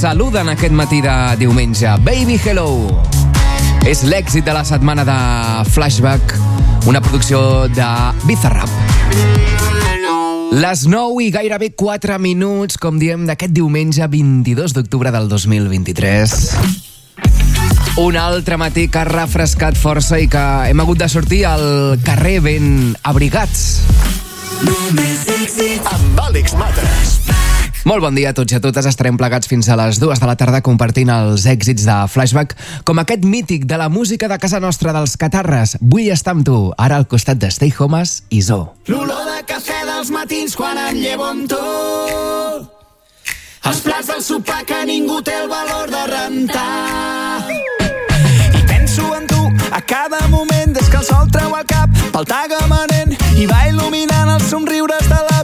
saluden aquest matí de diumenge. Baby Hello! És l'èxit de la setmana de Flashback, una producció de Bizarrap. Les 9 i gairebé 4 minuts, com diem, d'aquest diumenge 22 d'octubre del 2023. Un altre matí que ha refrescat força i que hem hagut de sortir al carrer ben abrigats. Amb Àlex Mates. Molt bon dia a tots i a totes. Estarem plegats fins a les dues de la tarda compartint els èxits de Flashback, com aquest mític de la música de casa nostra dels Catarres. Vull estar amb tu, ara al costat de Stay Homes i Zo. L'olor de cafè dels matins quan em llevo amb tu. Els plats del sopar que ningú té el valor de rentar. I penso en tu a cada moment des que el sol treu el cap pel tagamanent i va il·luminant els somriures de la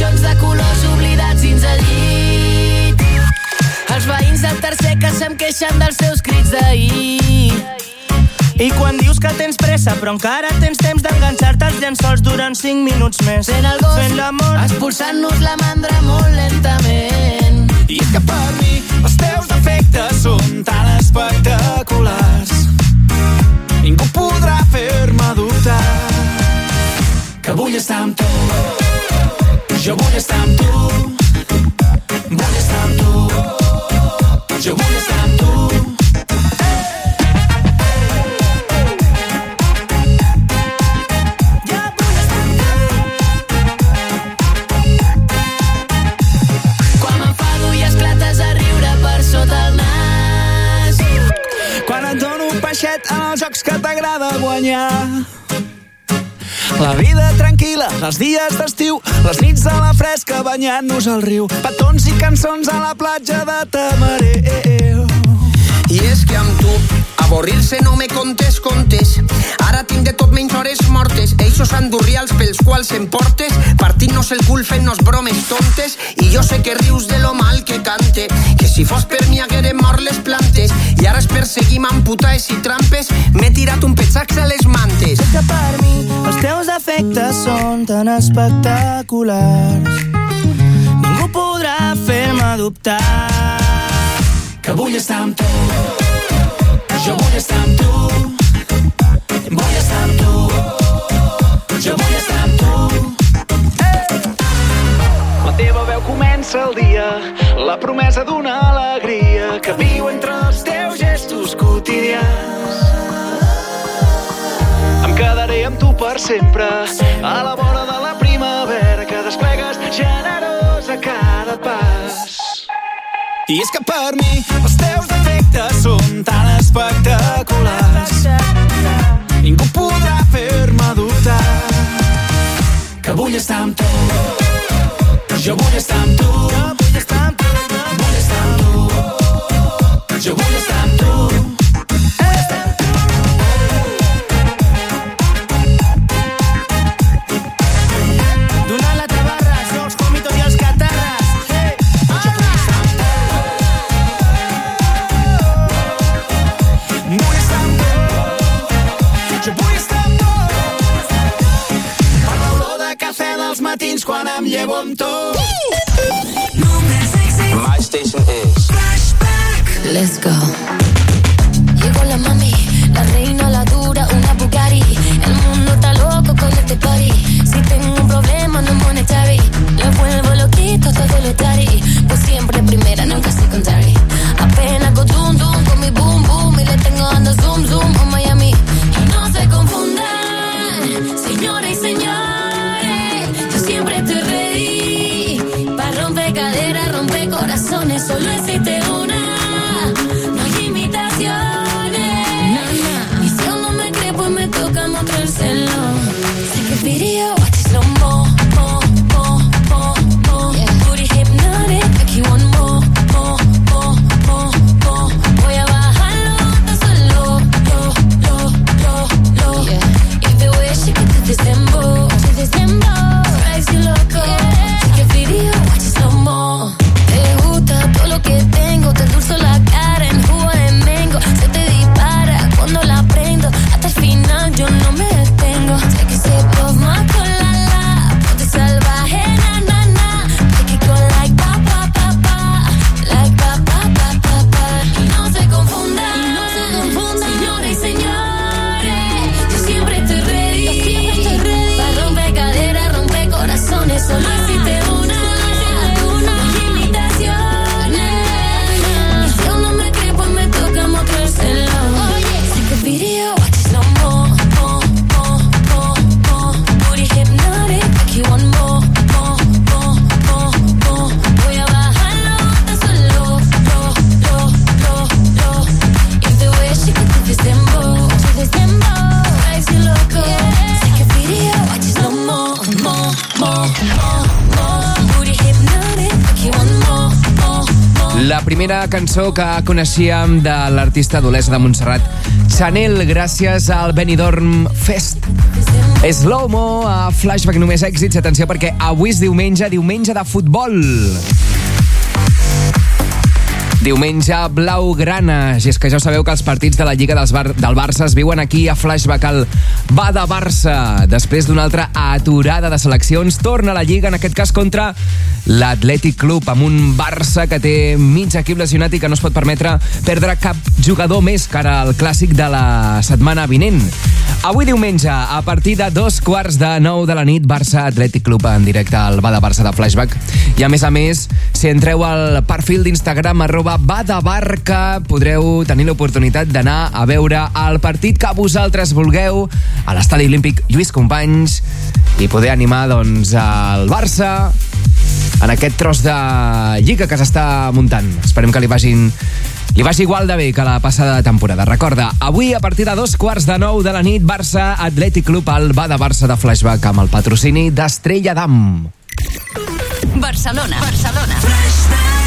mitjons de colors oblidats dins el llit. Els veïns del tercer que se'm queixen dels seus crits d'ahir. I quan dius que tens pressa però encara tens temps d'enganxar-te als llençols durant 5 minuts més. Fent el gos, Fent l'amor. expulsant-nos la mandra molt lentament. I és que per mi els teus defectes són tan espectaculars. Ningú podrà fer-me dubtar que vull estar amb tu. Jo vull estar amb tu. Vull estar amb tu. Jo vull estar amb tu. Quan i a riure per sota. Quan un jocs que t'agrada guanyar. La vida tranquil·la, els dies d'estiu, les nits a la fresca banyant-nos al riu, petons i cançons a la platja de Tamareu. I és que amb tu, avorrir-se no me contes contes. Ara tinc de tot menys hores mortes. Eixos andurrials pels quals em portes, partint-nos el cul fent-nos bromes tontes. I jo sé que rius de lo mal que cante, que si fos per mi haguérem mort les plantes. I ara es perseguim amb putaes i trampes, m'he tirat un petxax a les mantes. És que per mi els teus efectes són tan espectaculars. Ningú podrà fer-me dubtar que vull estar amb tu. Jo vull estar amb tu. Vull estar amb tu. Jo vull estar amb tu. La teva veu comença el dia, la promesa d'una alegria que viu entre els teus gestos quotidians. Em quedaré amb tu per sempre, a la vora de la primavera I és que per mi els teus defectes són tan espectaculars. Ningú podrà fer-me dubtar que vull estar amb tu. Jo vull estar amb tu. Vull estar amb tu Vull estar amb tu. Jo vull estar amb tu tu. My station is... Let's go. Llegó la mami, la reina, la dura, una Bugatti. El mundo está loco con este party. Si tengo un problema, no monetary. Le vuelvo loquito todo lo tari. Pues siempre primera, nunca secondary. Apenas con zoom, zoom, con mi boom, boom. Y le tengo dando zoom, zoom primera cançó que coneixíem de l'artista d'Olesa de Montserrat, Chanel, gràcies al Benidorm Fest. Slow-mo a Flashback només èxits. Atenció perquè avui és diumenge, diumenge de futbol. Diumenge blaugrana. I és que ja sabeu que els partits de la Lliga dels Bar del Barça es viuen aquí a Flashback al Bada Barça. Després d'una altra aturada de seleccions, torna a la Lliga, en aquest cas contra l'Atlètic Club, amb un Barça que té mig equip lesionat i que no es pot permetre perdre cap jugador més cara al clàssic de la setmana vinent. Avui diumenge, a partir de dos quarts de nou de la nit, Barça Atlètic Club en directe al Bada Barça de Flashback. I a més a més, si entreu al perfil d'Instagram arroba Badabarca, podreu tenir l'oportunitat d'anar a veure el partit que vosaltres vulgueu a l'Estadi Olímpic Lluís Companys i poder animar doncs al Barça en aquest tros de lliga que s'està muntant. Esperem que li vagin li vagi igual de bé que la passada temporada. Recorda, avui a partir de dos quarts de nou de la nit, Barça Atlètic Club al de Barça de Flashback amb el patrocini d'Estrella d'Am. Barcelona. Barcelona.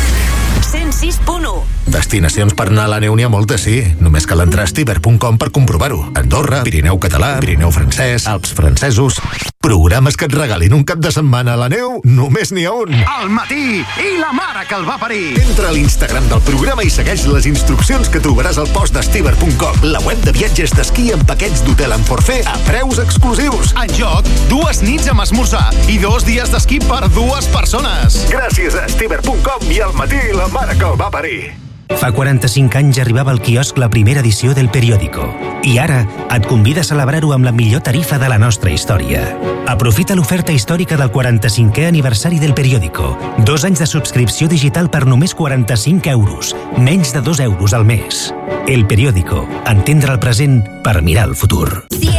106.1 Destinacions per anar a la neu n'hi ha moltes, sí. Només cal entrar a stiber.com per comprovar-ho. Andorra, Pirineu català, Pirineu francès, Alps francesos... Programes que et regalin un cap de setmana a la neu, només n'hi ha un. Al matí i la mare que el va parir. Entra a l'Instagram del programa i segueix les instruccions que trobaràs al post de stiber.com, la web de viatges d'esquí amb paquets d'hotel en forfè a preus exclusius. En joc, dues nits amb esmorzar i dos dies d'esquí per dues persones. Gràcies a stiber.com i al matí la mare que el va parir. Fa 45 anys arribava al quiosc la primera edició del periòdico. I ara et convida a celebrar-ho amb la millor tarifa de la nostra història. Aprofita l'oferta històrica del 45è aniversari del periòdico. Dos anys de subscripció digital per només 45 euros. Menys de 2 euros al mes. El periòdico. Entendre el present per mirar el futur. Si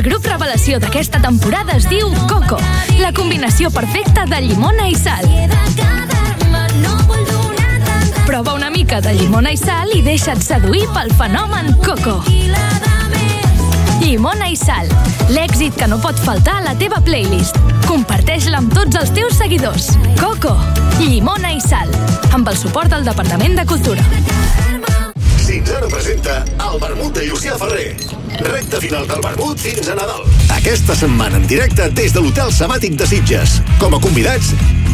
El grup revelació d'aquesta temporada es diu Coco, la combinació perfecta de llimona i sal. Prova una mica de llimona i sal i deixa't seduir pel fenomen Coco. Llimona i sal, l'èxit que no pot faltar a la teva playlist. Comparteix-la amb tots els teus seguidors. Coco, llimona i sal, amb el suport del Departament de Cultura. Cinzano presenta el vermut de Llucià Ferrer. Recte final del vermut fins a Nadal. Aquesta setmana en directe des de l'Hotel Semàtic de Sitges. Com a convidats,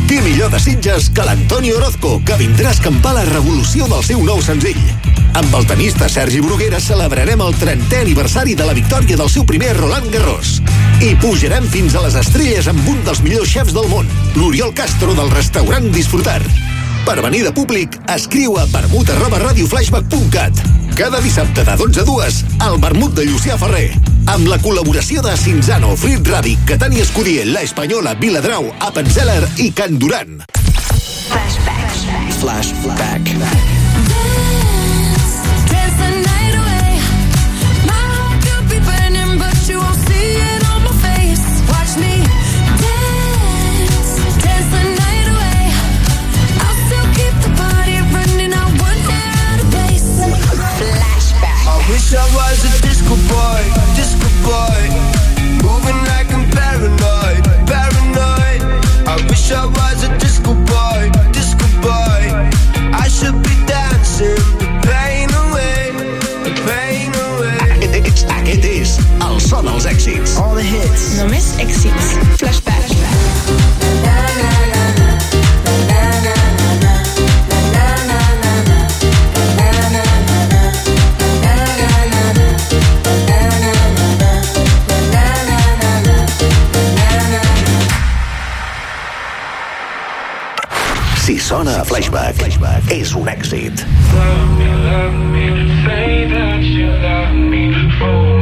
qui millor de Sitges que l'Antoni Orozco, que vindrà a escampar la revolució del seu nou senzill. Amb el tenista Sergi Bruguera celebrarem el 30è aniversari de la victòria del seu primer Roland Garros. I pujarem fins a les estrelles amb un dels millors xefs del món, l'Oriol Castro del restaurant Disfrutar. Per venir de públic, escriu a vermut arroba radioflashback.cat. Cada dissabte de 12 a 2, el vermut de Llucià Ferrer. Amb la col·laboració de Cinzano, Frit Ràdic, Catània Escudier, La Espanyola, Viladrau, Appenzeller i Can Duran. Flashback. Dance wish I was a disco boy, disco boy. Moving like I'm paranoid, paranoid. I wish I was a disco boy, disco boy. I should be dancing the pain away, the pain away. Aquest, aquest és el so dels èxits. All the hits. Només èxits. Flashback. Si sona a Flashback, és un èxit. Love me, love me, say that you love me. Fool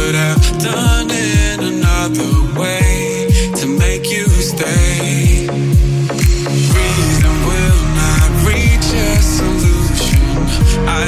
could have done in another way To make you stay. Reason will not reach a solution. I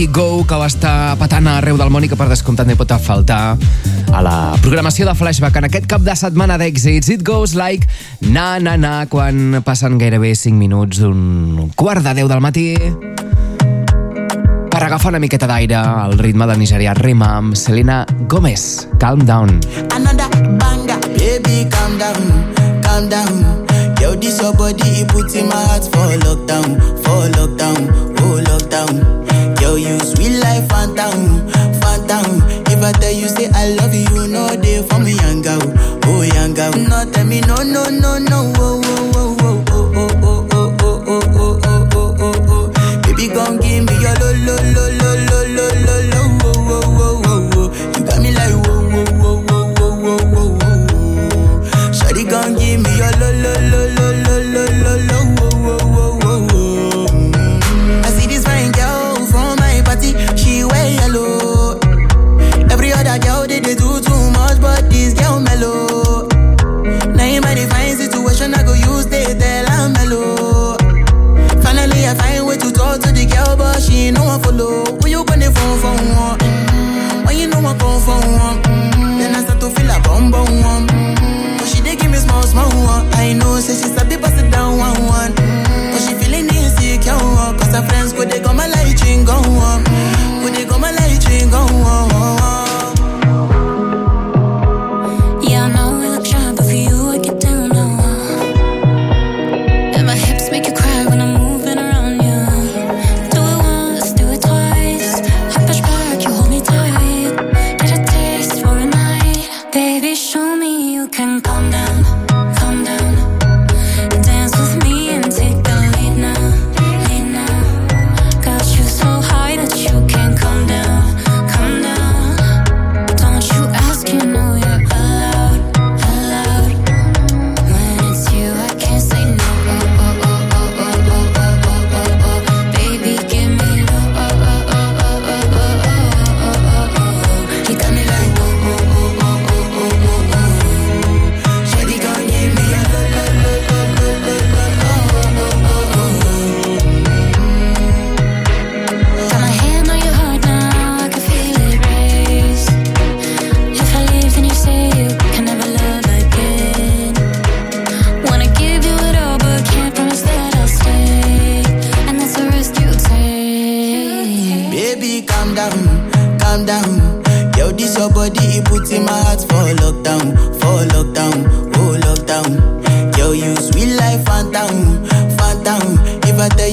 número 1 de Peggy Go que va estar patant arreu del món i que per descomptat no pot faltar a la programació de Flashback en aquest cap de setmana d'èxits. It goes like na na na quan passen gairebé 5 minuts d'un quart de 10 del matí per agafar una miqueta d'aire al ritme del nigerià Rima amb Selena Gomez. Calm down. Another banger, baby, calm down, calm down. Yo, this your body, it puts in my heart for lockdown, for lockdown, oh lockdown. Yo, you sweet life, phantom, phantom. If I tell you say I love you, know they for me, young girl, oh young girl. No, tell me no, no, no, no, oh,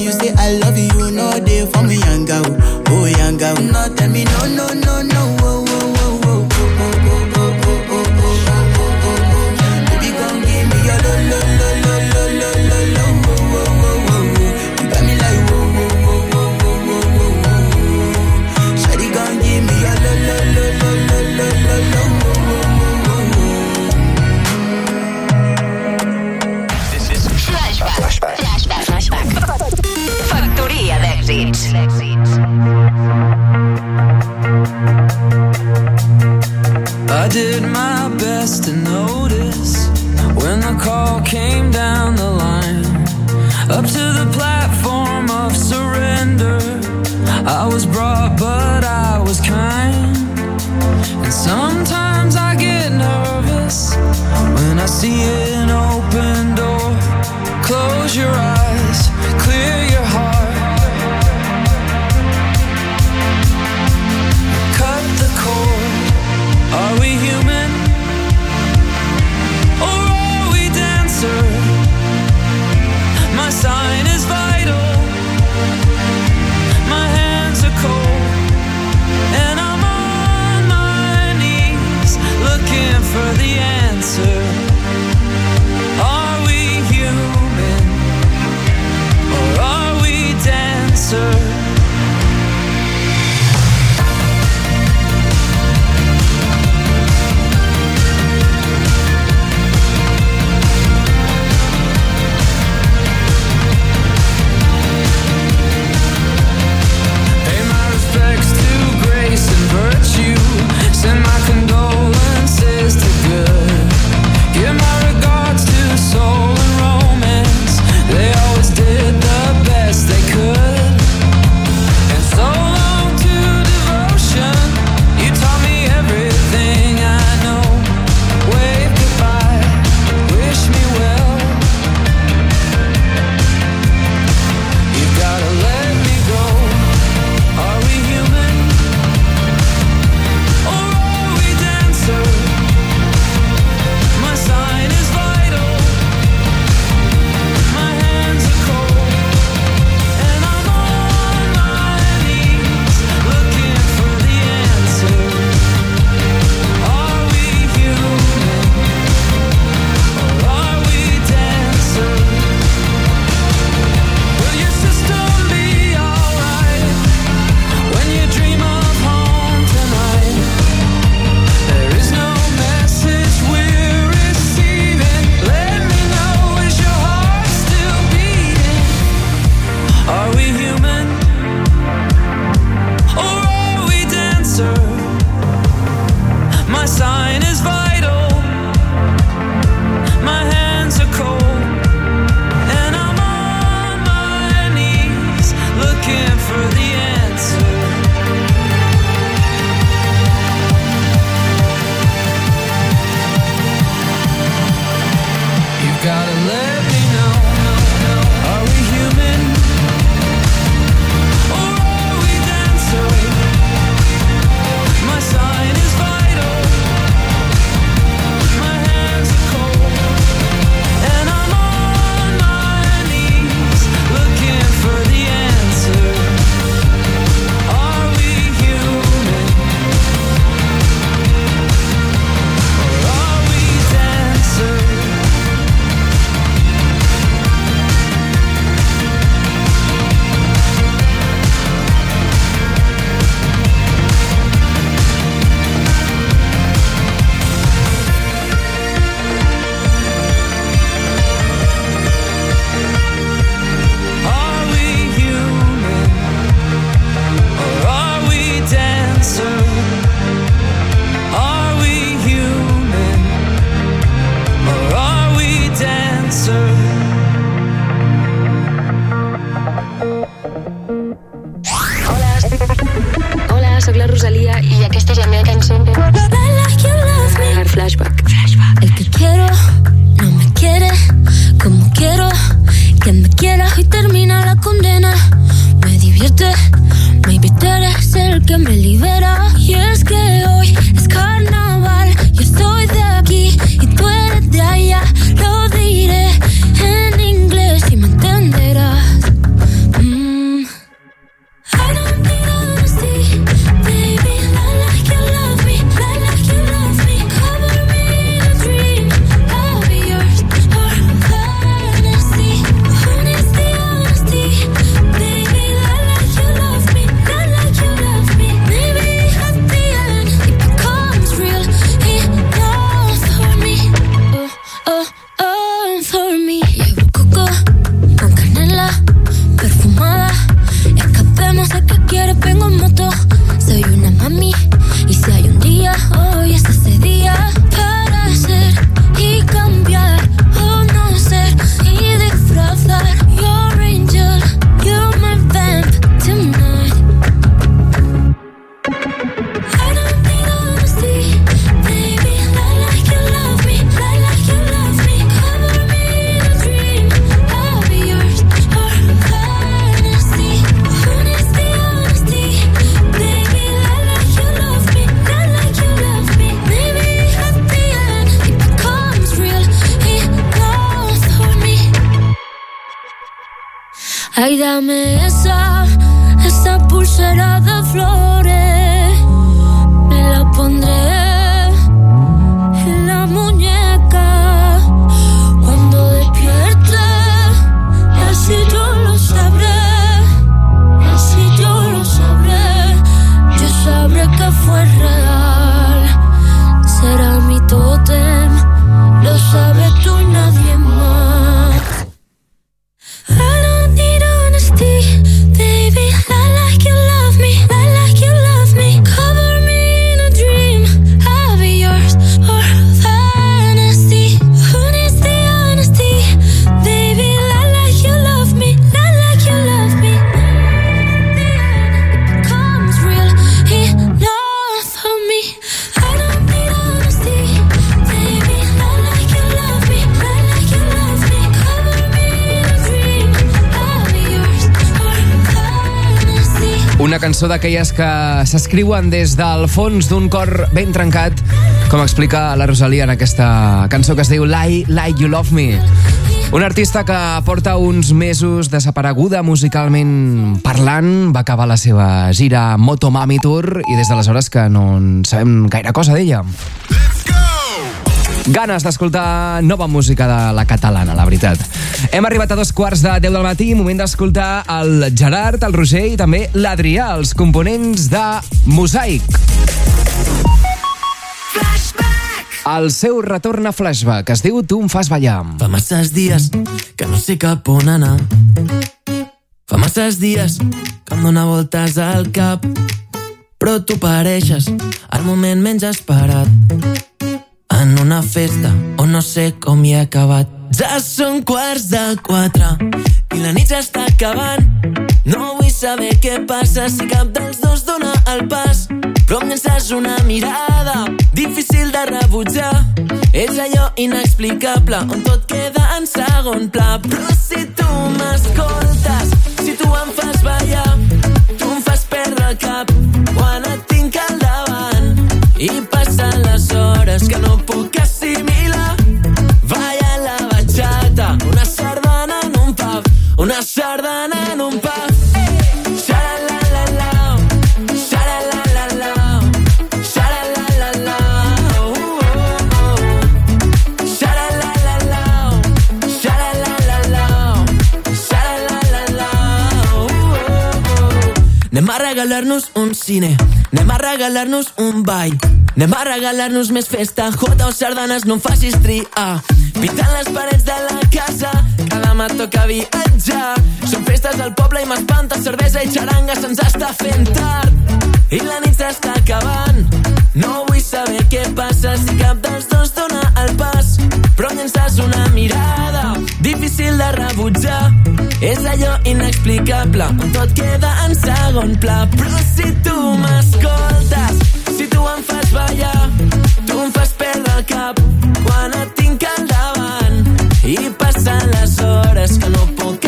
you say I love you, no day for me, young girl. Oh, oh young girl, oh. no tell me no, no, no. Cançó d'aquelles que s'escriuen des del fons d'un cor ben trencat, com explica la Rosalia en aquesta cançó que es diu Lie Like You Love Me. Un artista que porta uns mesos desapareguda musicalment parlant, va acabar la seva gira Motomami Tour i des d'aleshores que no en sabem gaire cosa d'ella. Ganes d'escoltar nova música de la catalana, la veritat. Hem arribat a dos quarts de 10 del matí, moment d'escoltar el Gerard, el Roger i també l'Adrià, els components de Mosaic. El seu retorn a flashback es diu Tu em fas ballar. Fa masses dies que no sé cap on anar. Fa masses dies que em dóna voltes al cap. Però tu pareixes al moment menys esperat. Són quarts de quatre i la nit està acabant. No vull saber què passa si cap dels dos dona el pas. Però em llences una mirada difícil de rebutjar. És allò inexplicable on tot queda en segon pla. Però si tu m'escoltes, si tu em fas ballar, tu em fas perdre el cap quan et tinc al davant. I passen les hores que no puc assimilar. Regalar-nos un cine, anem a regalar-nos un ball, anem a regalar-nos més festa, jota o sardanes, no em facis triar. Pintant les parets de la casa, que demà toca viatjar. Són festes al poble i m'espanta, cervesa i xaranga se'ns està fent tard. I la nit s'està acabant, no vull saber què passa si cap dels dos dona el pas. Però llences una mirada difícil de rebutjar. És allò inexplicable, on tot queda en segon pla. Però si tu m'escoltes, si tu em fas ballar, tu em fas perdre el cap quan et tinc al davant. I passen les hores que no puc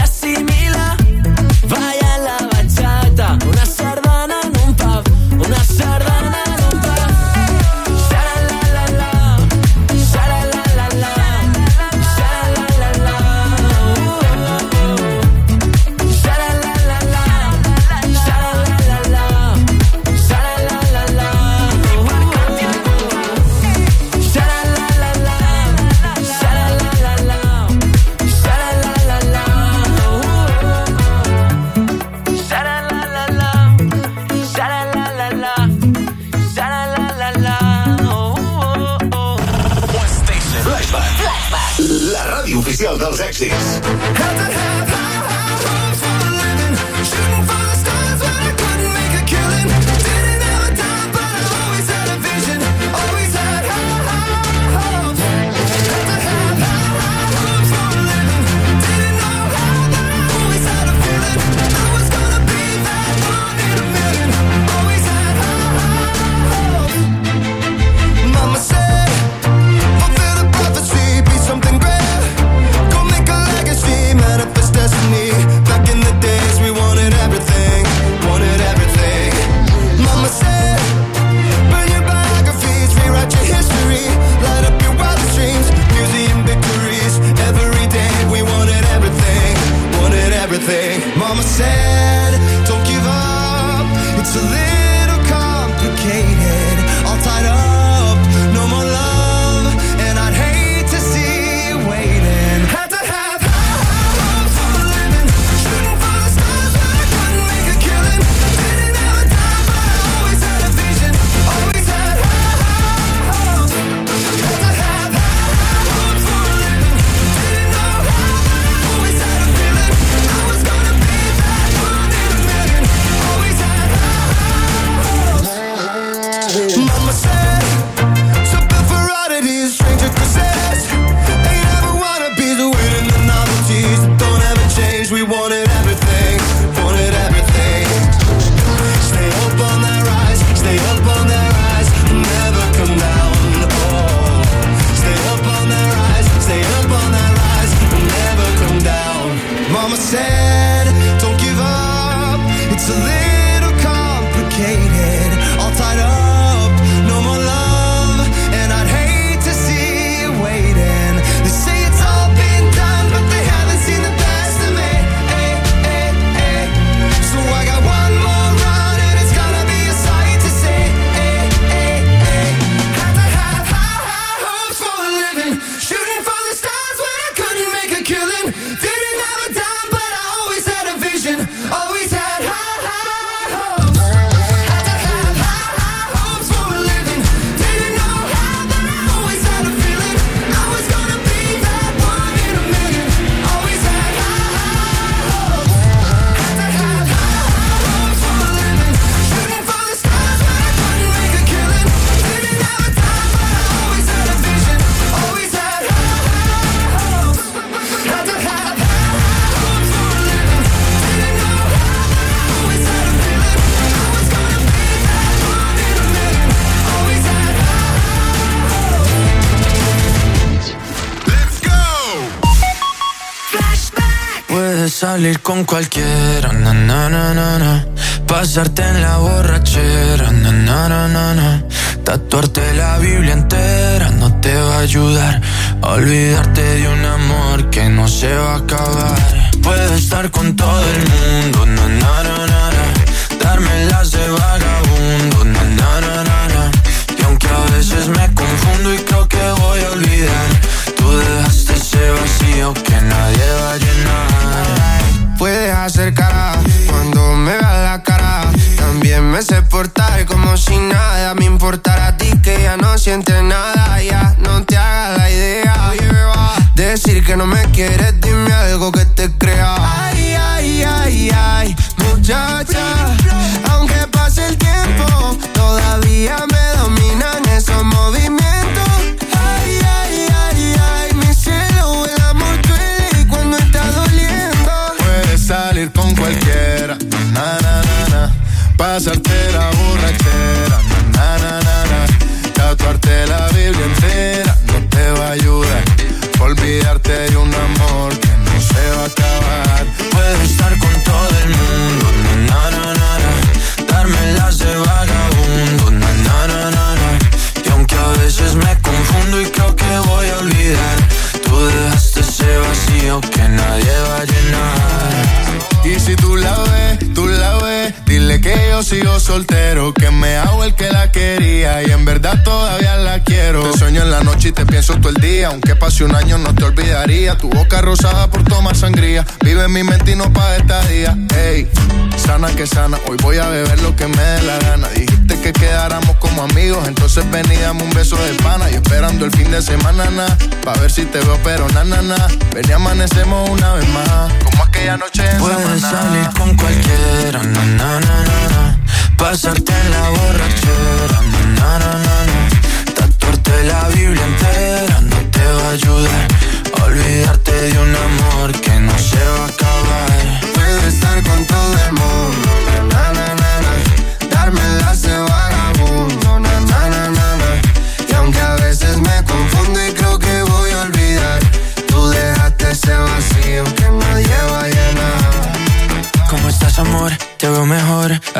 ràdio oficial dels èxits. Mama everything. Mama said, don't give up, it's a little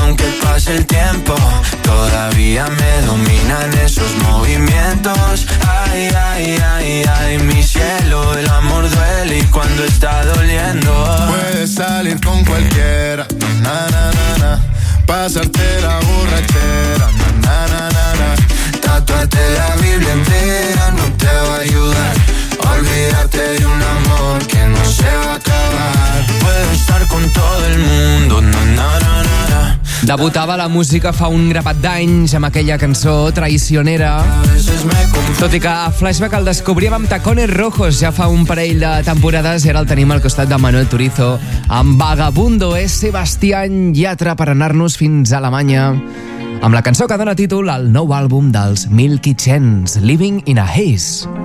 aunque pase el tiempo, todavía me dominan esos movimientos. Ay, ay, ay, ay, mi cielo, el amor duele y cuando está doliendo. Puedes salir con cualquiera, na, na, na, na. Pasarte la borrachera, na, na, na, na. na. Tatuarte la Biblia entera no te va a ayudar. Olvídate de un amor que no se va a acabar. Puedo estar con todo el mundo, na na, na, na, Debutava la música fa un grapat d'anys amb aquella cançó traicionera. Tot i que a Flashback el descobríem amb Tacones Rojos ja fa un parell de temporades i ara el tenim al costat de Manuel Turizo amb Vagabundo és Sebastián Llatra per anar-nos fins a Alemanya amb la cançó que dona títol al nou àlbum dels Milky Chains, Living in a Haze.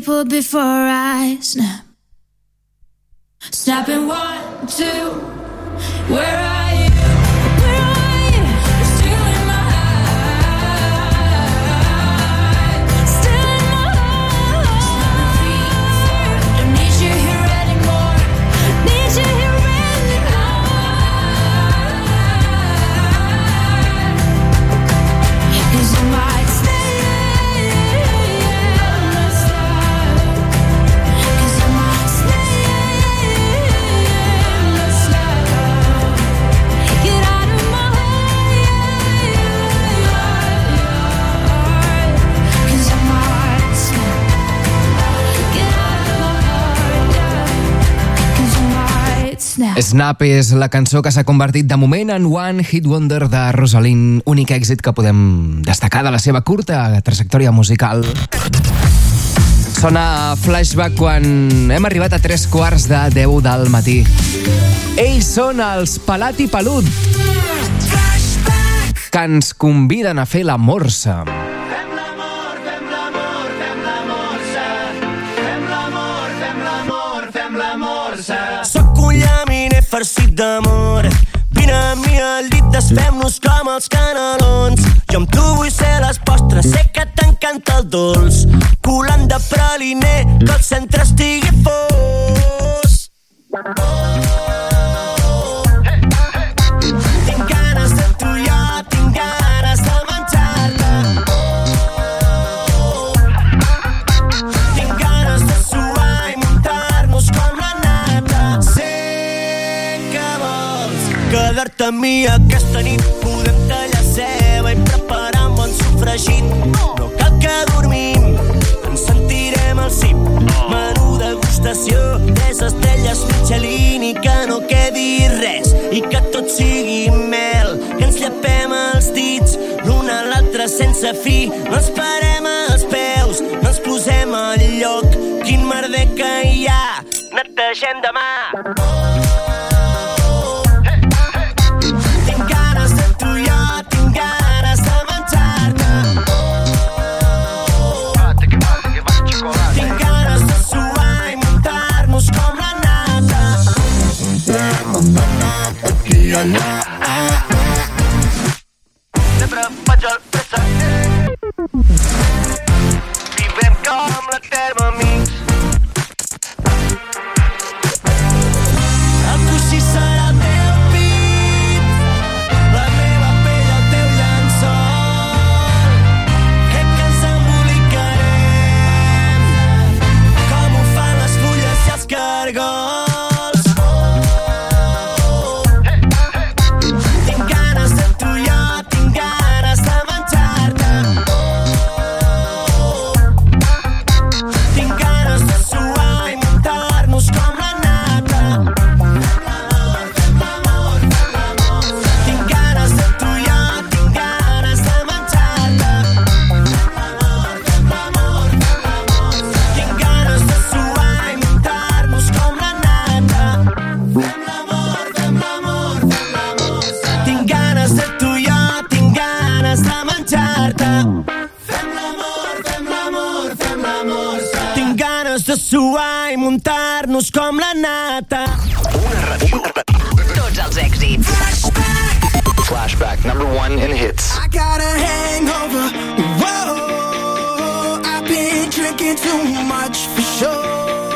People before snap. És la cançó que s'ha convertit de moment en One Hit Wonder de Rosalind, únic èxit que podem destacar de la seva curta trajectòria musical. Sona flashback quan hem arribat a tres quarts de 10 del matí. Ells són els Palat i Pelut, que ens conviden a fer la morsa. Sóc farcit d'amor. Vine amb mi al llit, desfem-nos com els canelons. Jo amb tu vull ser les postres, sé que t'encanta el dolç. Colant de praliner, que el centre estigui fos. Tinc quedar-te amb mi aquesta nit. Podem tallar ceba i preparar un bon sofregit. No cal que dormim, ens sentirem al cim. Menú degustació, tres estrelles Michelin i que no quedi res i que tot sigui mel, que ens llepem els dits l'un a l'altre sense fi. No esperem als peus, no ens posem al lloc. Quin merder que hi ha, netegem demà. Tinc com suar i muntar-nos com la nata. Tots els èxits. Flashback number one in hits. I got a hangover. Whoa, I've been drinking too much for sure.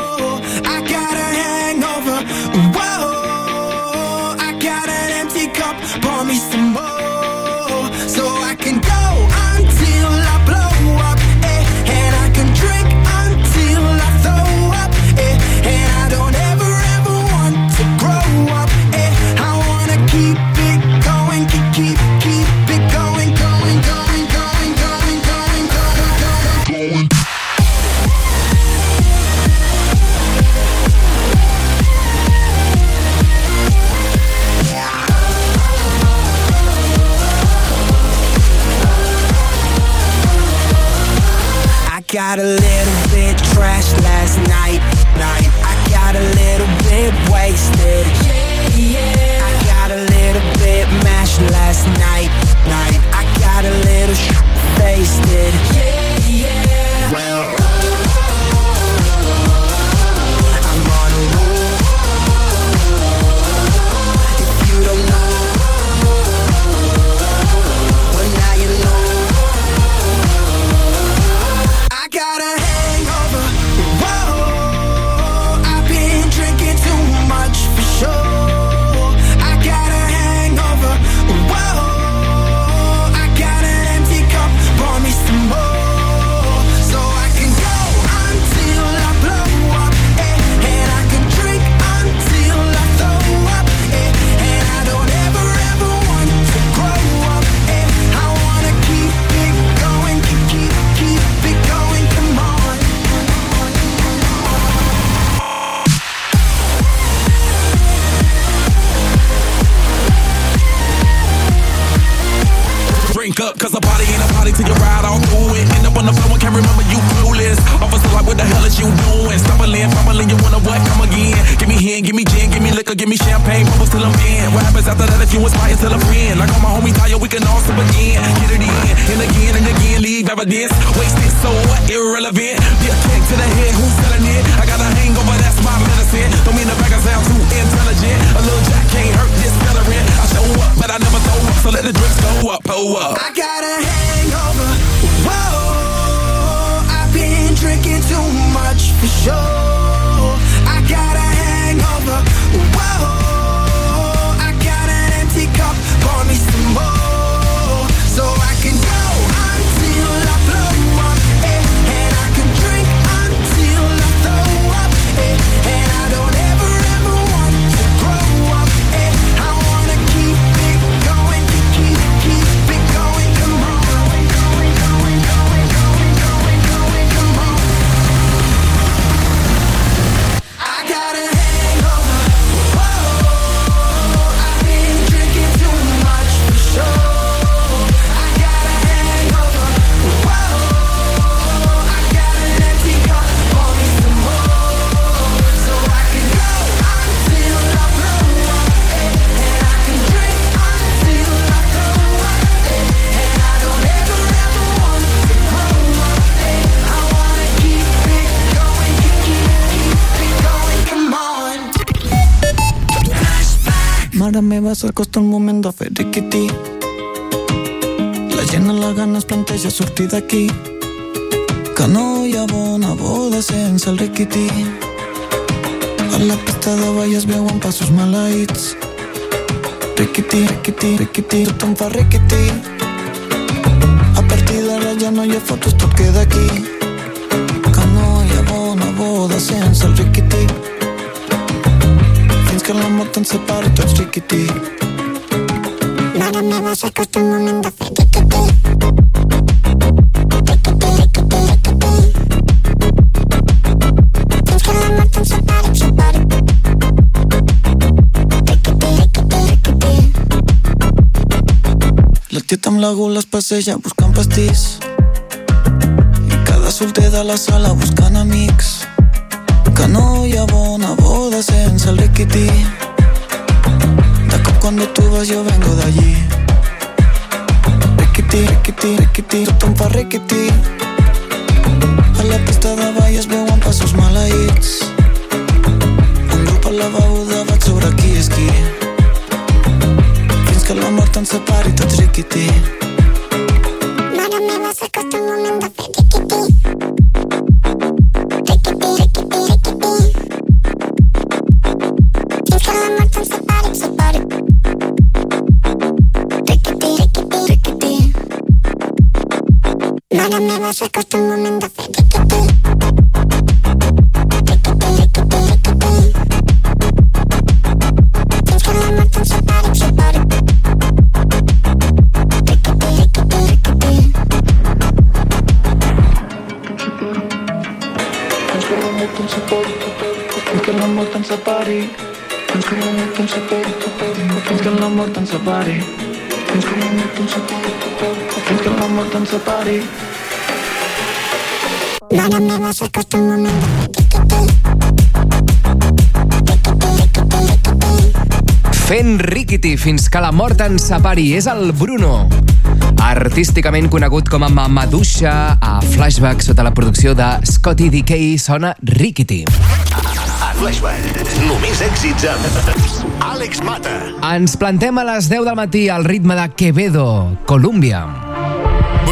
Drink up, cause a party ain't a party till you ride all through it. End up on the floor and can't remember you clueless. Officer, like, what the hell is you doing? Stumbling, fumbling, you wanna what? Come again. Give me hen, give me gin, give me liquor, give me champagne, bubbles till I'm in. What happens after that if you inspire till a friend? Like all my homies tired, we can all sip again. Get it in, and again and again, leave evidence. Wasted so what? Irrelevant. Be a kick to the head, who's selling it? I got a hangover, that's my medicine. Don't mean the back I sound too intelligent. A little jack can't hurt this up, but I never throw up, so let the drinks go up, pull up. I got a hangover. Whoa, I've been drinking too much for sure. Mare meva, s'acosta el moment de fer. La gent a la gana es planteja sortir d'aquí. Que no hi ha boda sense el. A la pista de ball es veuen passos maleïts. Riquití, riquití, riquití, tothom fa riquití. A partir d'ara ja no hi ha fotos, tot queda aquí. Que no hi ha bona boda sense el. Que la mort ens separi tots riquití. Mare meva, s'acosta el moment de fer riquití. Fins que la mort ens separi, separi. La tieta amb la gula es passeja buscant pastís. I cada solter de la sala buscant amics. Que no hi ha bona boda sense el riquití. De cop cuando tú vas yo vengo de allí. Riquití, riquití, riquití, tothom fa riquití. A la pista de ball es veuen passos maleïts. Un grup a la beguda vaig sobre qui és qui. Fins que la mort ens separi tots riquití. Riquití. Fins que la mort ens separi, separi. Fins que la mort ens separi, fins que la mort ens separi, fins que la mort ens separi, fins que la mort ens separi, meva, s'acosta el moment de fer riquití. Fent riquiti fins que la mort ens separi. És el Bruno. Artísticament conegut com a Mamadusha, a Flashback sota la producció de Scotty DK sona. A Flashback, només èxits amb Àlex Mata. Ens plantem a les 10 del matí al ritme de Quevedo, Colòmbia.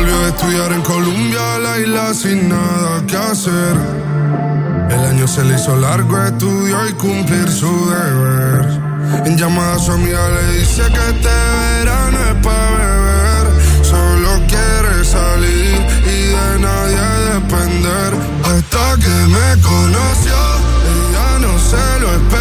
Volvió a estudiar en Colombia, la isla sin nada que hacer. El año se le hizo largo, estudió y cumplir su deber. En llamada a su amiga le dice que este verano es para beber. Solo quiere salir y de nadie depender. Hasta que me conoció, ella no se lo esperaba.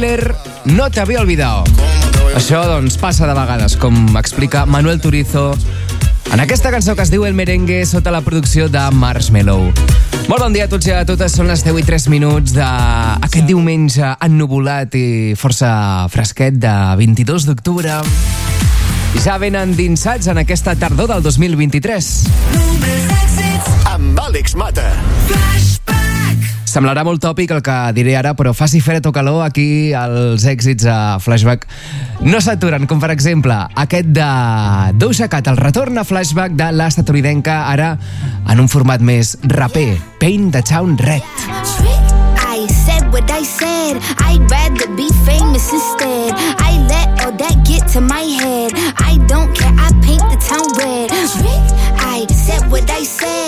Spoiler, no t'havia olvidado. Això, doncs, passa de vegades, com explica Manuel Turizo en aquesta cançó que es diu El Merengue sota la producció de Marshmello. Molt bon dia a tots i a totes, són les 10 i 3 minuts d'aquest diumenge ennuvolat i força fresquet de 22 d'octubre. Ja ben endinsats en aquesta tardor del 2023. Amb Àlex Mata. Semblarà molt tòpic el que diré ara, però faci fred o calor, aquí els èxits a Flashback no s'aturen, com per exemple aquest de Doja Cat, el retorn a Flashback de l'estatunidenca, ara en un format més raper, Paint the Town Red. I said what I said. I'd rather be famous instead. I let all that get to my head. I don't care. I paint the town red. I said what I said.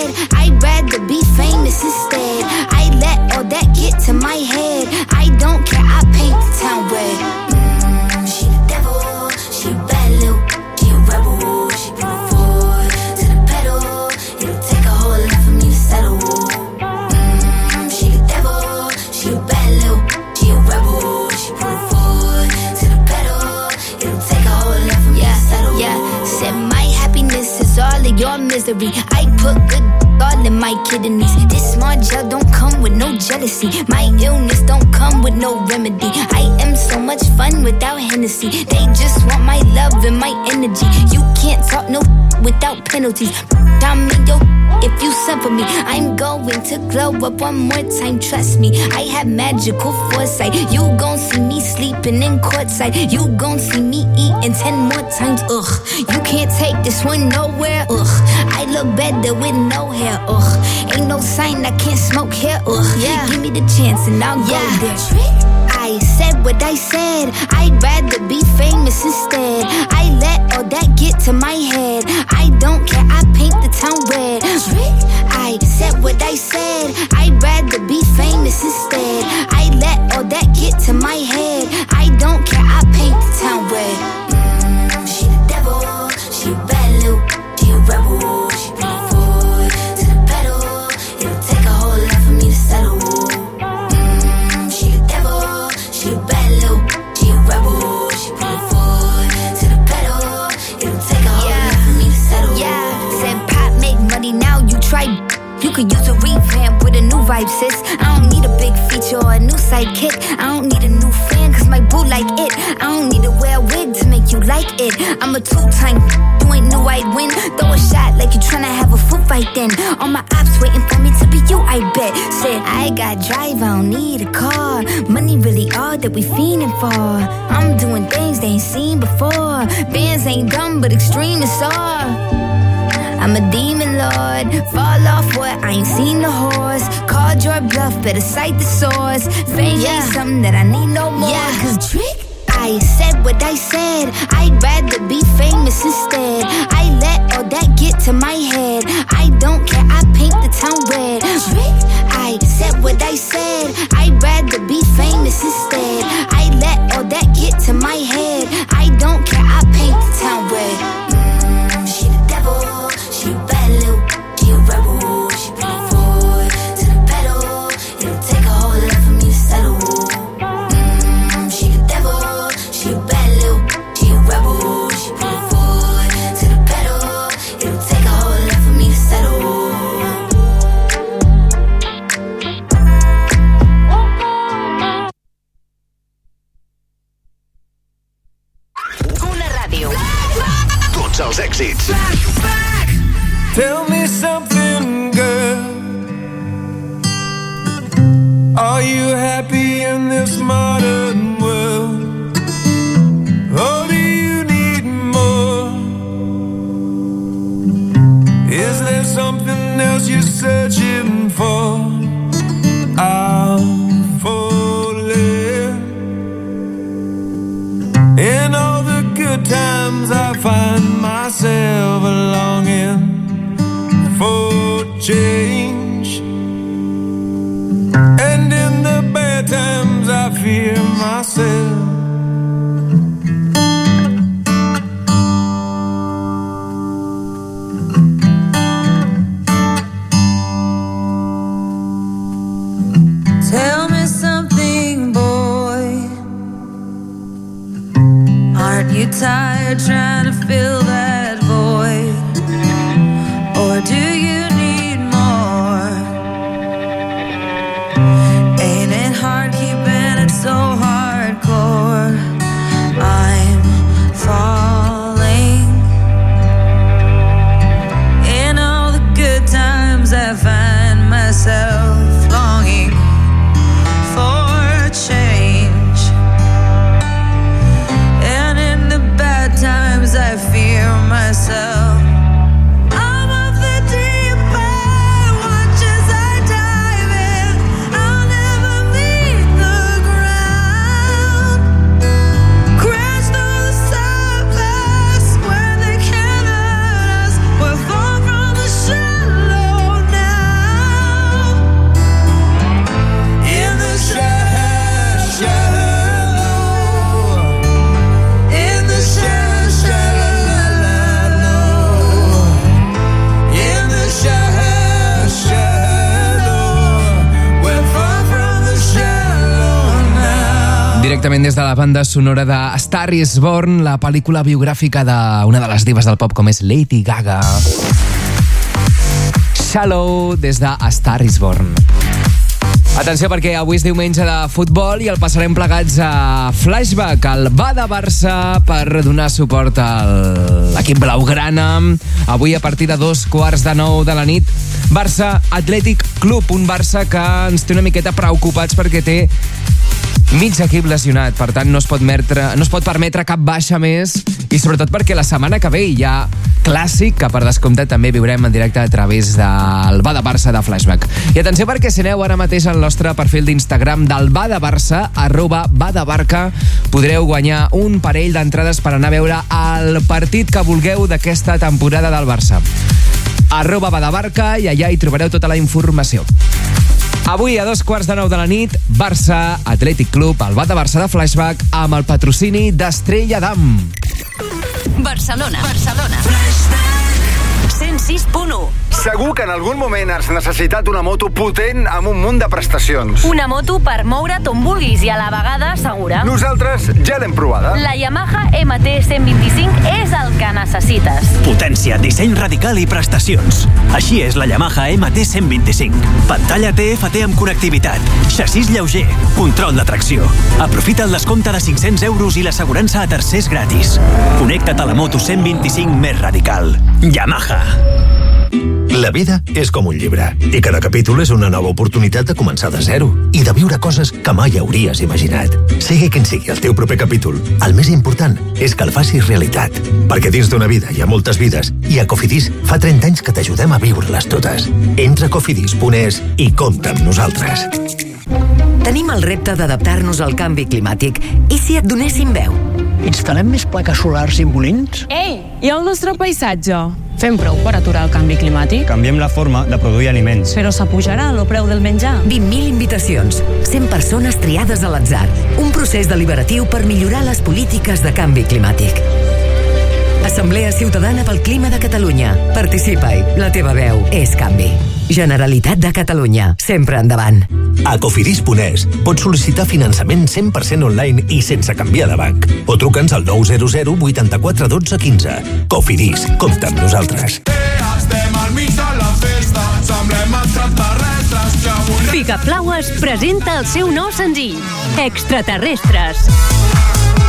I put good all in my kidneys. This small gel don't come with no jealousy. My illness don't come with no remedy. I am so much fun without Hennessy. They just want my love and my energy. You can't talk no without penalties. I'm in if you suffer me. I'm going to glow up one more time. Trust me, I have magical foresight. You gon' see me sleeping in courtside. You gon' see me eating ten more times. Ugh, you can't take this one nowhere. Ugh, look better with no hair. Ugh, ain't no sign I can't smoke here. Ugh, yeah. give me the chance and I'll go there. I said what I said. I'd rather be famous instead. I let all that get to my head. I don't care. I paint the town red. I said what I said. I'd rather be famous instead. I let all that get to my head. sonora de Star is Born, la pel·lícula biogràfica d'una de les divas del pop com és Lady Gaga. Shallow des de A Star is Born. Atenció perquè avui és diumenge de futbol i el passarem plegats a Flashback, al va de Barça per donar suport a l'equip blaugrana. Avui a partir de dos quarts de nou de la nit Barça Atlètic Club, un Barça que ens té una miqueta preocupats perquè té mig equip lesionat, per tant no es pot, mertre, no es pot permetre cap baixa més i sobretot perquè la setmana que ve hi ha clàssic que per descompte també viurem en directe a través del Bada de Barça de Flashback. I atenció perquè si aneu ara mateix al nostre perfil d'Instagram del Bada Barça, arroba Bada Barca, podreu guanyar un parell d'entrades per anar a veure el partit que vulgueu d'aquesta temporada del Barça arroba Badabarca i allà hi trobareu tota la informació. Avui a dos quarts de nou de la nit, Barça, Atlètic Club, el de Barça de Flashback, amb el patrocini d'Estrella d'Am. Barcelona, Barcelona. 106.1 Segur que en algun moment has necessitat una moto potent amb un munt de prestacions. Una moto per moure't on vulguis i a la vegada segura. Nosaltres ja l'hem provada. La Yamaha MT-125 és el que necessites. Potència, disseny radical i prestacions. Així és la Yamaha MT-125. Pantalla TFT amb connectivitat, xassís lleuger, control de tracció. Aprofita el descompte de 500 euros i l'assegurança a tercers gratis. Connecta't a la moto 125 més radical. Yamaha. La vida és com un llibre i cada capítol és una nova oportunitat de començar de zero i de viure coses que mai hauries imaginat. Sigui quin sigui el teu proper capítol, el més important és que el facis realitat. Perquè dins d'una vida hi ha moltes vides i a Cofidis fa 30 anys que t'ajudem a viure-les totes. Entra a cofidis.es i compta amb nosaltres. Tenim el repte d'adaptar-nos al canvi climàtic. I si et donéssim veu? Instal·lem més plaques solars i molins? Ei, i el nostre paisatge? Fem prou per aturar el canvi climàtic? Canviem la forma de produir aliments. Però s'apujarà el preu del menjar? 20.000 invitacions, 100 persones triades a l'atzar. Un procés deliberatiu per millorar les polítiques de canvi climàtic. Assemblea Ciutadana pel Clima de Catalunya. Participa-hi. La teva veu és canvi. Generalitat de Catalunya. Sempre endavant. A cofidis.es pots sol·licitar finançament 100% online i sense canviar de banc. O truca'ns al 900 84 12 15. Cofidis, compta amb nosaltres. Estem al mig de la festa, semblem extraterrestres que avui... Picaflaues presenta el seu nou senzill, Extraterrestres.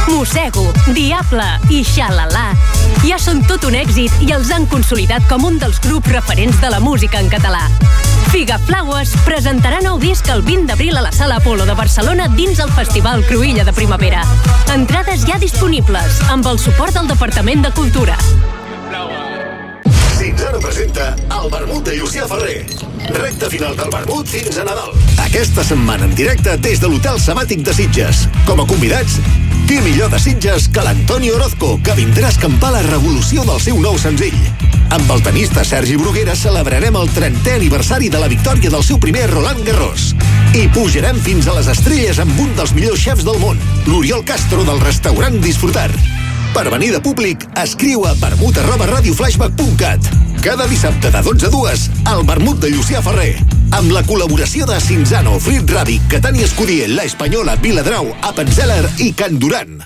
Mossego, Diable i Xalala ja són tot un èxit i els han consolidat com un dels grups referents de la música en català. Figaflaues presentarà nou disc el 20 d'abril a la Sala Apolo de Barcelona dins el Festival Cruïlla de Primavera. Entrades ja disponibles amb el suport del Departament de Cultura. Cinzano presenta el vermut de Llucià Ferrer. Recte final del vermut fins a Nadal. Aquesta setmana en directe des de l'Hotel Semàtic de Sitges. Com a convidats, qui millor de Sitges que l'Antoni Orozco, que vindrà a escampar la revolució del seu nou senzill. Amb el tenista Sergi Bruguera celebrarem el 30è aniversari de la victòria del seu primer Roland Garros. I pujarem fins a les estrelles amb un dels millors xefs del món, l'Oriol Castro del restaurant Disfrutar. Per venir de públic, escriu a vermut arroba radioflashback.cat. Cada dissabte de 12 a 2, el vermut de Llucià Ferrer. Amb la col·laboració de Cinzano, Frit Radic, Catània Escudier, La Espanyola, Viladrau, Appenzeller i Can Duran.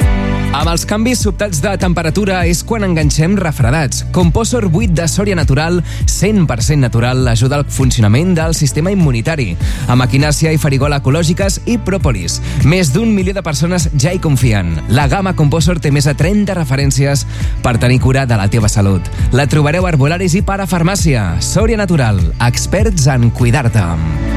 Amb els canvis sobtats de temperatura és quan enganxem refredats. Composor 8 de Sòria Natural, 100% natural, ajuda al funcionament del sistema immunitari. Amb equinàcia i farigola ecològiques i pròpolis. Més d'un milió de persones ja hi confien. La gamma Composor té més de 30 referències per tenir cura de la teva salut. La trobareu a arbolaris i parafarmàcia. Sòria Natural, experts en cuidar-te.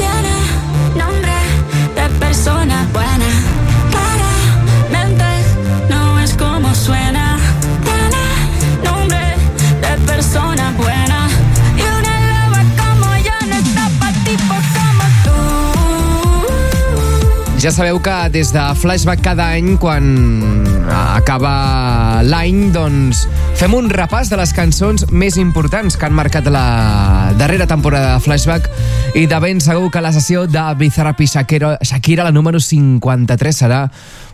Tiene nombre de persona buena. Ja sabeu que des de Flashback cada any, quan acaba l'any, doncs fem un repàs de les cançons més importants que han marcat la darrera temporada de Flashback i de ben segur que la sessió de Bizarrap i Shakira, Shakira, la número 53, serà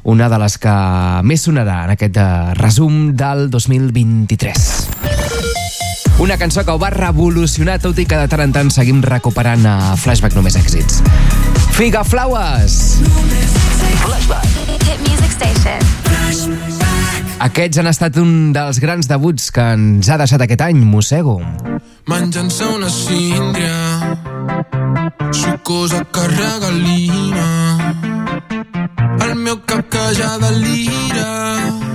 una de les que més sonarà en aquest eh, resum del 2023. Una cançó que ho va revolucionar tot i que de tant en tant seguim recuperant a Flashback només èxits. Figa Flowers! Hit music station. Aquests han estat un dels grans debuts que ens ha deixat aquest any, Mossego. Menjant-se una síndria sucosa que regalina el meu cap que ja delira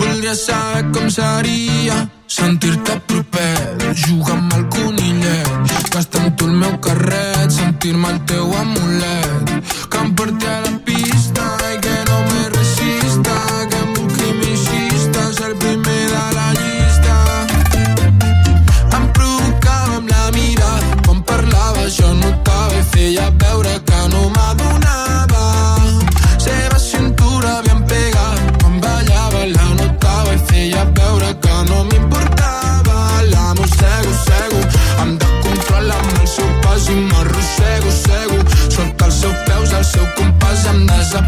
voldria saber com seria sentir-te proper. Jugar amb el conillet gastar tu el meu carret sentir-me el teu amulet. Que em porti a la pista i que no me resista que em busqui mi xista ser el primer de la llista. Em provocava amb la mirada quan parlava jo notava i feia veure que no m'adonava seu compás já é andas a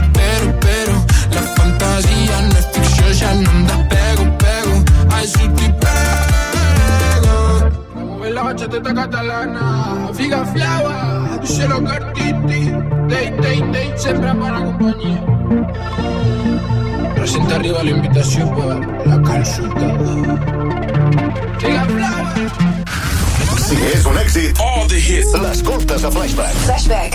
pero, pero La fantasía no es ficción, ya no anda pego, pego. Ay, si te pego. Me mueve la bachateta catalana Figa flava, cielo cartiti Day, day, day, siempre a para compañía. Presenta arriba la invitación para la consulta. Figa flava. Si és un èxit, all the hits, l'escoltes a Flashback. Flashback.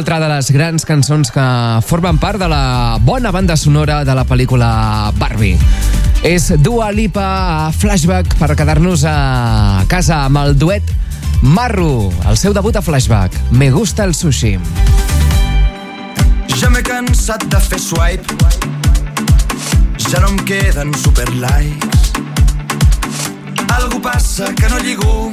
Altra de les grans cançons que formen part de la bona banda sonora de la pel·lícula Barbie. És Dua Lipa Flashback per quedar-nos a casa amb el duet Marro, el seu debut a Flashback. Me gusta el sushi. Ja m'he cansat de fer swipe Ja no em queden super likes Algú passa que no lligo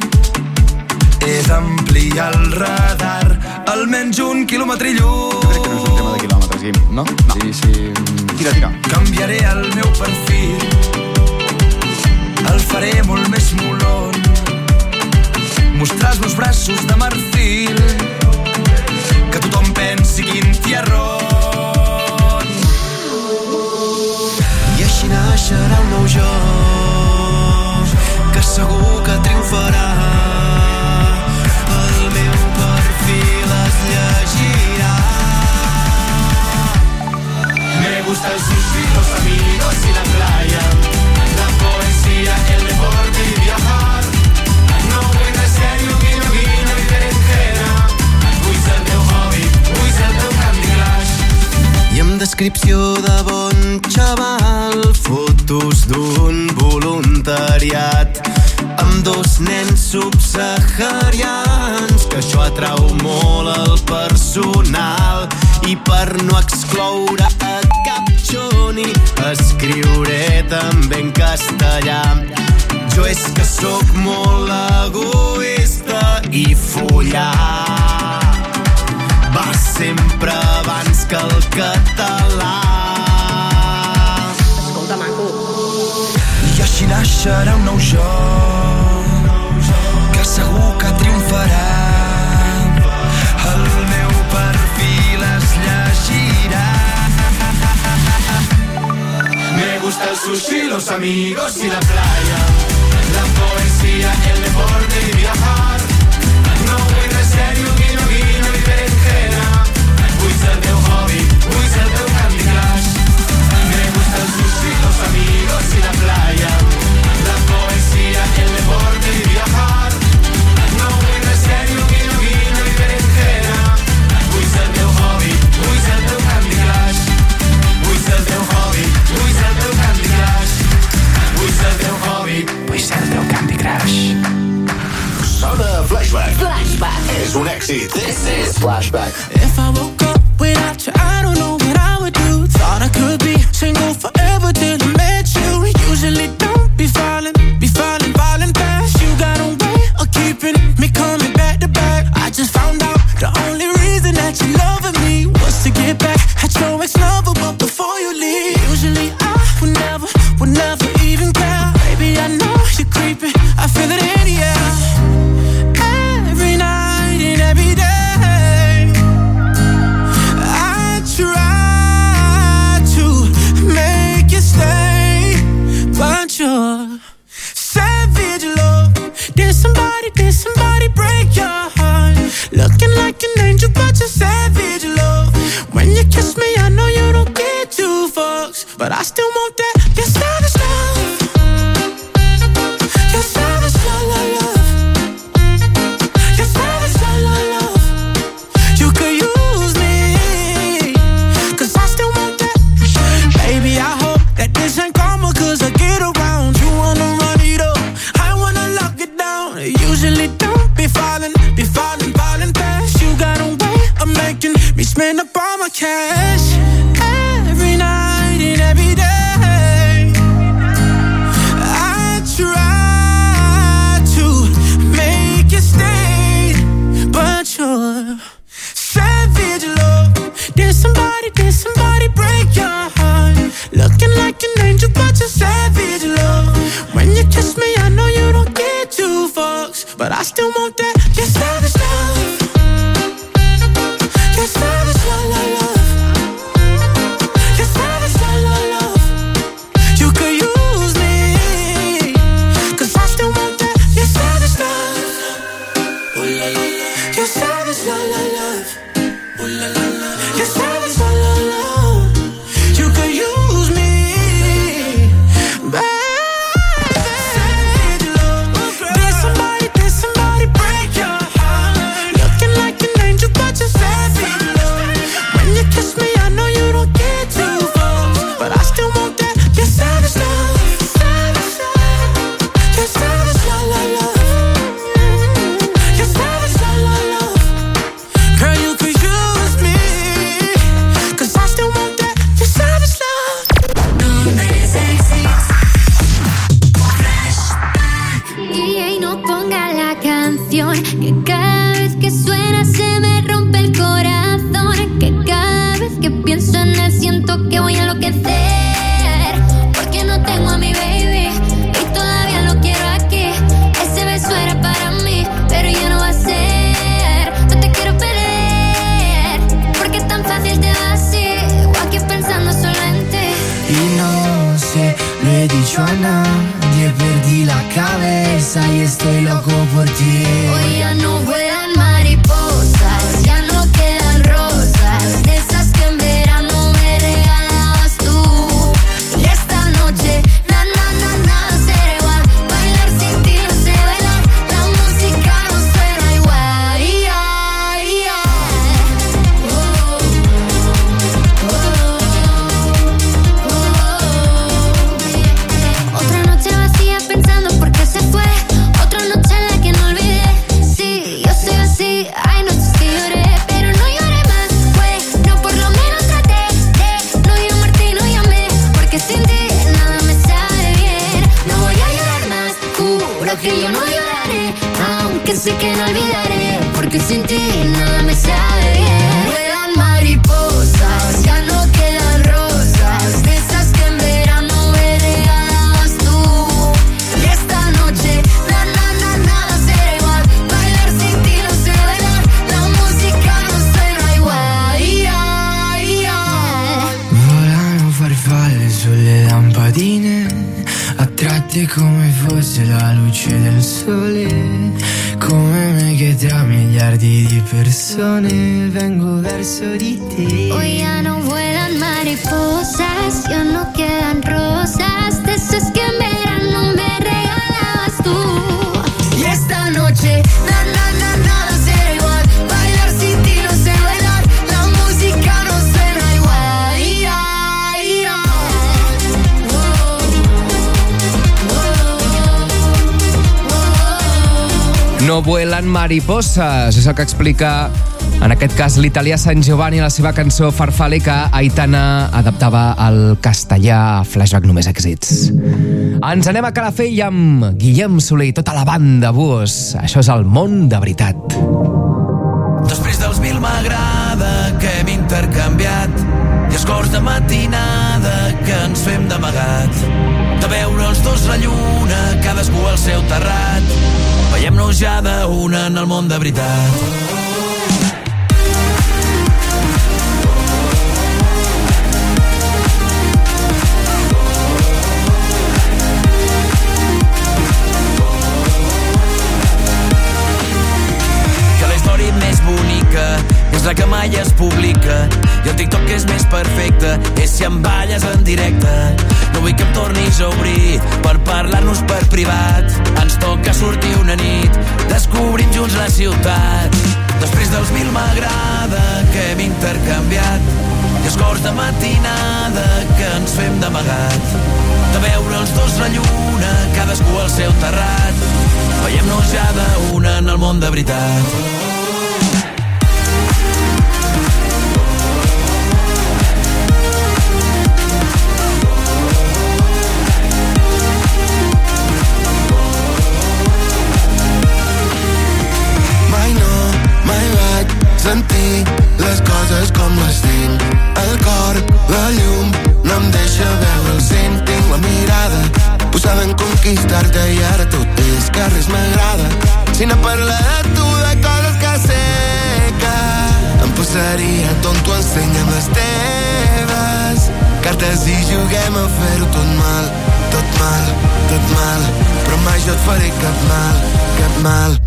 He d'ampliar el radar Almenys un quilòmetre lluny Crec que no és un tema de quilòmetres, Guim, no? no. Sí, sí. Tira, tira. Canviaré el meu perfil El faré molt més molon Mostrar els meus braços de marfil Que tothom pensi quin tiarrón I així naixerà un nou jo Que segur que triomfarà gusta el sushi, los amigos y la playa. La poesía, el deporte y viajar. No vull res serio, guiño, guiño i berenjena. Vull ser el teu hobby, vull ser el teu Candy. I amb descripció de bon xaval, fotos d'un voluntariat amb dos nens subsaharians, atrau molt el personal i per no excloure a cap xoni escriuré també en castellà. Jo és que sóc molt egoista i follar va sempre abans que el català. Escolta, maco. I així naixerà un nou jo que segur que triomfarà. El sushi, los amigos y la playa. La poesía, el deporte y viajar. No res serio, Flashback. Flashback. És un èxit. This is Flashback. If I woke up without you, I don't know what I would do. Thought I could be single forever but I still el que explica en aquest cas l'italià Sant Giovanni la seva cançó Farfalle que Aitana adaptava al castellà Flashback Només Èxits. Ens anem a Calafell amb Guillem Soler i tota la banda Búhos. Això és el món de veritat. Després dels mil m'agrada que hem intercanviat i escorts de matinada que ens fem d'amagat de veure els dos la lluna cadascú al seu terrat veiem-nos ja d'una en el món de veritat la que mai es publica? I el TikTok és més perfecte és si em balles en directe. No vull que em tornis a obrir per parlar-nos per privat. Ens toca sortir una nit descobrim junts la ciutat. Després dels mil m'agrada que hem intercanviat. I escorts de matinada que ens fem d'amagat. De veure els dos la lluna cadascú al seu terrat. Veiem-nos ja d'una en el món de veritat teves cartes i juguem a fer-ho tot mal, tot mal, tot mal. Però mai jo et faré cap mal, cap mal.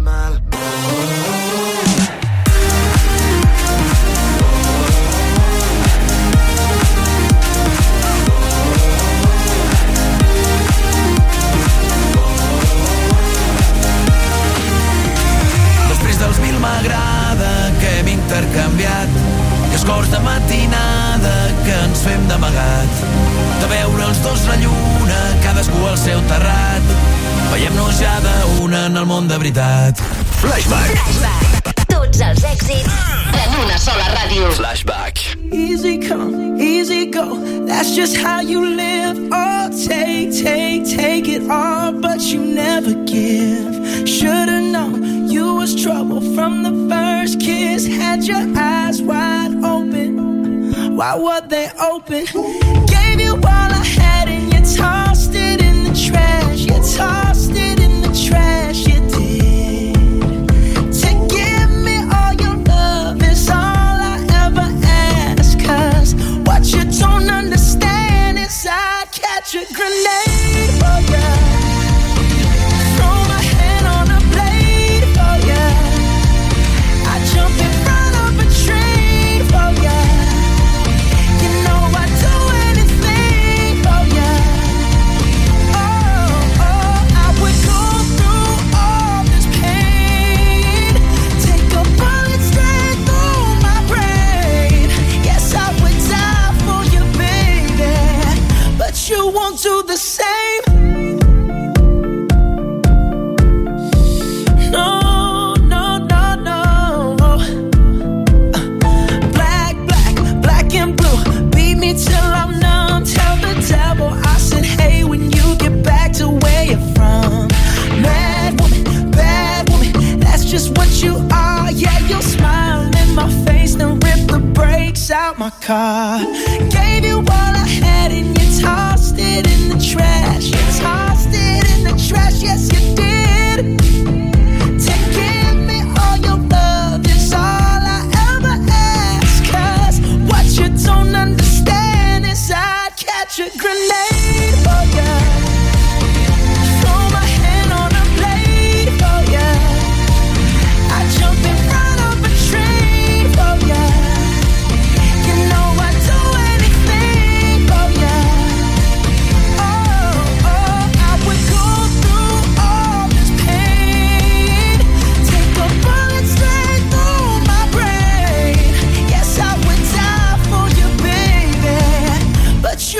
Món de veritat Flashback Tots els èxits en una sola ràdio. Flashback Easy come, easy go. That's just how you live. Oh, take, take, take it all, but you never give. Should've known you was trouble from the first kiss. Had your eyes wide open. why were they open? Gave you all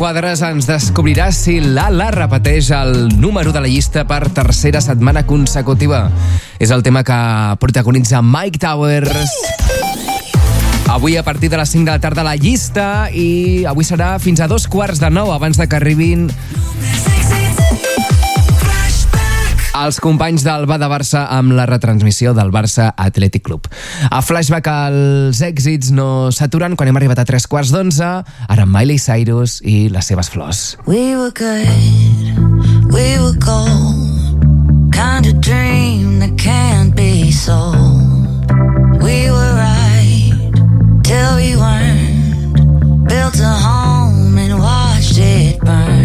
quadres ens descobrirà si l'Ala repeteix el número de la llista per tercera setmana consecutiva. És el tema que protagonitza Mike Towers. Avui a partir de les 5 de la tarda la llista i avui serà fins a dos quarts de nou abans de que arribin els companys del Bada Barça amb la retransmissió del Barça Athletic Club. A Flashback els èxits no s'aturen quan hem arribat a tres quarts d'onze. ara Miley Cyrus i les seves flors. We were good, we were gold. Kind of dream that can't be sold. We were right, till we weren't. Built a home and watched it burn.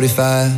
45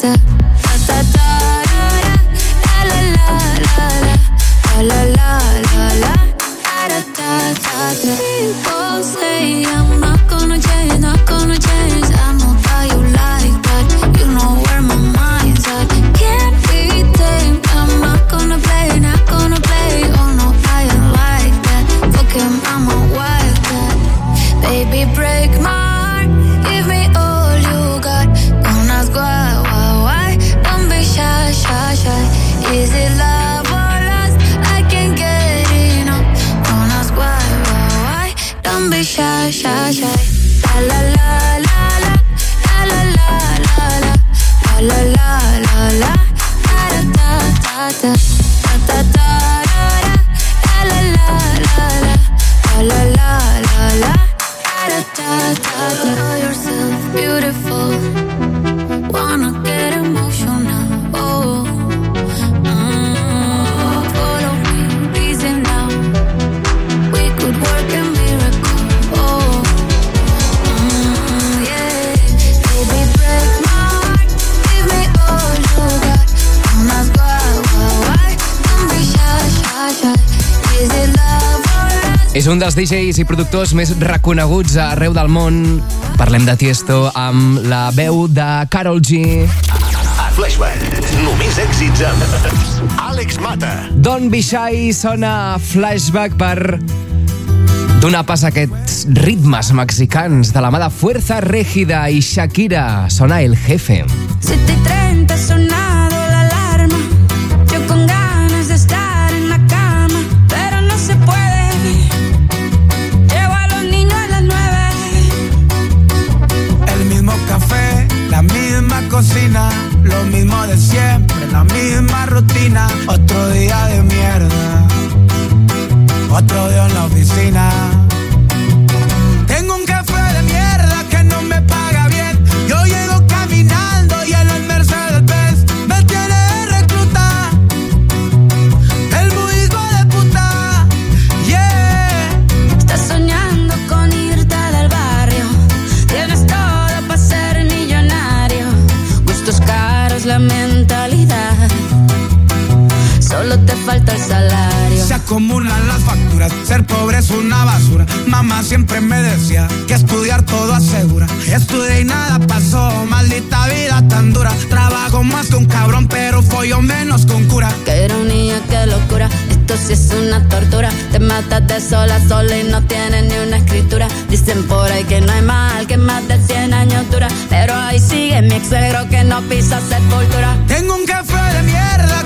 the un dels DJs i productors més reconeguts arreu del món. Parlem de Tiesto amb la veu de Carol G. A Flashback, només èxits amb Àlex Mata. Don't Be Shy sona flashback per donar pas a aquests ritmes mexicans de la mà de Fuerza Régida i Shakira. Sona El Jefe. 7 y cocina, lo mismo de siempre, la misma rutina. Otro día de mierda, otro día en la oficina. falta el salario. Se acumulan las facturas, ser pobre es una basura. Mamá siempre me decía que estudiar todo asegura. Estudié y nada pasó, maldita vida tan dura. Trabajo más que un cabrón, pero follo menos con cura. Qué ironía, qué locura, esto sí es una tortura. Te matas de sola a sola y no tienes ni una escritura. Dicen por ahí que no hay mal, que más de 100 años dura. Pero ahí sigue mi ex que no pisa sepultura. Tengo un café de mierda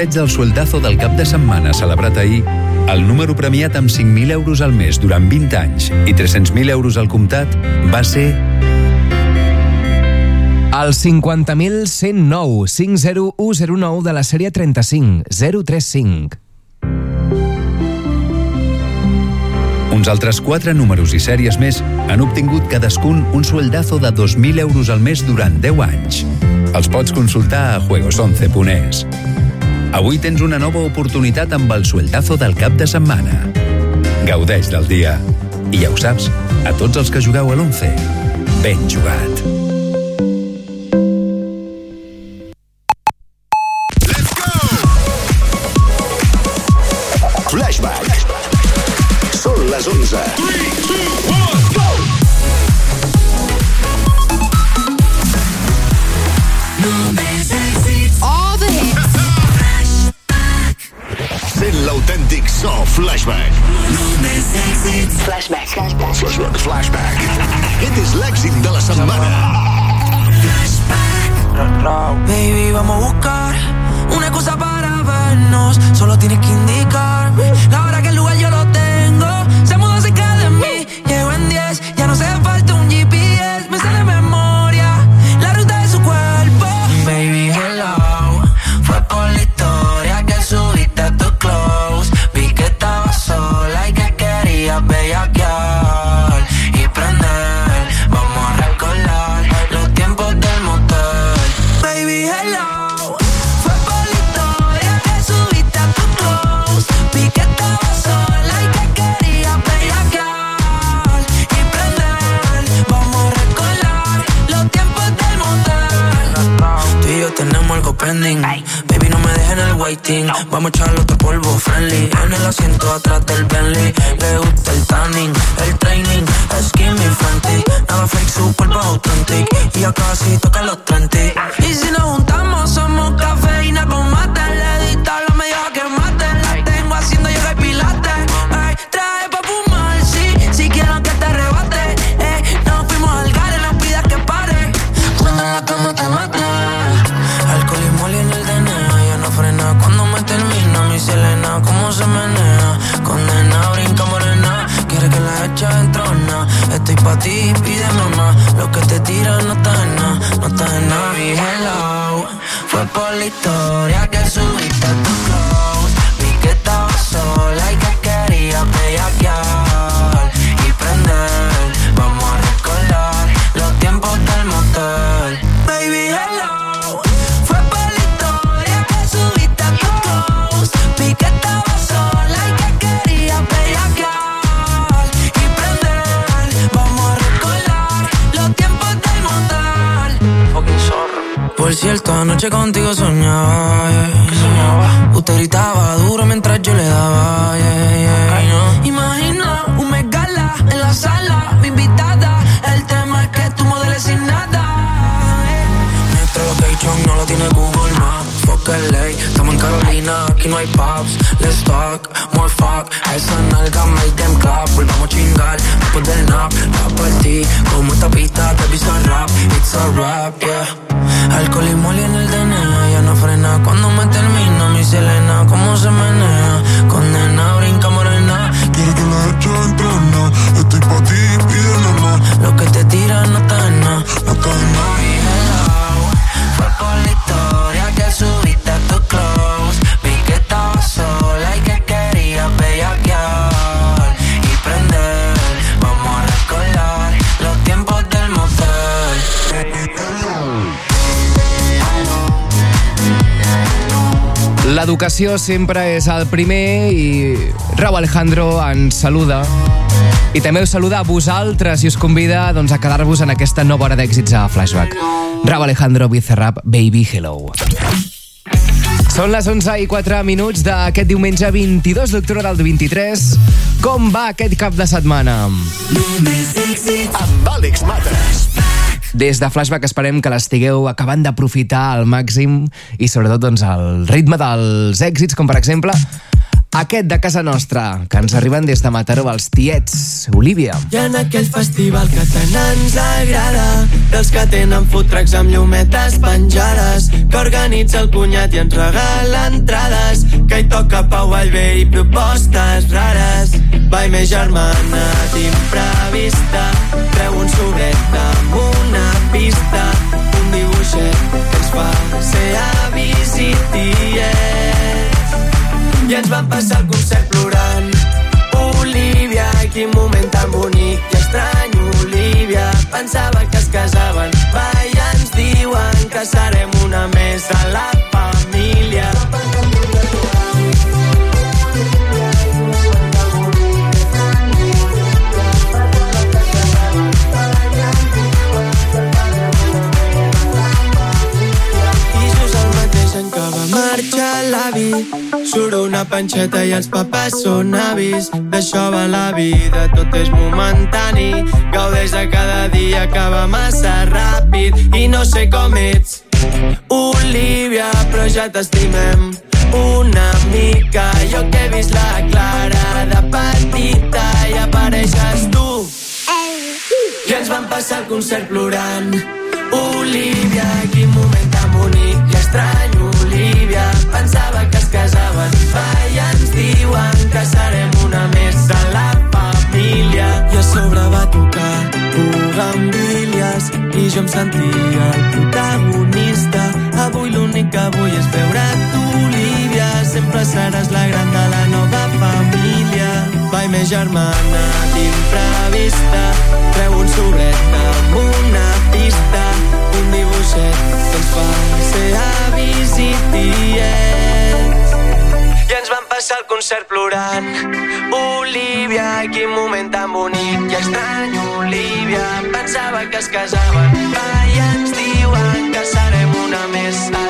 sorteig del sueldazo del cap de setmana celebrat ahir, el número premiat amb 5.000 euros al mes durant 20 anys i 300.000 euros al comptat va ser el 50.109-50109 de la sèrie 35 035. Uns altres quatre números i sèries més han obtingut cadascun un sueldazo de 2.000 euros al mes durant 10 anys. Els pots consultar a juegos11.es. Avui tens una nova oportunitat amb el sueldazo del cap de setmana. Gaudeix del dia. I ja ho saps, a tots els que jugueu a l'11, ben jugat. L'educació sempre és el primer i Rau Alejandro ens saluda i també us saluda a vosaltres i us convida doncs, a quedar-vos en aquesta nova hora d'èxits a Flashback. Rau Alejandro, Bizarrap, Baby Hello. Són les 11 i 4 minuts d'aquest diumenge 22 d'octubre del 23. Com va aquest cap de setmana? Amb Àlex Mates. Des de Flashback esperem que l'estigueu acabant d'aprofitar al màxim i sobretot doncs, el ritme dels èxits, com per exemple aquest de casa nostra, que ens arriben des de Mataró els tiets, Olivia. I en aquell festival que tant ens agrada dels que tenen food trucks amb llumetes penjades que organitza el cunyat i ens regala entrades que hi toca Pau Vallvé i propostes rares Vai més germana d'imprevista treu un sobret amb una pista un dibuixet que ens fa ser avis i tiets i ens vam passar el concert plorant. Olivia, quin moment tan bonic i estrany, Olivia. Pensava que es casaven, va, i ens diuen que serem una més a la família. I l'avi Surt una panxeta i els papes són avis. D'això va la vida, tot és momentani. Gaudeix de cada dia va massa ràpid. I no sé com ets Olivia, però ja t'estimem. Una mica Jo que he vist la Clara de petita i apareixes tu. I ens vam passar el concert plorant. Olivia, casaven, i ens diuen que serem una més a la família. I a sobre va tocar Bugambilles i jo em sentia el protagonista. Avui l'únic que vull és veure tu, Olivia Sempre seràs la gran de la nova família. Vai, més germana d'imprevista. Treu un sobret amb una pista. Un dibuixet que ens fa ser avis i ens vam passar el concert plorant. Olivia, quin moment tan bonic. I estrany, Olivia Pensava que es casaven, va, i ens diuen que serem un una més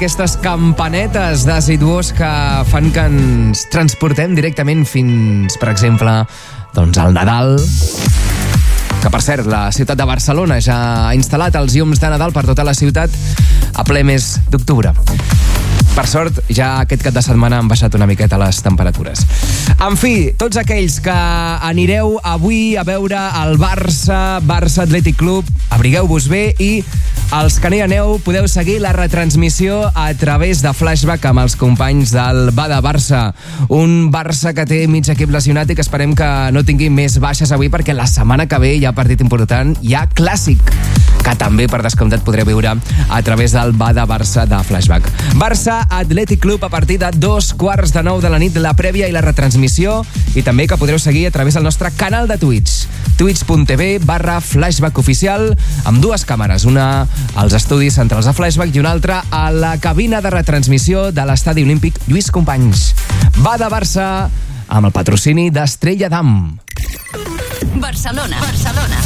aquestes campanetes de Sidwos que fan que ens transportem directament fins, per exemple, doncs al Nadal, que per cert, la ciutat de Barcelona ja ha instal·lat els llums de Nadal per tota la ciutat a ple mes d'octubre. Per sort, ja aquest cap de setmana han baixat una miqueta les temperatures. En fi, tots aquells que anireu avui a veure el Barça, Barça Athletic Club, abrigueu-vos bé i els que no hi aneu podeu seguir la retransmissió a través de Flashback amb els companys del Bada Barça. Un Barça que té mig equip lesionat i que esperem que no tingui més baixes avui perquè la setmana que ve hi ha partit important, hi ha clàssic que també per descomptat podreu veure a través del Bada Barça de Flashback. Barça Athletic Club a partir de dos quarts de nou de la nit, la prèvia i la retransmissió, i també que podreu seguir a través del nostre canal de Twitch, twitch.tv barra flashback oficial, amb dues càmeres, una als estudis centrals de Flashback i una altra a la cabina de retransmissió de l'estadi olímpic Lluís Companys. Bada Barça amb el patrocini d'Estrella d'Am. Barcelona. Barcelona.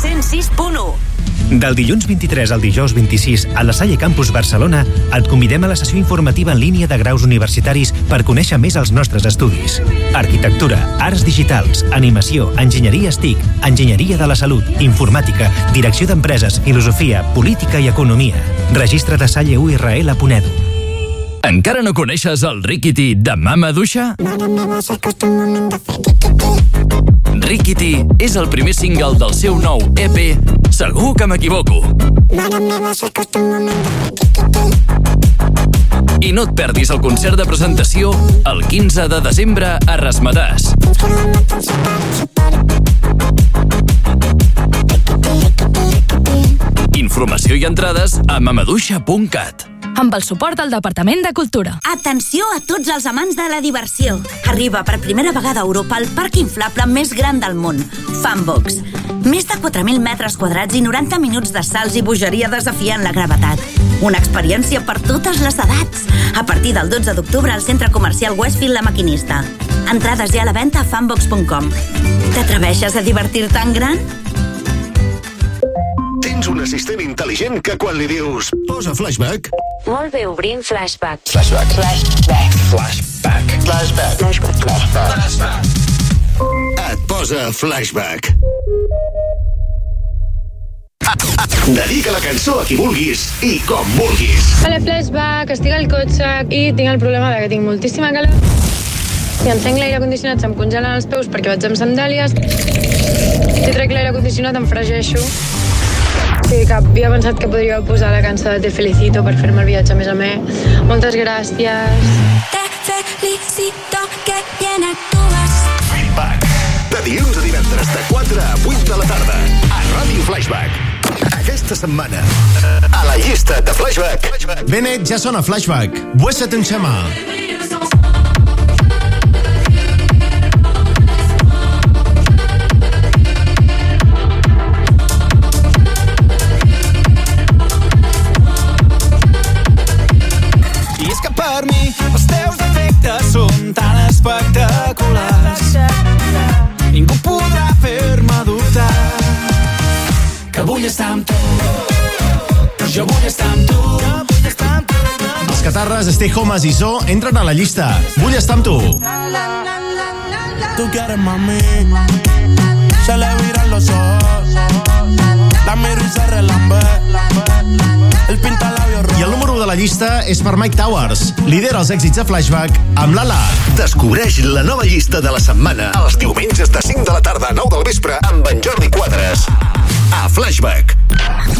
106.1 Del dilluns 23 al dijous 26 a la Salle Campus Barcelona et convidem a la sessió informativa en línia de graus universitaris per conèixer més els nostres estudis. Arquitectura, arts digitals, animació, enginyeria STIC, enginyeria de la salut, informàtica, direcció d'empreses, filosofia, política i economia. Registra't a Ponedo. Encara no coneixes el Rikiti de Mama Duixa? Rikiti és el primer single del seu nou EP Segur que m'equivoco. I no et perdis el concert de presentació el 15 de desembre a Rasmatàs. Informació i entrades a mamaduixa.cat. Amb el suport del Departament de Cultura. Atenció a tots els amants de la diversió. Arriba per primera vegada a Europa el parc inflable més gran del món, Funbox. Més de 4.000 metres quadrats i 90 minuts de salts i bogeria desafiant la gravetat. Una experiència per totes les edats. A partir del 12 d'octubre al centre comercial Westfield La Maquinista. Entrades ja a la venda a funbox.com. T'atreveixes a divertir-te en gran? Tens un assistent intel·ligent que quan li dius posa flashback, Molt bé, obrim flashback. Flashback. Flashback. flashback, flashback, flashback, flashback, et posa flashback. Dedica la cançó a qui vulguis i com vulguis. Vale, flashback, estic al cotxe i tinc el problema de que tinc moltíssima calor. Si encenc l'aire condicionat se'm congelen els peus perquè vaig amb sandàlies. Si trec l'aire condicionat em fregeixo. Sí, que havia pensat que podríeu posar la cançó de Te Felicito per fer-me el viatge més a mi. Moltes gràcies. Te felicito que bien actúas. Feedback. De dilluns a divendres de 4 a 8 de la tarda a Ràdio Flashback. Aquesta setmana, a la llista de Flashback, Bennett ja sona Flashback. Vuesa Tunchema. I per mi els teus defectes són tan espectaculars Ningú podrà fer-me dubtar Que vull estar amb tu Jo vull estar amb tu Els catarres Stay Home i Zo entren a la llista. Vull estar amb tu. Tú quieres mami, se le viran los ojos. La miro y se relambe. El pinta la llista és per Mike Towers. Lidera els èxits de Flashback amb l'Ala. Descobreix la nova llista de la setmana els diumenges de 5 de la tarda a 9 del vespre amb en Jordi Quadres. A Flashback.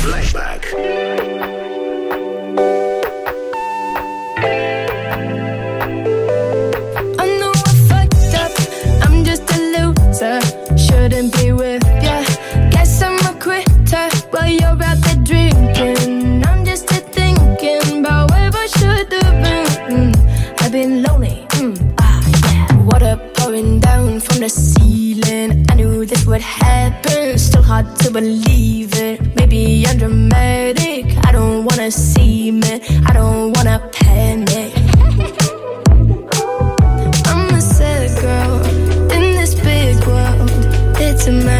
Flashback. I know I fucked up. I'm just a loser. Shouldn't be with ya. Guess I'm a quitter while you're the ceiling. I knew this would happen. Still hard to believe it. Maybe I'm dramatic. I don't wanna see it. I don't wanna panic. I'm a sad girl in this big world. It's a mad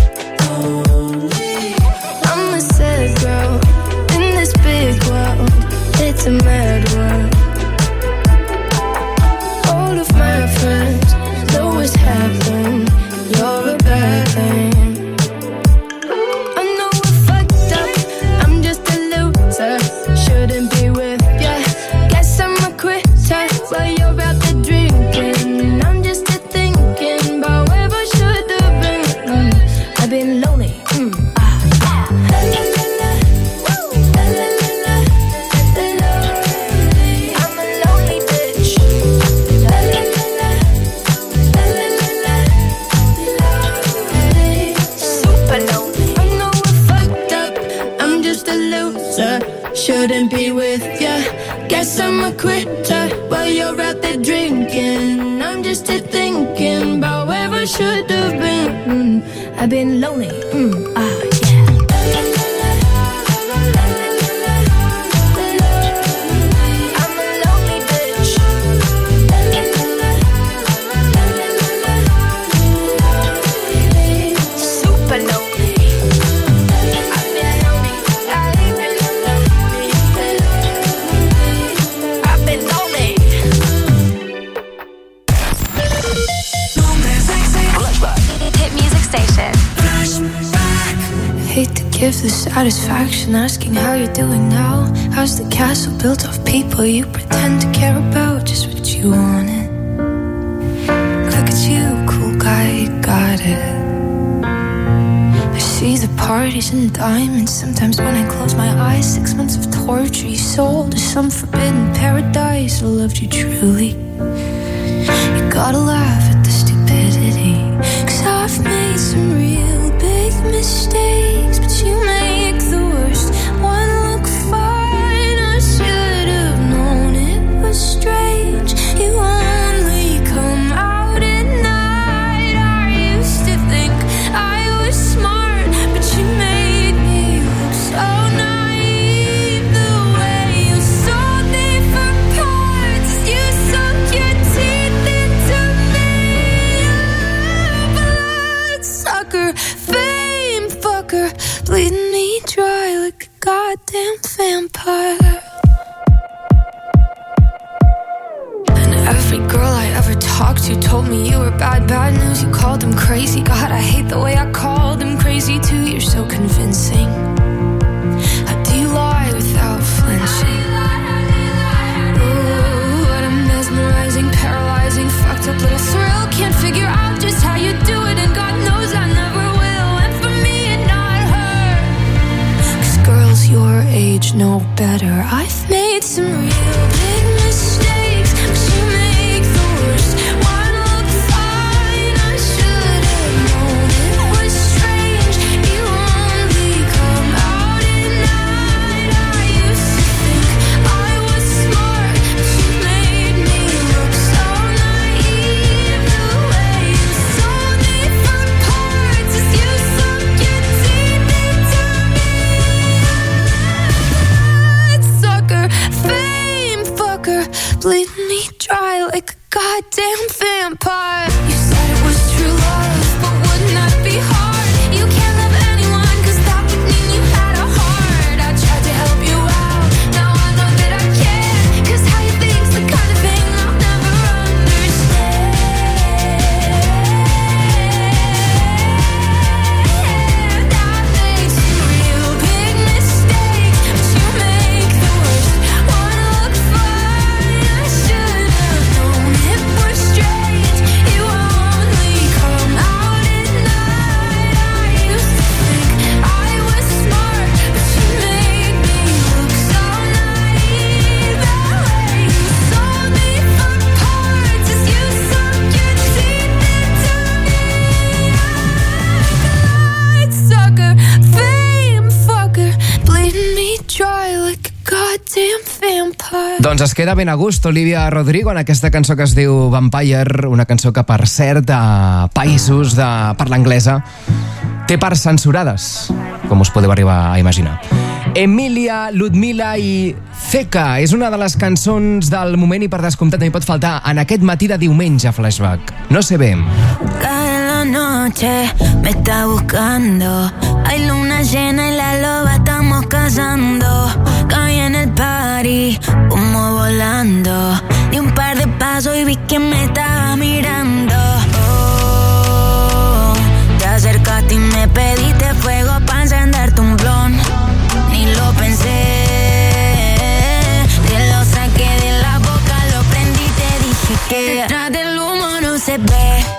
queda ben a gust Olivia Rodrigo en aquesta cançó que es diu Vampire, una cançó que, per cert, a països de parla anglesa té parts censurades, com us podeu arribar a imaginar. Emilia, Ludmila i Ceca és una de les cançons del moment i per descomptat no hi pot faltar en aquest matí de diumenge Flashback. No se bé Cae la noche, me está buscando Hay luna llena y la loba estamos cazando Cae en el party humo volando. Di un par de pasos y vi que me estaba mirando. Oh, te acercaste y me pediste fuego para encender tu blon. Ni lo pensé. Te lo saqué de la boca, lo prendí y te dije que detrás del humo no se ve.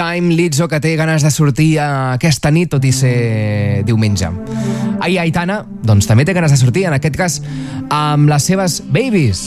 Time, Lizzo, que té ganes de sortir eh, aquesta nit, tot i ser diumenge. Ai, Aitana, doncs també té ganes de sortir, en aquest cas, amb les seves Babies.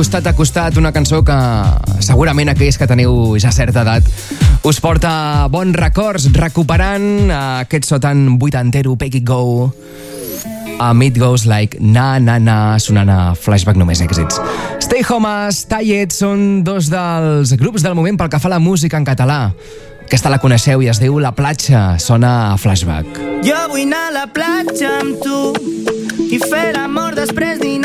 costat a costat, una cançó que segurament aquells que teniu ja certa edat us porta bons records recuperant aquest so tan vuitantero Peggy Go amb It Goes Like Na Na Na sonant a flashback només èxits. Stay Homes, Tallet són dos dels grups del moment pel que fa a la música en català. Aquesta la coneixeu i es diu La Platja, sona a flashback. Jo vull anar a la platja amb tu i fer l'amor després d'inici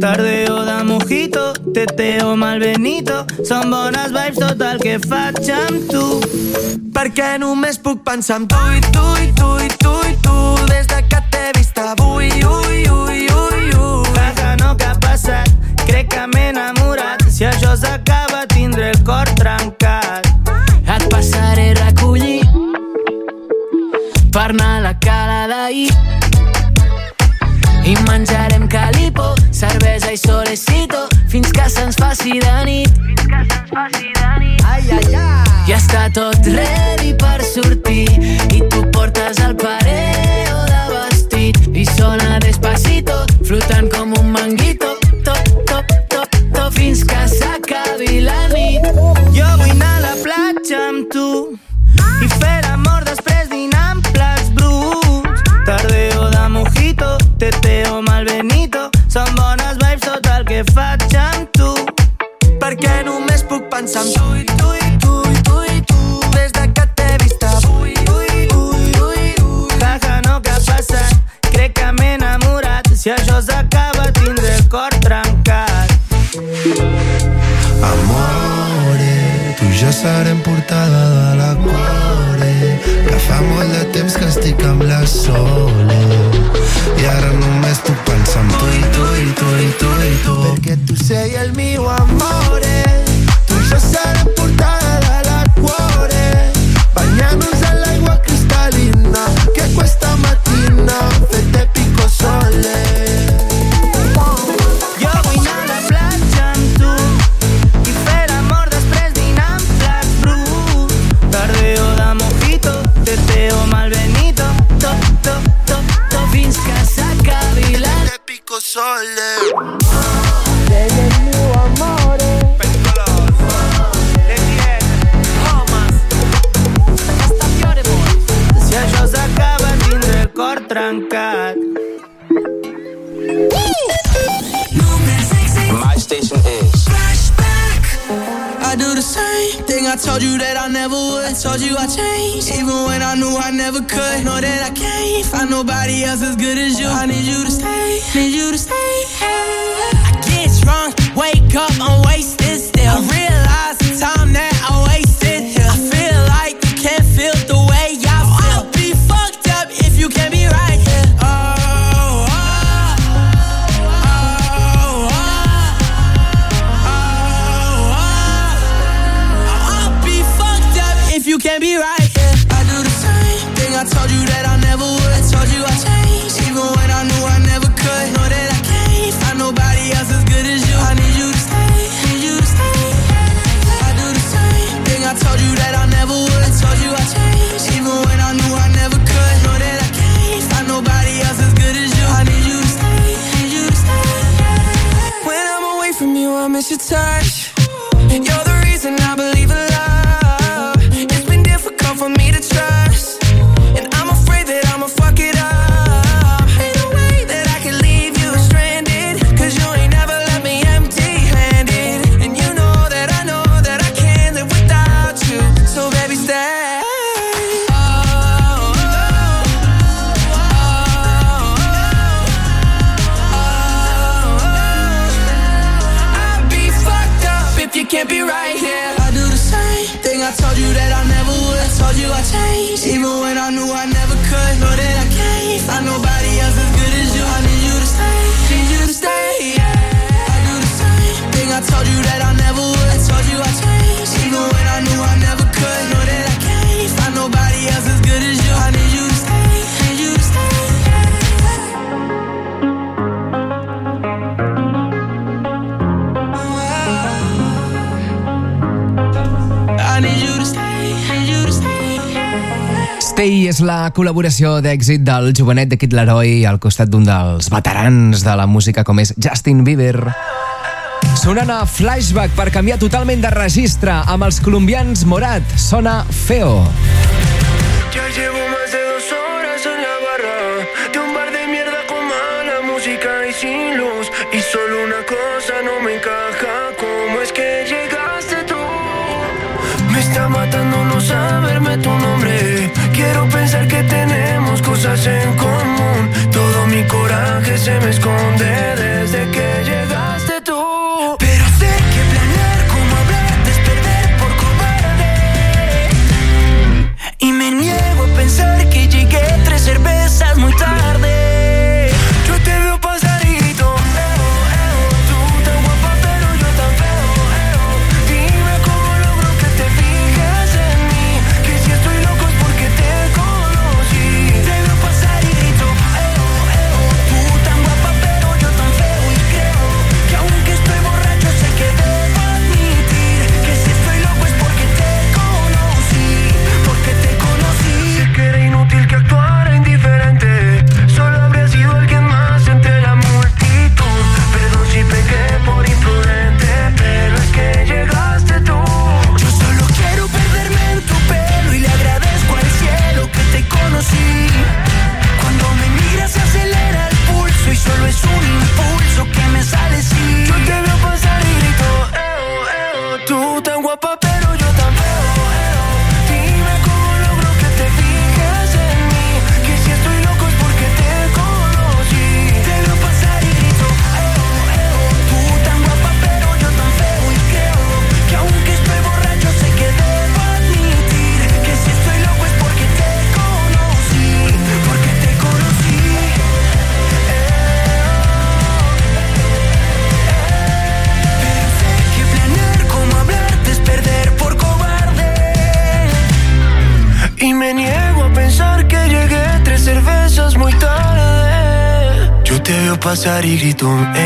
Tardeo da mojito, teteo malbenito. Són bones vibes tot el que faig amb tu. Perquè només puc pensar en tu i tu i tu i col·laboració d'èxit del jovenet de Kid Laroi al costat d'un dels veterans de la música com és Justin Bieber. Sonant a flashback per canviar totalment de registre amb els colombians Morat, sona Feo. Feo. en común. Todo mi coraje se me esconde de don't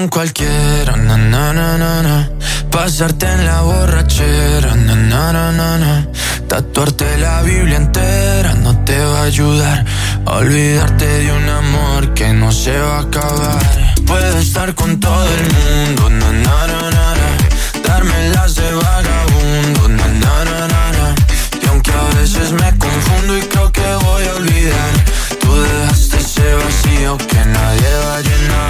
con cualquiera, na, na, na, na. Pasarte en la borrachera, na, na, na, na. Tatuarte la Biblia entera no te va a ayudar. Olvidarte de un amor que no se va a acabar. Puedes estar con todo el mundo, na, na, na, na. Darme las de vagabundo, na, na, na, na. Y aunque a veces me confundo y creo que voy a olvidar, tú dejaste ese vacío que nadie va a llenar.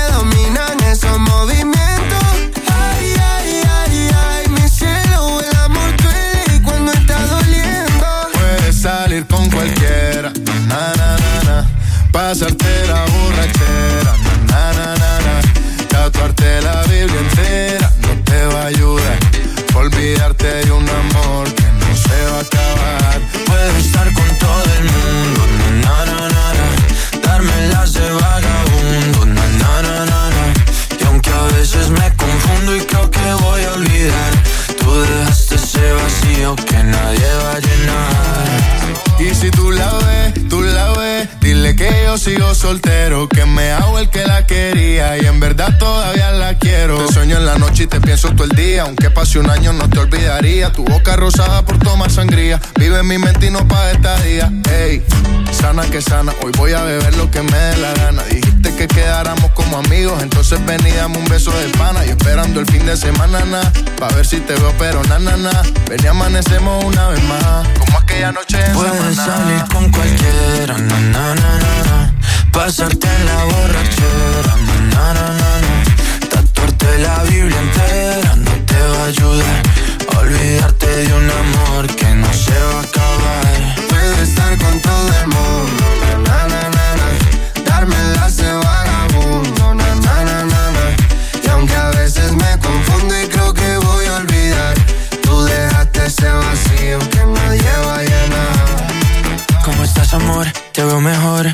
que me hago el que la quería y en verdad todavía la quiero. Te sueño en la noche y te pienso todo el día, aunque pase un año no te olvidaría. Tu boca rosada por tomar sangría, vive en mi mente y no para esta día. Ey, sana que sana, hoy voy a beber lo que me dé la gana. Dijiste que quedáramos como amigos, entonces ven y dame un beso de pana. Y esperando el fin de semana, na, pa' ver si te veo, pero na, na, na. Ven y amanecemos una vez más, como aquella noche en Puedes salir con cualquiera, na, na, na, na. Pasarte en la borrachera, na, na, na, na. Tatuarte la Biblia entera no te va a ayudar. Olvidarte de un amor que no se va a acabar. Puedes estar con todo el mundo, na, na, na, na. Darme las de vagabundo, na, na, na, na, na. Y aunque a veces me confundo y creo que voy a olvidar, tú dejaste ese vacío que nadie va a llenar. ¿Cómo estás, amor? Te veo mejor,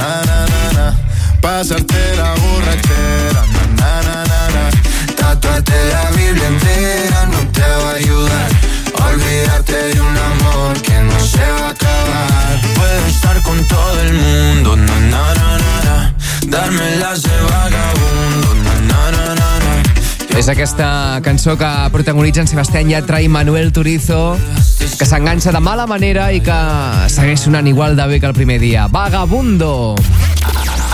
na, na, na, na. Pasarte la borrachera, na, na, na, na. Tatuarte la Biblia entera no te va a ayudar. Olvidarte de un amor que no se va a acabar. Puedo estar con todo el mundo, na, na, na, na, na. Darme las de vagabundo, És aquesta cançó que protagonitzen Sebastián Yatra i Manuel Turizo, que s'enganxa de mala manera i que segueix sonant igual de bé que el primer dia. Vagabundo!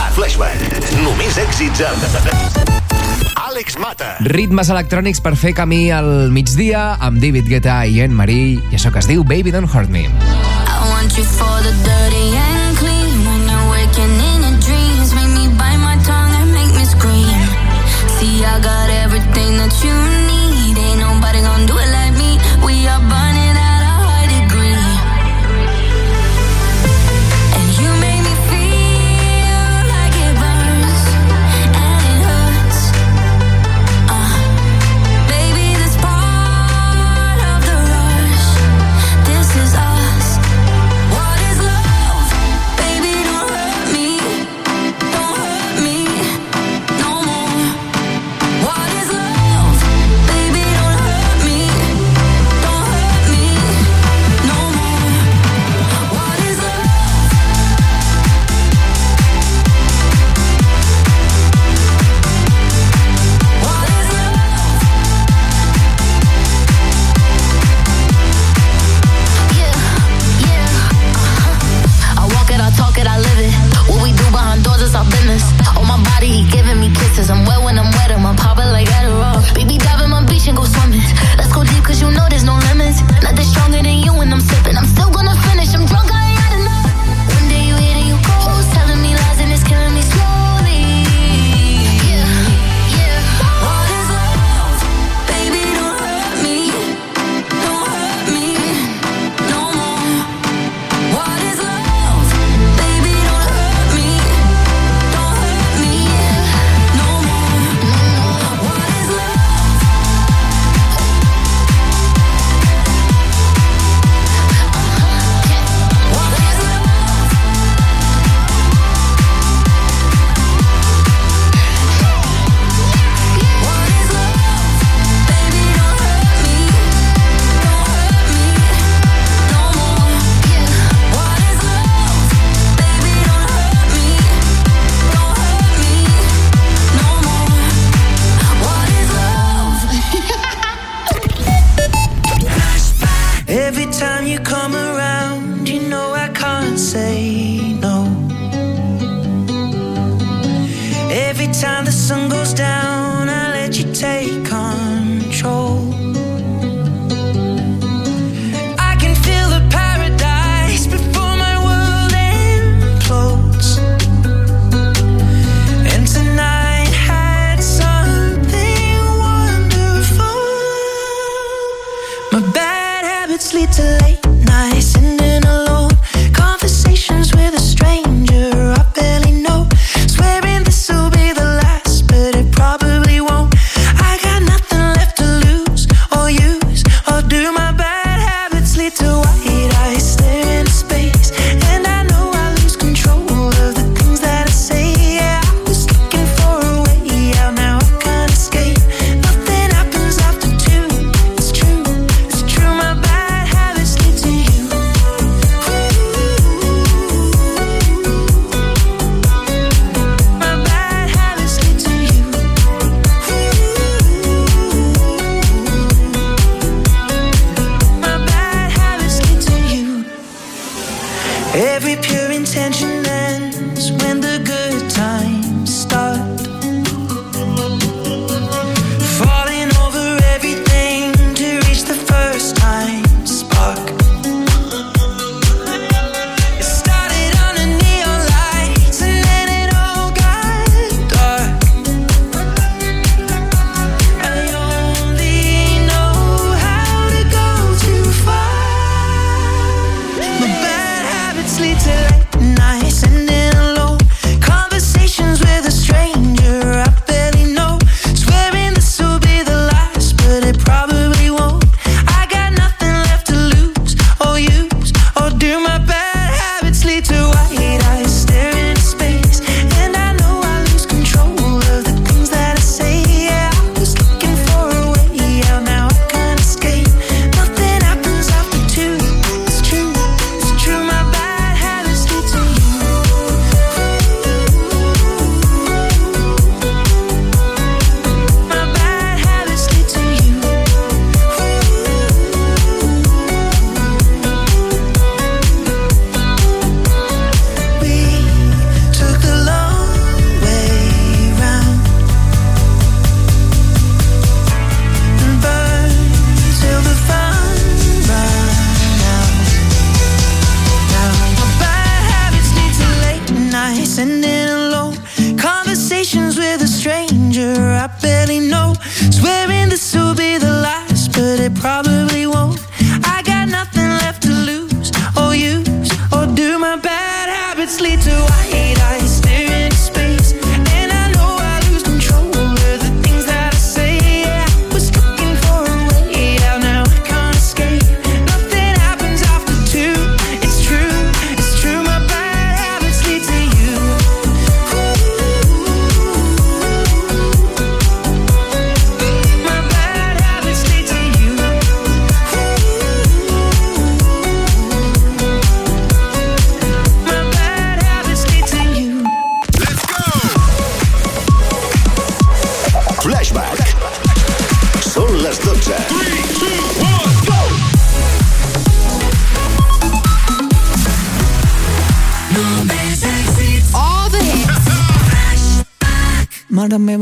A Flashback, només èxits amb... Àlex Mata. Ritmes electrònics per fer camí al migdia amb David Guetta i en Marie i això que es diu Baby Don't Hurt Me. I want you for the dirty and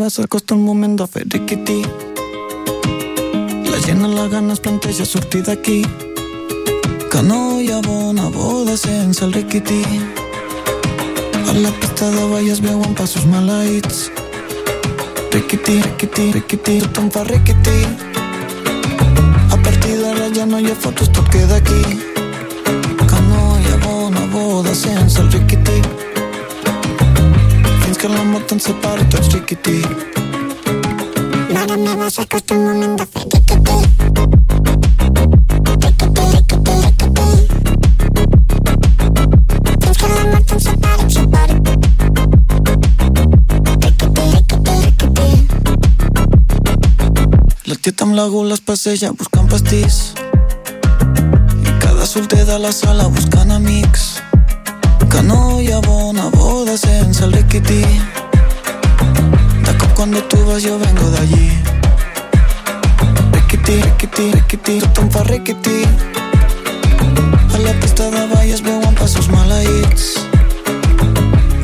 Mare meva, s'acosta el moment de fer. La gent a la gana es planteja sortir d'aquí. Que bona boda sense el riquití. A la pista de ball es veuen passos maleïts. Riquití, riquití, riquití, tothom fa riquití. A partir d'ara ja no hi ha fotos, tot queda aquí. Que no hi bona boda sense el riquití. Que la mort ens separi tots riquití. Mare meva, s'acosta el moment de fer. Fins que la mort ens riquití, riquití. La tieta amb la gula es passeja buscant pastís. I cada solter de la sala buscant amics. No ha bona boda sense el riquití. De cop tú vas yo vengo de allí. Riquití, riquití, riquití, tothom fa riquití. A la pista de ball es veuen passos maleïts.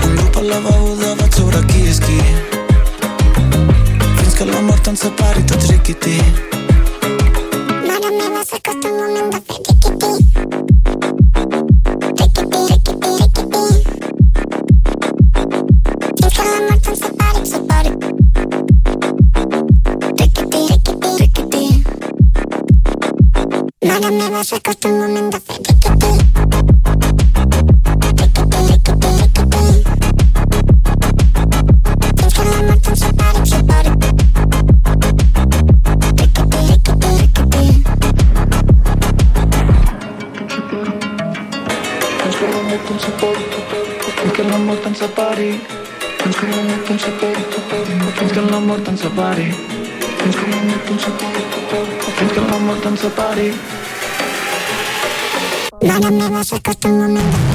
Un grup al lavabo debat sobre qui és qui. Fins que la mort ens separi tots riquití.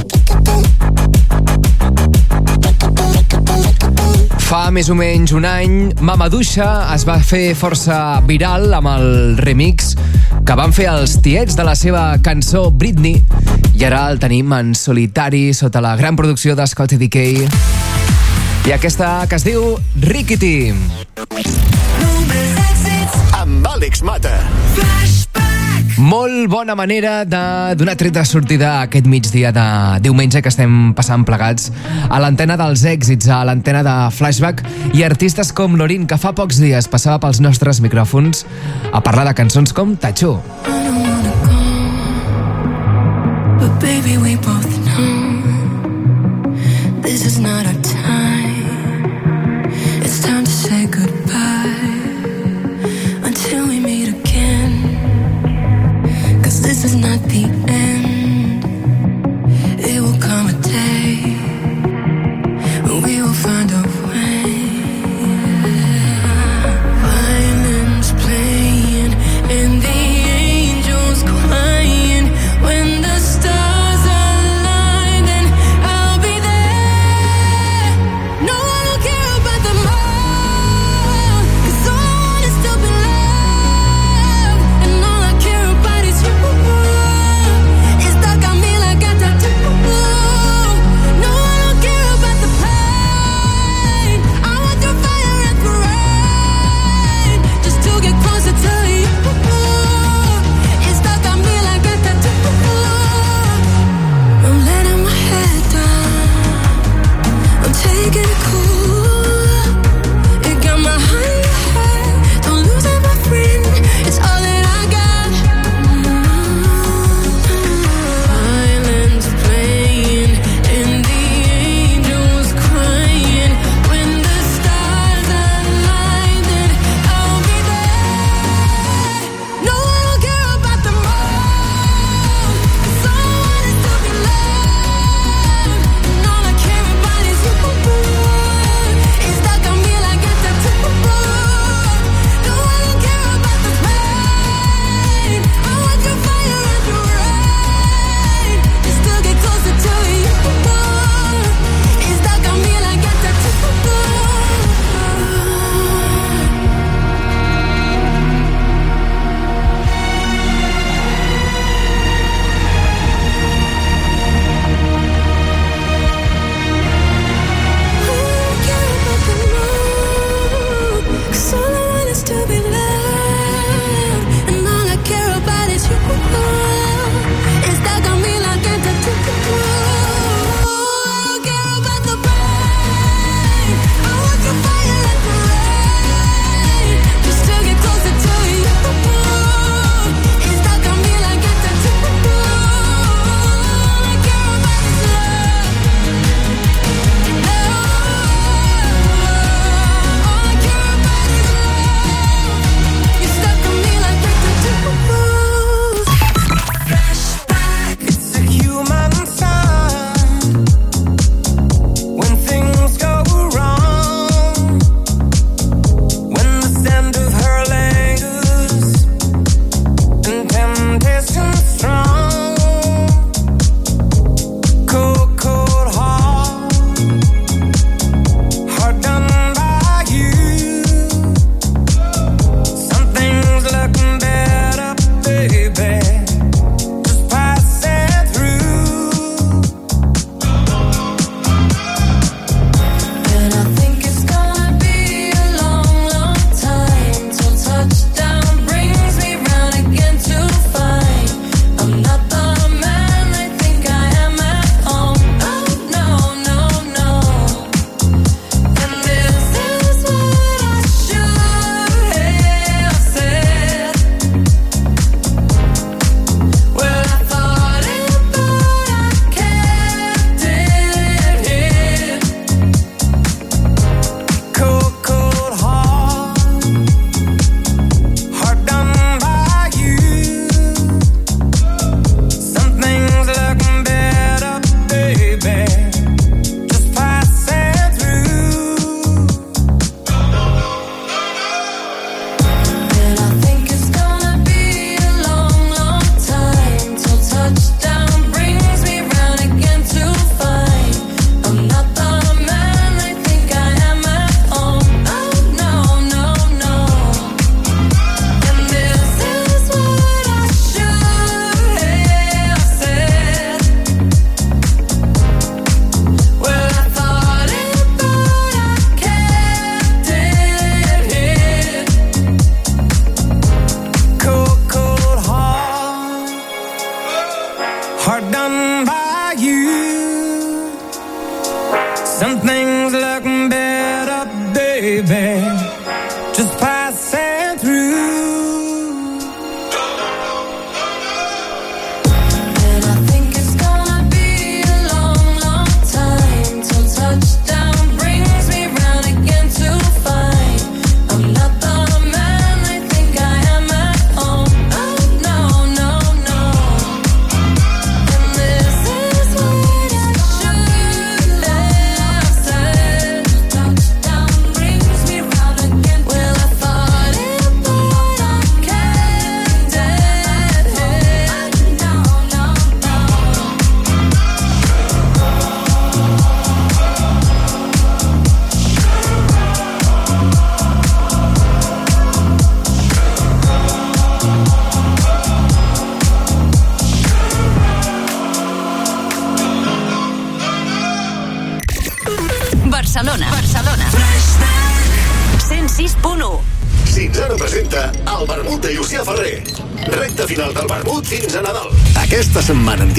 Riquití, riquití, riquití. Fa més o menys un any, Mamaduixa es va fer força viral amb el remix que van fer els tiets de la seva cançó Britney i ara el tenim en solitari sota la gran producció de Scotty DK i aquesta que es diu Rickety. Amb Àlex Mata. Molt bona manera de donar tret de sortida aquest migdia de diumenge que estem passant plegats a l'antena dels èxits, a l'antena de Flashback i artistes com Lorin, que fa pocs dies passava pels nostres micròfons a parlar de cançons com Tacho. But baby, we both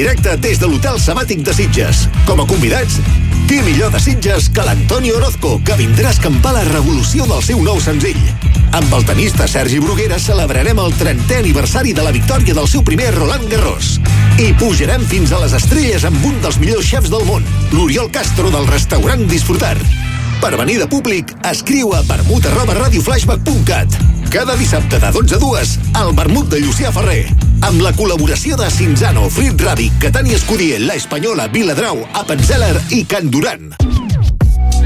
directe des de l'Hotel Sabàtic de Sitges. Com a convidats, qui millor de Sitges que l'Antoni Orozco, que vindrà a escampar la revolució del seu nou senzill. Amb el tenista Sergi Bruguera celebrarem el 30è aniversari de la victòria del seu primer Roland Garros. I pujarem fins a les estrelles amb un dels millors xefs del món, l'Oriol Castro del restaurant Disfrutar. Per venir de públic, escriu a vermut arroba radioflashback.cat. Cada dissabte de 12 a 2, al vermut de Llucià Ferrer. Amb la col·laboració de Cinzano, Frit Ràdic, Catani Escudier, La Espanyola, Viladrau, Appenzeller i Can Duran.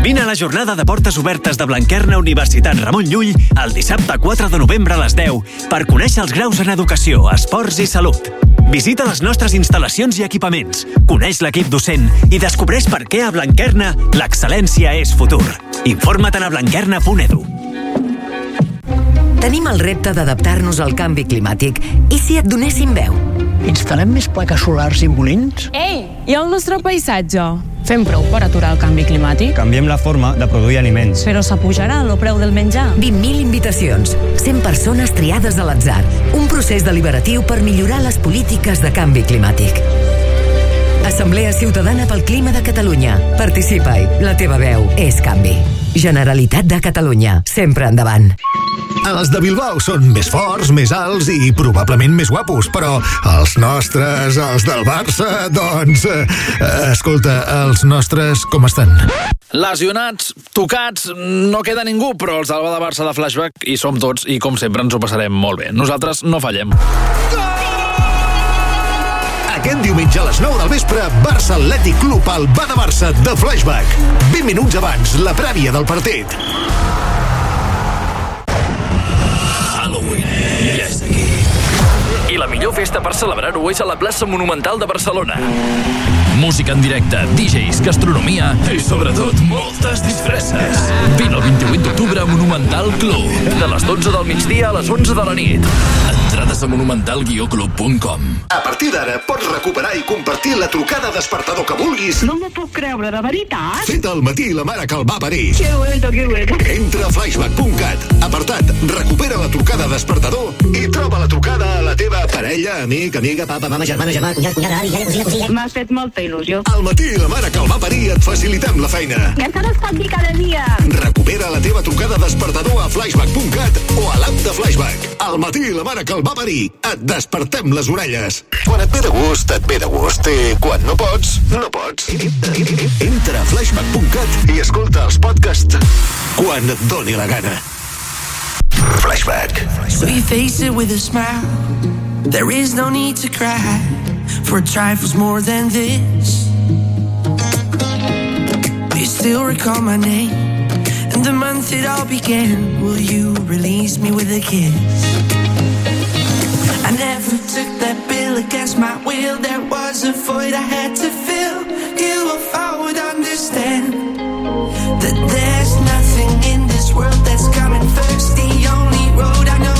Vine a la jornada de portes obertes de Blanquerna Universitat Ramon Llull el dissabte 4 de novembre a les 10 per conèixer els graus en Educació, Esports i Salut. Visita les nostres instal·lacions i equipaments, coneix l'equip docent i descobreix per què a Blanquerna l'excel·lència és futur. Informa't a blanquerna.edu. Tenim el repte d'adaptar-nos al canvi climàtic. I si et donéssim veu? Instal·lem més plaques solars i molins? Ei, i el nostre paisatge? Fem prou per aturar el canvi climàtic? Canviem la forma de produir aliments. Però s'apujarà el preu del menjar. 20.000 invitacions, 100 persones triades a l'atzar. Un procés deliberatiu per millorar les polítiques de canvi climàtic. Assemblea Ciutadana pel Clima de Catalunya. Participa-hi. La teva veu és canvi. Generalitat de Catalunya. Sempre endavant. Els de Bilbao són més forts, més alts i probablement més guapos, però els nostres, els del Barça, doncs... Eh, escolta, els nostres com estan? Lesionats, tocats, no queda ningú, però els d'Alba de Barça de Flashback hi som tots i com sempre ens ho passarem molt bé. Nosaltres no fallem. Aquest diumenge a les 9 del vespre, Barça Atlètic Club al Ba de Barça de Flashback. 20 minuts abans, la prèvia del partit. Festa per celebrar-ho és a la plaça Monumental de Barcelona. Música en directe, DJs, gastronomia i sobretot moltes disfresses. Vine el 28 d'octubre a Monumental Club. De les 12 del migdia a les 11 de la nit. Entrades a monumental-club.com A partir d'ara pots recuperar i compartir la trucada despertador que vulguis. No m'ho puc creure, de veritat? Fet al matí la mare que el va parir. Que bueno, que bueno. Entra a flashback.cat, apartat, recupera la trucada despertador i troba la trucada a la teva parella, amic, amiga, papa, mama, germana, germà, cunyat, cunyada, avi, iaia, cosina, cosina. M'has fet molta il·lusió. Al matí la mare que el va parir et facilitem la feina. Que encara estan dir cada dia. Recupera la teva trucada despertador a flashback.cat o a l'app de Flashback. Al matí la mare que el va parir et despertem les orelles. Quan et ve de gust, et ve de gust. I quan no pots, no pots. Entra a flashback.cat i escolta els podcasts quan et doni la gana. Flashback. So you face it with a smile. There is no need to cry for trifles more than this. Do you still recall my name and the month it all began? Will you release me with a kiss? I never took that bill against my will. There was a void I had to fill. You, if I would understand that there's nothing in this world that's coming first. The only road I know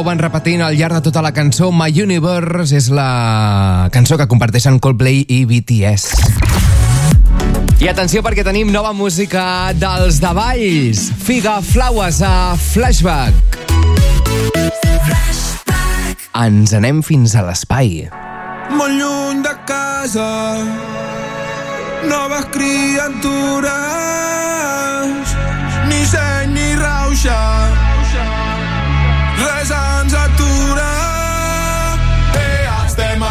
ho van repetint al llarg de tota la cançó My Universe és la cançó que comparteixen Coldplay i BTS. I atenció perquè tenim nova música dels de Valls. Figa Flowers a Flashback. Flashback. Ens anem fins a l'espai. Molt lluny de casa Noves criatures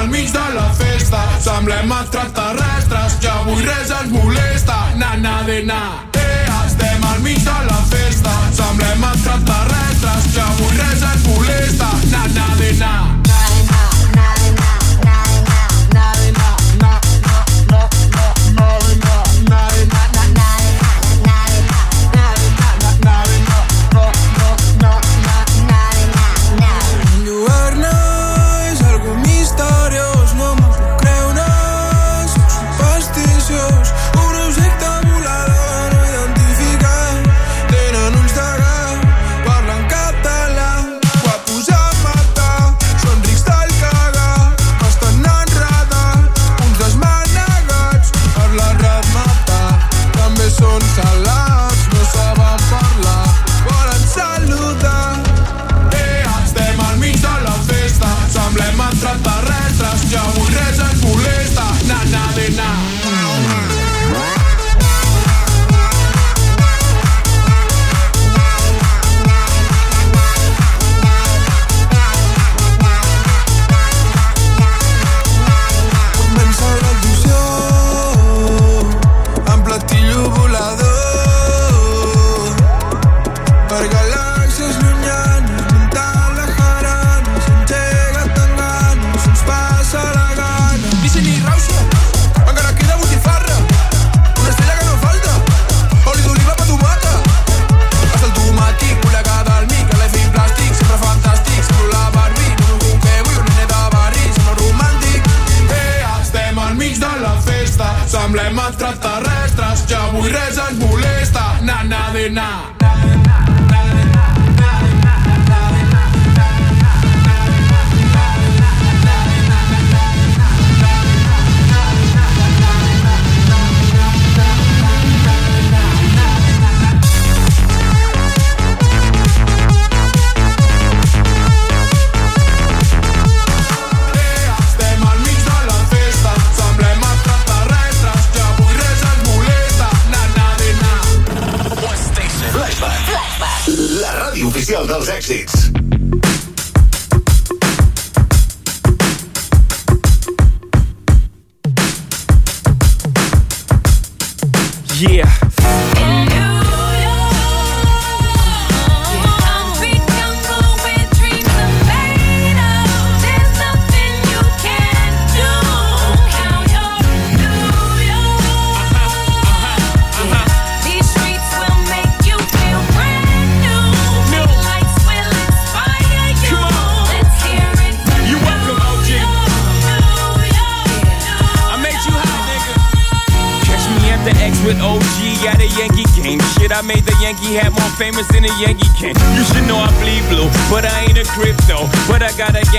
mig de la festa. Semblem extraterrestres, ja avui res ens molesta. Nana de na, eh, estem al mig de la festa. Semblem extraterrestres, ja avui res ens molesta. Nana de na.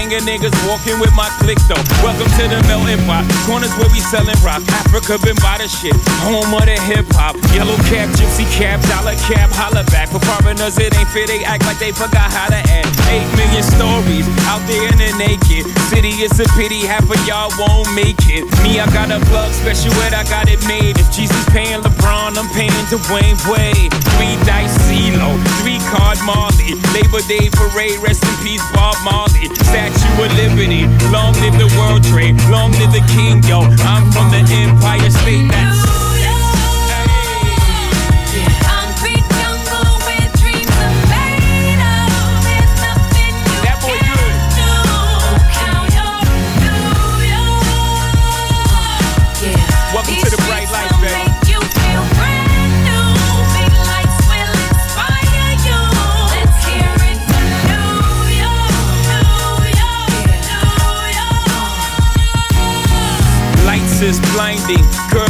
Gang of niggas walking with my click though. Welcome to the melting pot. Corners where we selling rock. Africa been by the shit. Home of the hip hop. Yellow cap, gypsy cap, dollar cap, holla back. For foreigners, it ain't fair. They act like they forgot how to act. Eight million stories out there in the naked city. It's a pity half of y'all won't make it. Me, I got a plug special ed, I got it made. If Jesus paying LeBron, I'm paying Dwayne Wade. Three dice CeeLo, three card Marley. Labor Day parade, rest in peace Bob Marley. Statue of Liberty, long live the World Trade, long live the King, yo. I'm from the Empire State. That's is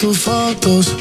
Tus fotos,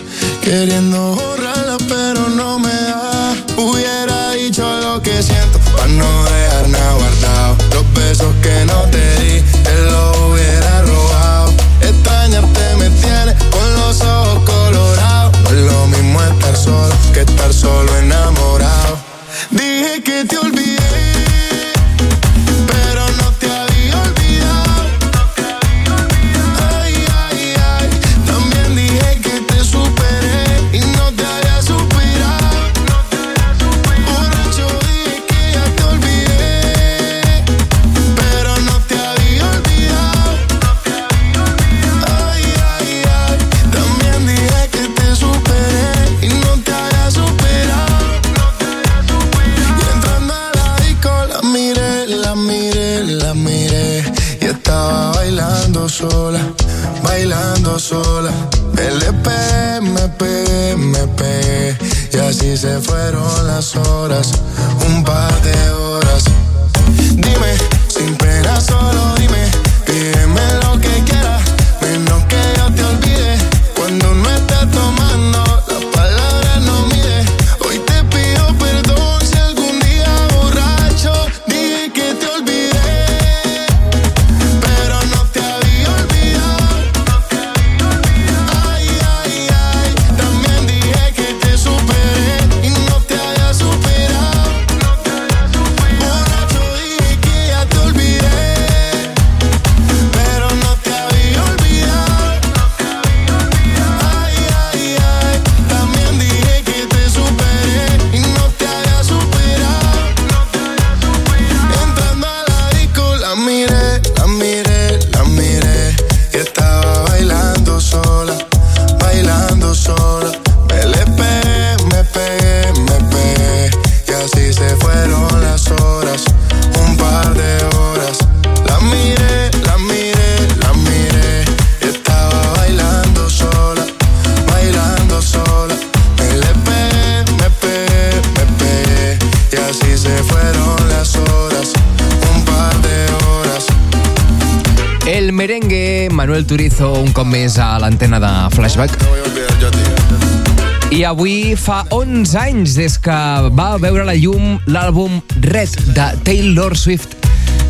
fa 11 anys des que va veure la llum l'àlbum Red de Taylor Swift.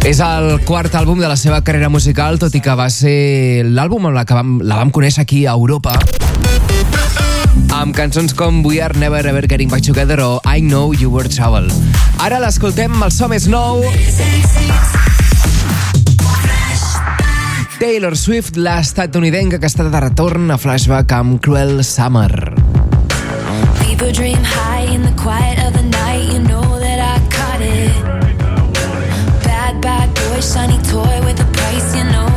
És el quart àlbum de la seva carrera musical, tot i que va ser l'àlbum amb la que vam, la vam conèixer aquí a Europa amb cançons com We Are Never Ever Getting Back Together o I Know You Were Trouble. Ara l'escoltem, el so més nou... Taylor Swift, l'estatunidenca que està de retorn a Flashback amb Cruel Summer. your dream high in the quiet of the night. You know that I caught it. Bad, bad boy, shiny toy with a price, you know.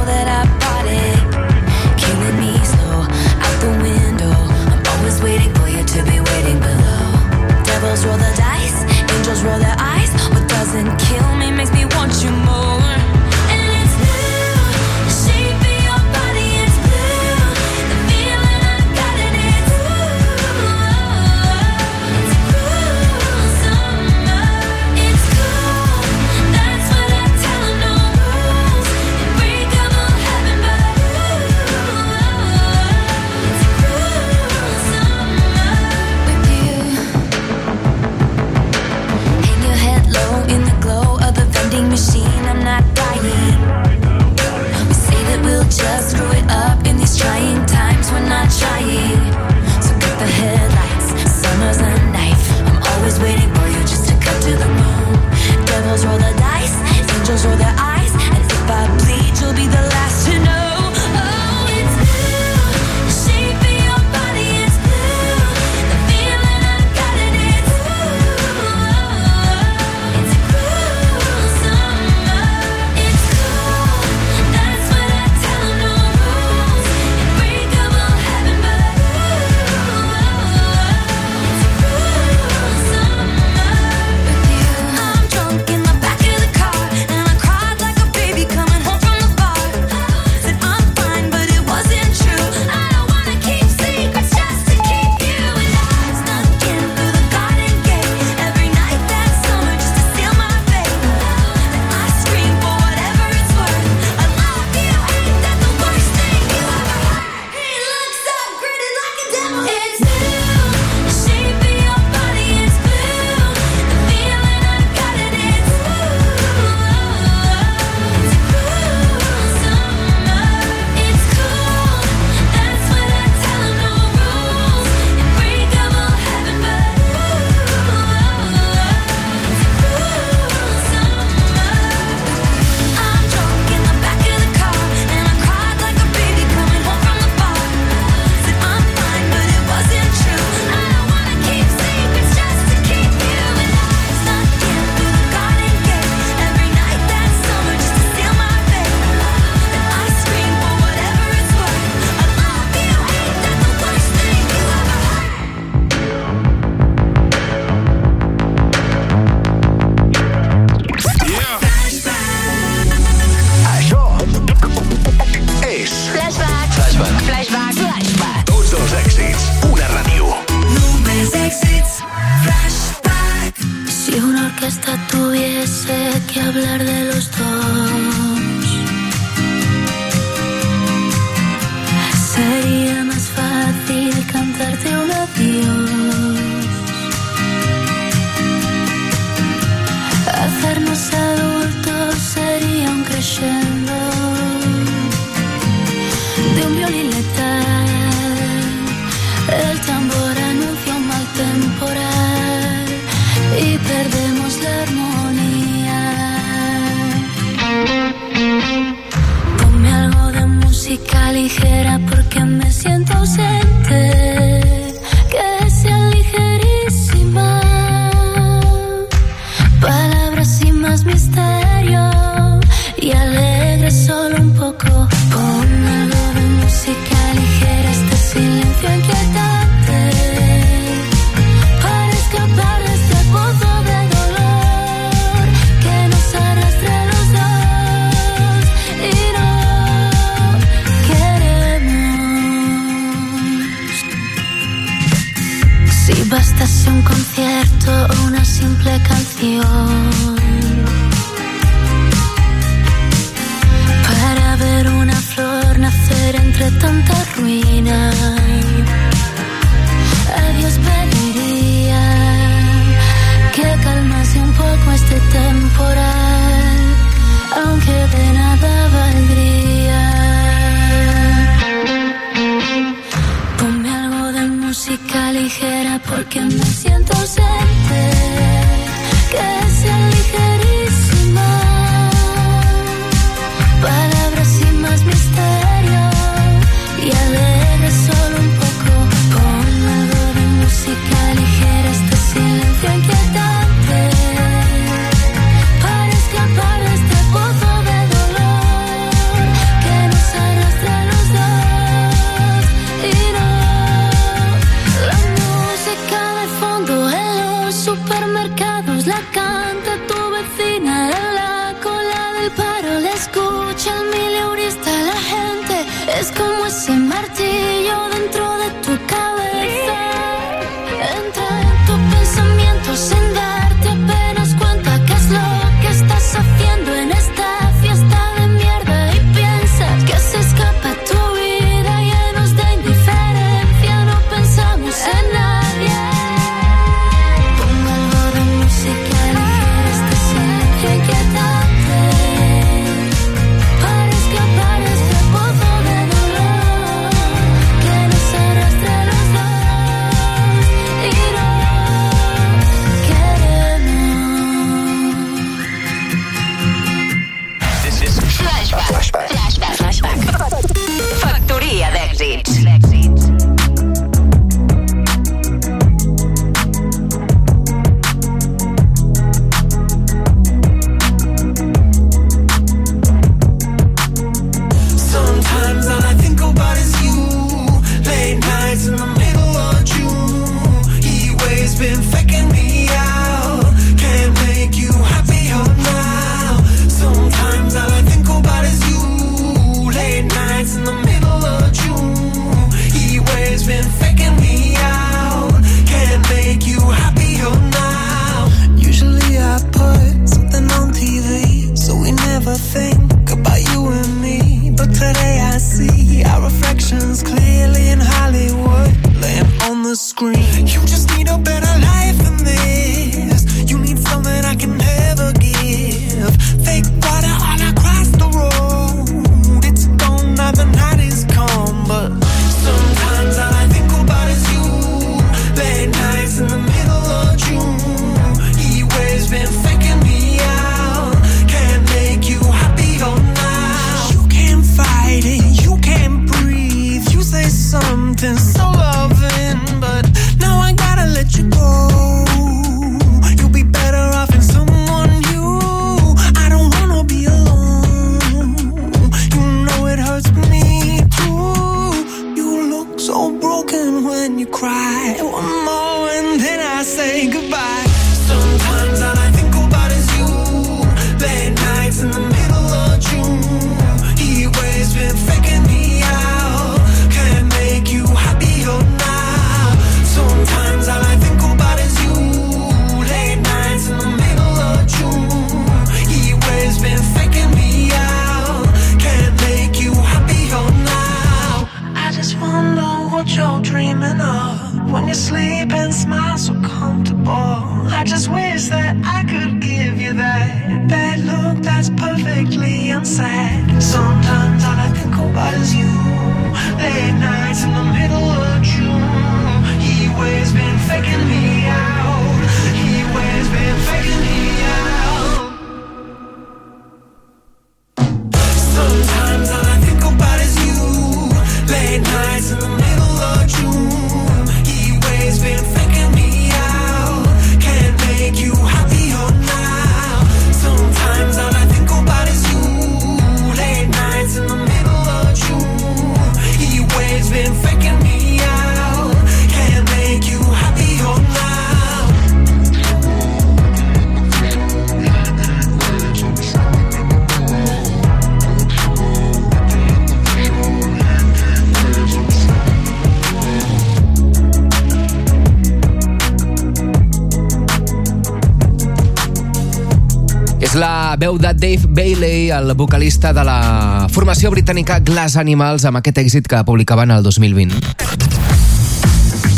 veu de Dave Bailey, el vocalista de la formació britànica Glass Animals, amb aquest èxit que publicaven el 2020.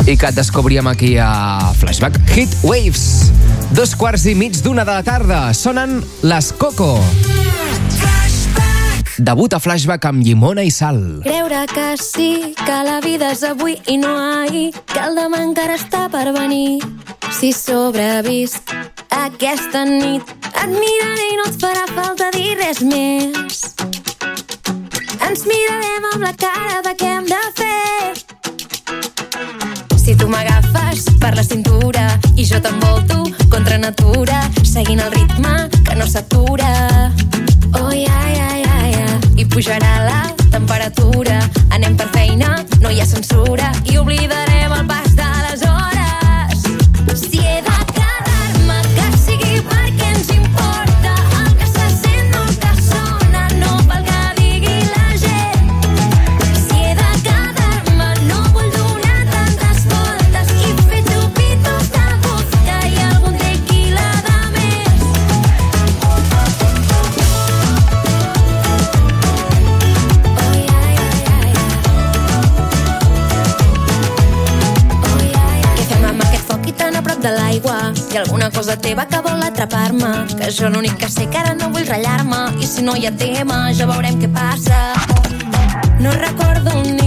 I que descobríem aquí a Flashback Hit Waves. Dos quarts i mig d'una de la tarda. Sonen les Coco. Debut a Flashback amb llimona i sal. Creure que sí, que la vida és avui i no ahir, que el demà encara està per venir. Si sobrevisc aquesta nit et miraré i no et farà falta dir res més. Ens mirarem amb la cara de què hem de fer. Si tu m'agafes per la cintura i jo t'envolto contra natura, seguint el ritme Però l'únic que sé que ara no vull ratllar-me i si no hi ha tema ja veurem què passa. No recordo ni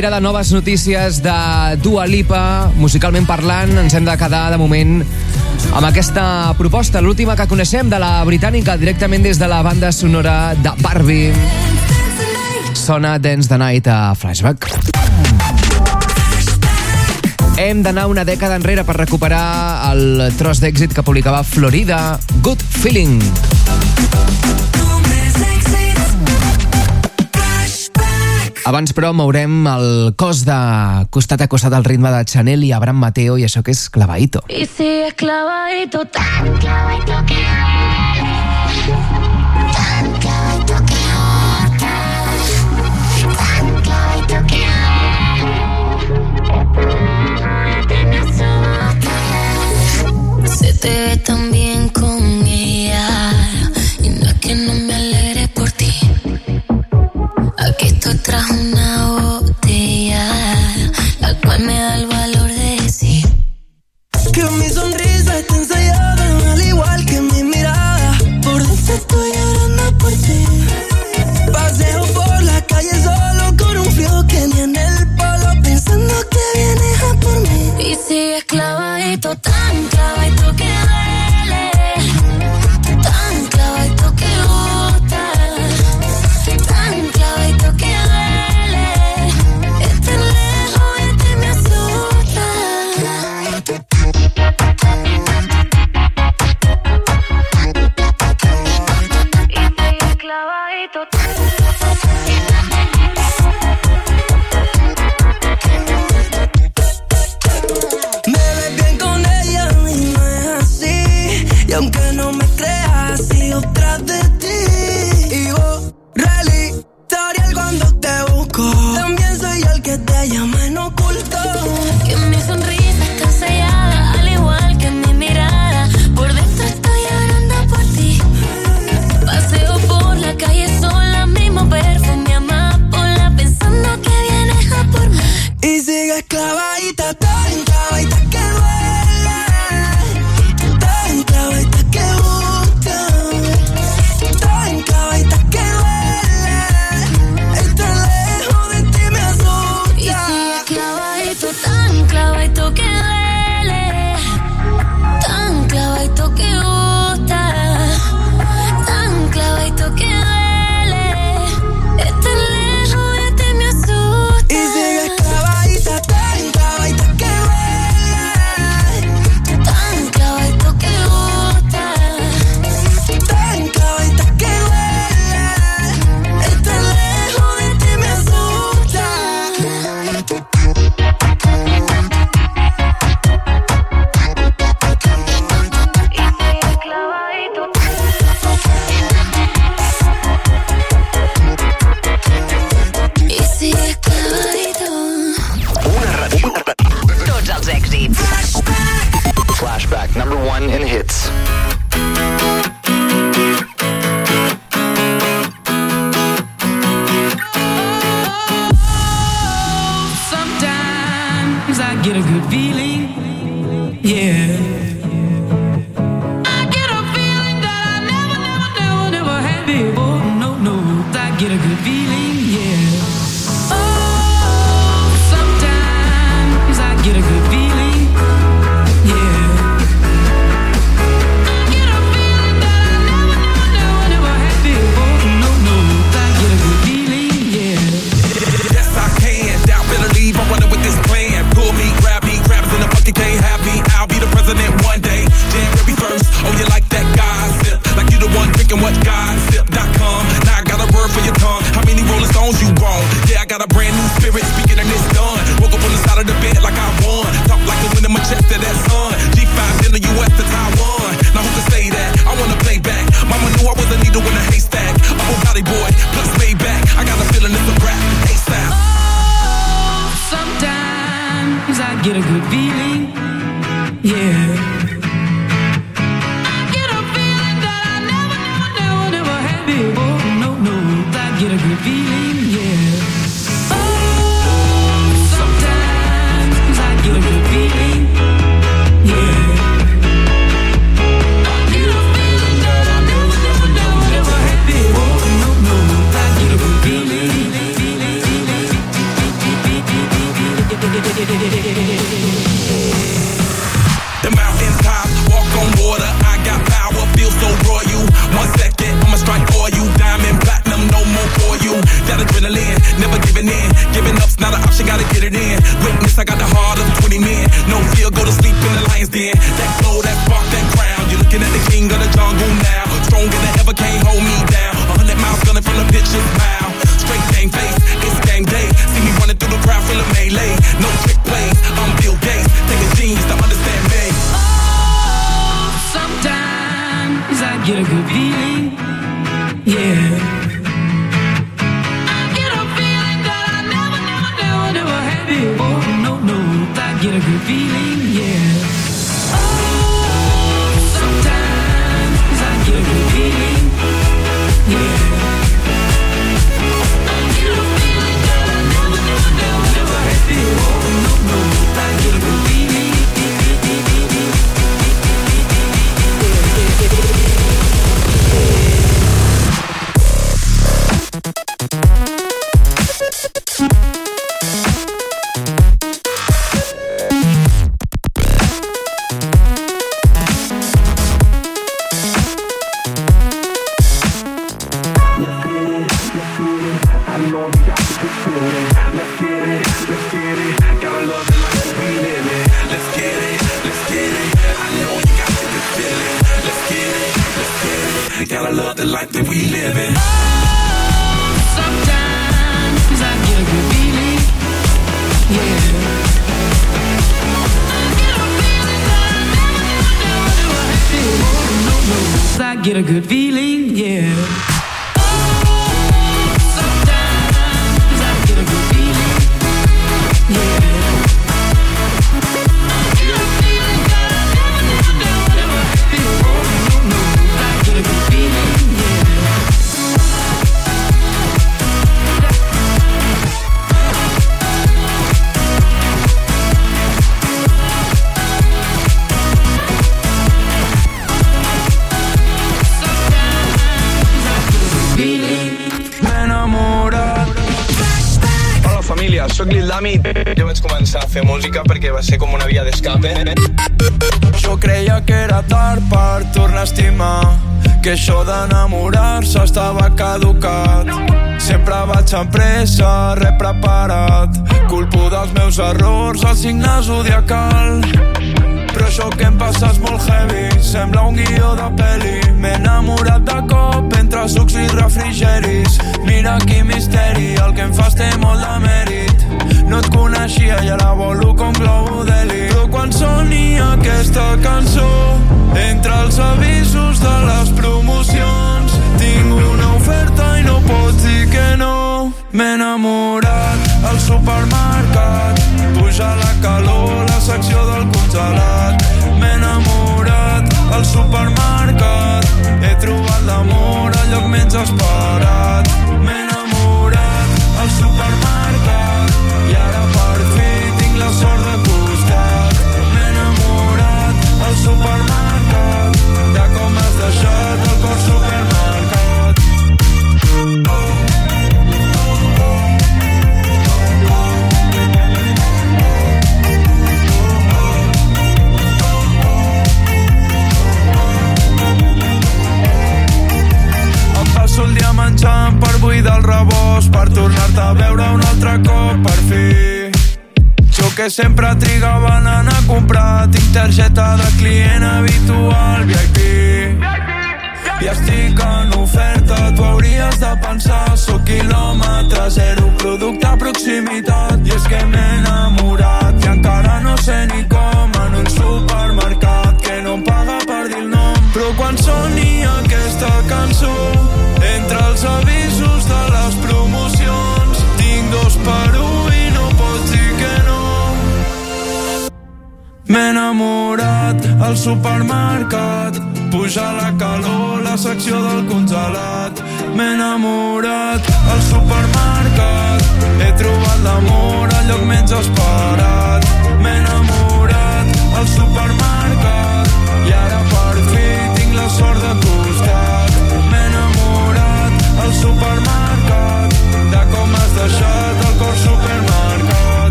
espera de noves notícies de Dua Lipa, musicalment parlant, ens hem de quedar de moment amb aquesta proposta, l'última que coneixem de la britànica, directament des de la banda sonora de Barbie. Sona Dance the Night a Flashback. Hem d'anar una dècada enrere per recuperar el tros d'èxit que publicava Florida, Good Feeling. Good Feeling. Abans, però, mourem el cos de costat a costat al ritme de Chanel i Abraham Mateo i això que és clavaito. I si és clavaito, tan clavaito que duele, tan clavaito que tan clavaito que te ve tan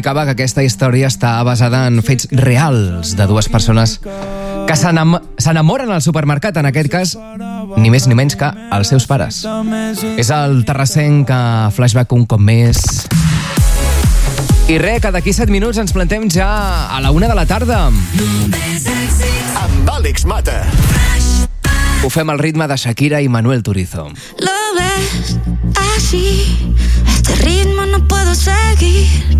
explicava que aquesta història està basada en fets reals de dues persones que s'enamoren al supermercat, en aquest cas, ni més ni menys que els seus pares. És el terrassenc que flashback un cop més... I res, que d'aquí 7 minuts ens plantem ja a la una de la tarda. Amb Àlex Mata. Ho fem al ritme de Shakira i Manuel Turizo. Lo ves así, este ritmo no puedo seguir.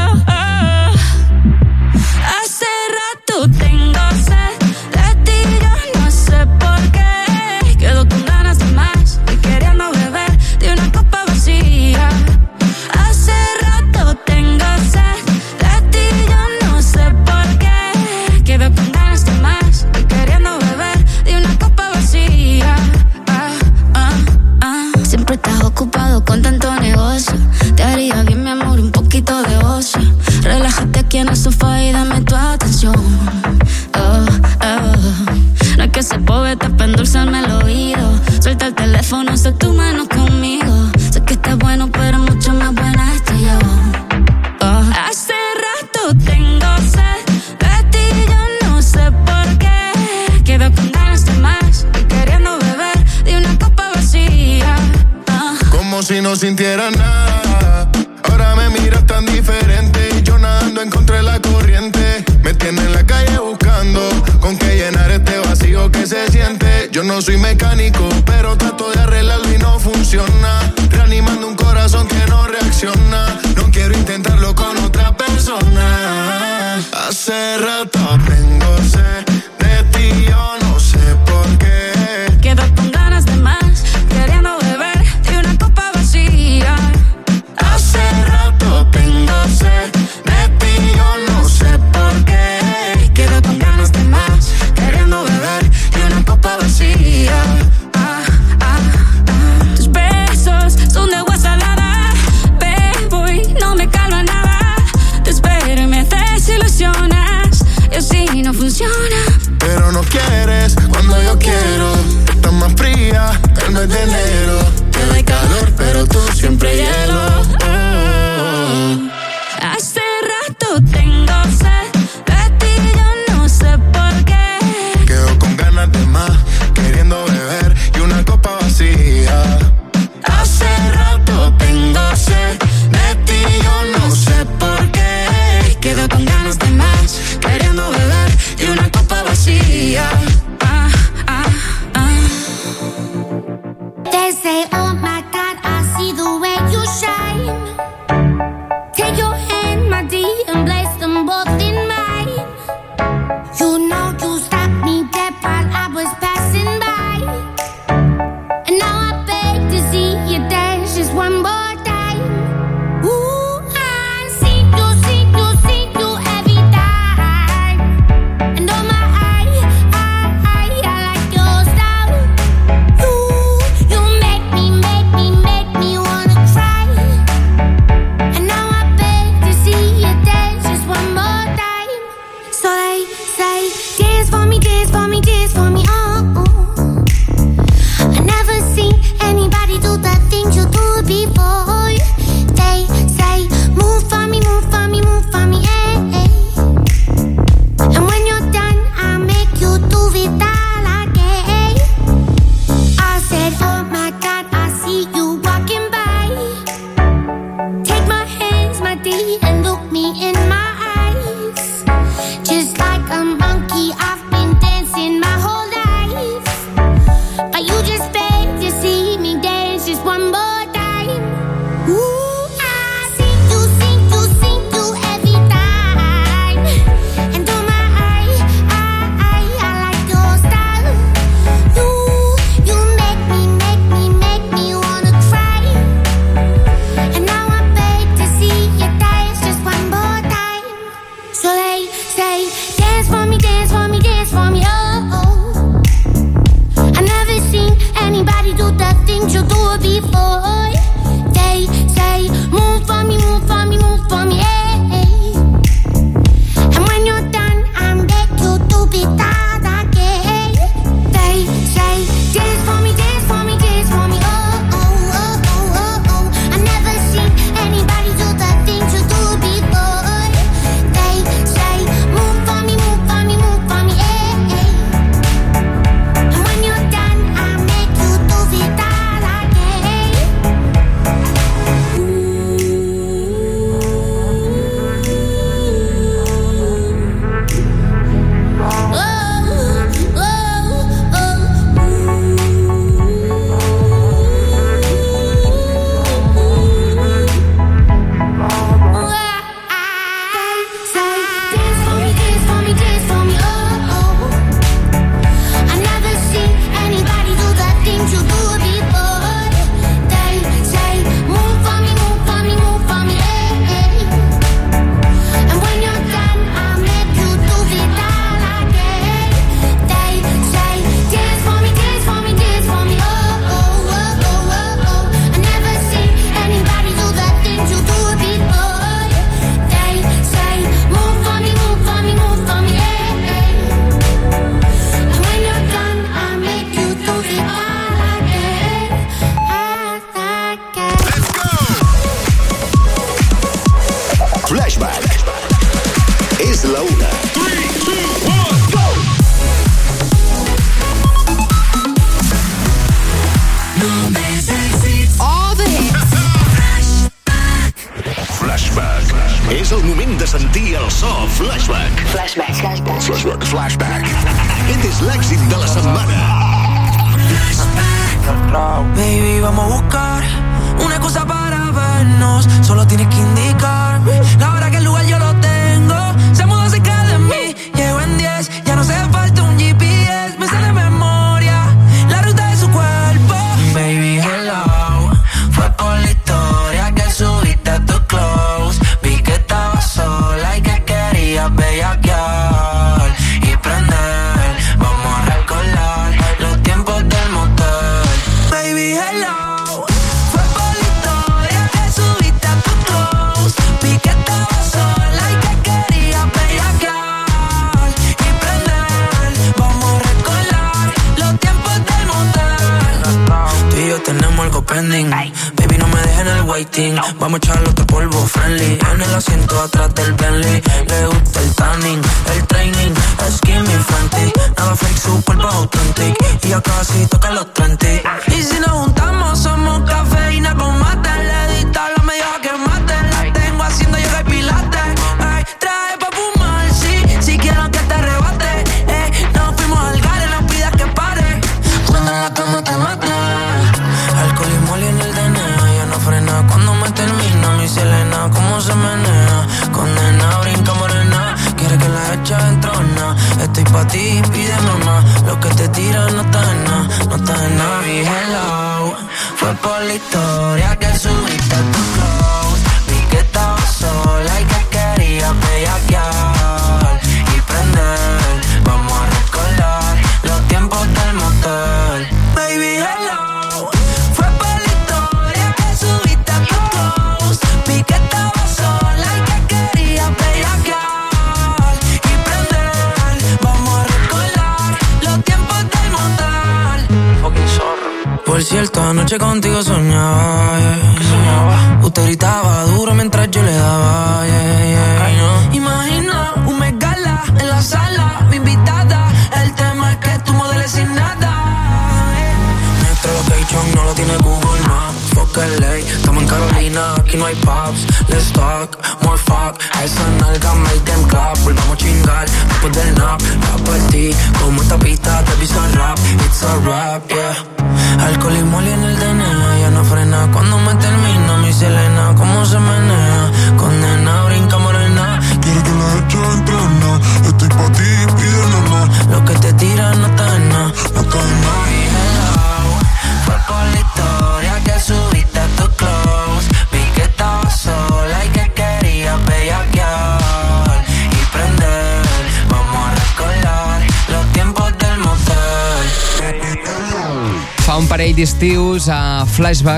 me cae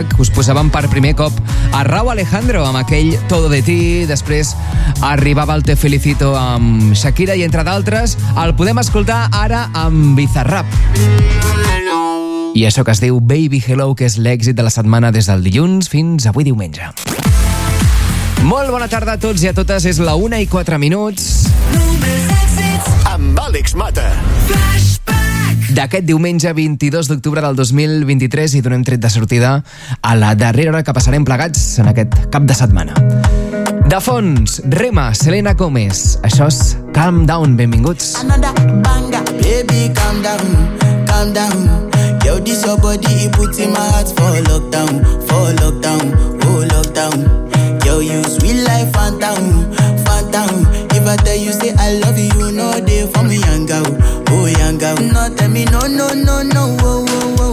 destac, us posàvem per primer cop a Rau Alejandro amb aquell Todo de ti, després arribava el Te Felicito amb Shakira i entre d'altres el podem escoltar ara amb Bizarrap. I això que es diu Baby Hello, que és l'èxit de la setmana des del dilluns fins avui diumenge. Molt bona tarda a tots i a totes, és la 1 i 4 minuts. Amb Àlex Mata d'aquest diumenge 22 d'octubre del 2023 i donem tret de sortida a la darrera hora que passarem plegats en aquest cap de setmana. De fons, Rema, Selena Gomez. Això és Calm Down, benvinguts. Another baby, calm down, calm down. Yo, this your body, it puts in my heart for lockdown, for lockdown, oh lockdown. Yo, you sweet life, phantom, phantom. If tell you, say I love you, no day for me, young girl. Oh, young girl. No, tell me, no, no, no, no, oh, oh, oh.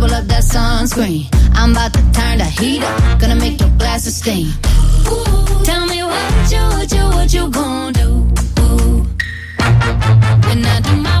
Double up that sunscreen. I'm about to turn the heat up. Gonna make your glasses steam. Ooh, tell me what you, what you, what you gonna do. When I do my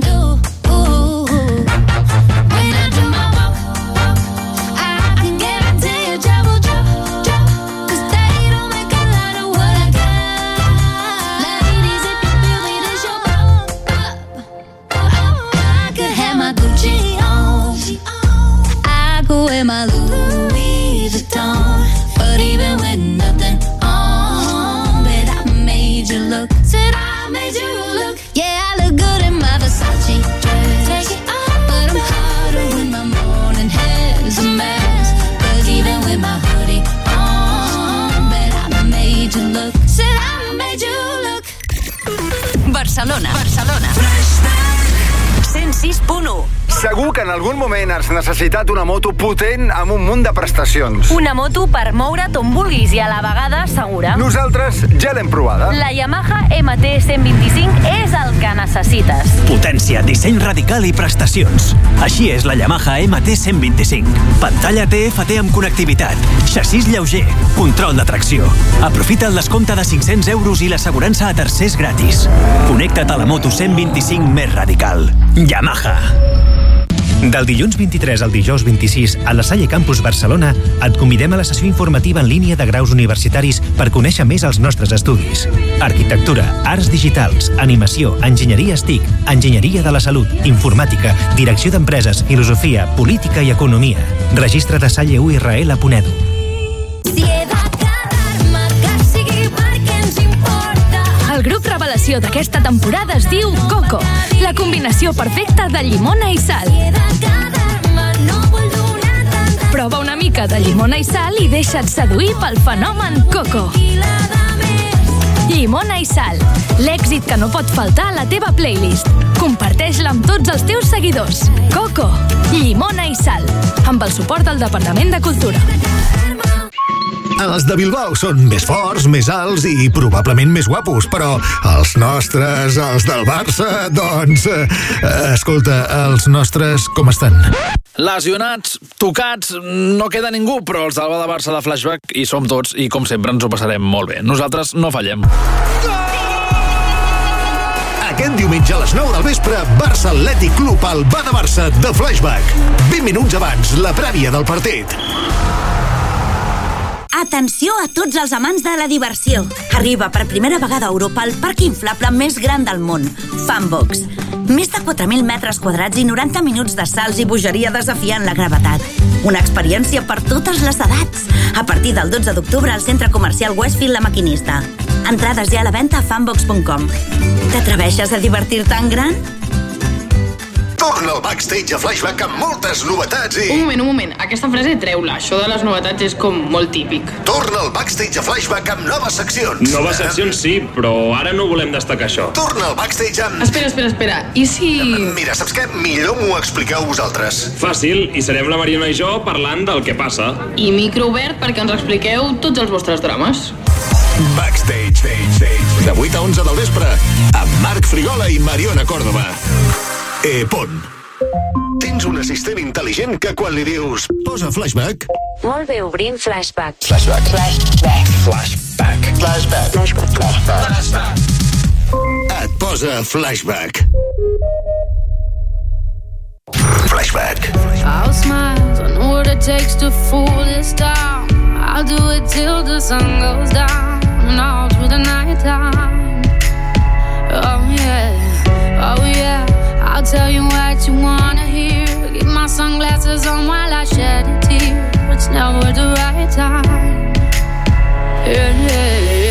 Barcelona. Barcelona. 106.1 Segur que en algun moment has necessitat una moto potent amb un munt de prestacions. Una moto per moure't on vulguis i a la vegada segura. Nosaltres ja l'hem provada. La Yamaha MT-125 és el que necessites. Potència, disseny radical i prestacions. Així és la Yamaha MT-125. Pantalla TFT amb connectivitat, xassís lleuger, control de tracció. Aprofita el descompte de 500 euros i l'assegurança a tercers gratis. Connecta't a la moto 125 més radical. Yamaha. Del dilluns 23 al dijous 26 a la Salle Campus Barcelona et convidem a la sessió informativa en línia de graus universitaris per conèixer més els nostres estudis. Arquitectura, arts digitals, animació, enginyeria STIC, enginyeria de la salut, informàtica, direcció d'empreses, filosofia, política i economia. Registra't a Salle revelació d'aquesta temporada es diu Coco, la combinació perfecta de llimona i sal. Prova una mica de llimona i sal i deixa't seduir pel fenomen Coco. Llimona i sal, l'èxit que no pot faltar a la teva playlist. Comparteix-la amb tots els teus seguidors. Coco, llimona i sal, amb el suport del Departament de Cultura. Els de Bilbao són més forts, més alts i probablement més guapos, però els nostres, els del Barça, doncs... Eh, escolta, els nostres com estan? Lesionats, tocats, no queda ningú, però els d'Alba de Barça de Flashback hi som tots i com sempre ens ho passarem molt bé. Nosaltres no fallem. Aquest diumenge a les 9 del vespre, Barça Atlètic Club al Ba de Barça de Flashback. 20 minuts abans, la prèvia del partit. Atenció a tots els amants de la diversió. Arriba per primera vegada a Europa el parc inflable més gran del món, Funbox. Més de 4.000 metres quadrats i 90 minuts de salts i bogeria desafiant la gravetat. Una experiència per totes les edats. A partir del 12 d'octubre al centre comercial Westfield La Maquinista. Entrades ja a la venda a funbox.com. T'atreveixes a divertir-te en gran? Torna al backstage a Flashback amb moltes novetats i... Un moment, un moment. Aquesta frase treu-la. Això de les novetats és com molt típic. Torna al backstage a Flashback amb noves seccions. Noves seccions sí, però ara no volem destacar això. Torna al backstage amb... Espera, espera, espera. I si... Mira, saps què? Millor m'ho expliqueu vosaltres. Fàcil, i serem la Mariona i jo parlant del que passa. I micro obert perquè ens expliqueu tots els vostres drames. Backstage, stage, stage. de 8 a 11 del vespre, amb Marc Frigola i Mariona Còrdova. Eh, pon. Tens un assistent intel·ligent que quan li dius posa flashback, Molt bé, obrim flashback. Flashback. Flashback. flashback, flashback, Flashback. flashback, et posa flashback. Flashback. I'll smile, I know what it takes to fool this town. I'll do it till the sun goes down and all through the night time. Oh yeah, oh yeah. I'll tell you what you wanna hear. Keep my sunglasses on while I shed a tear. It's never the right time. Yeah, yeah, yeah.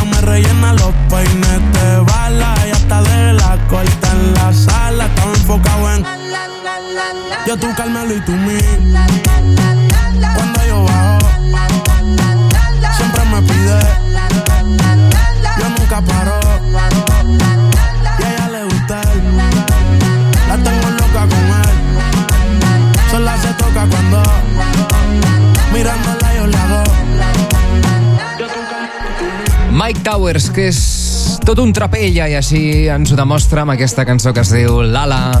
Rellena los peines de bala. Y hasta de la corta en la sala. Estaba enfocado en yo tú Carmelo y tú mí. Cuando Mike Towers, que és tot un trapella i així ens ho demostra amb aquesta cançó que es diu Lala,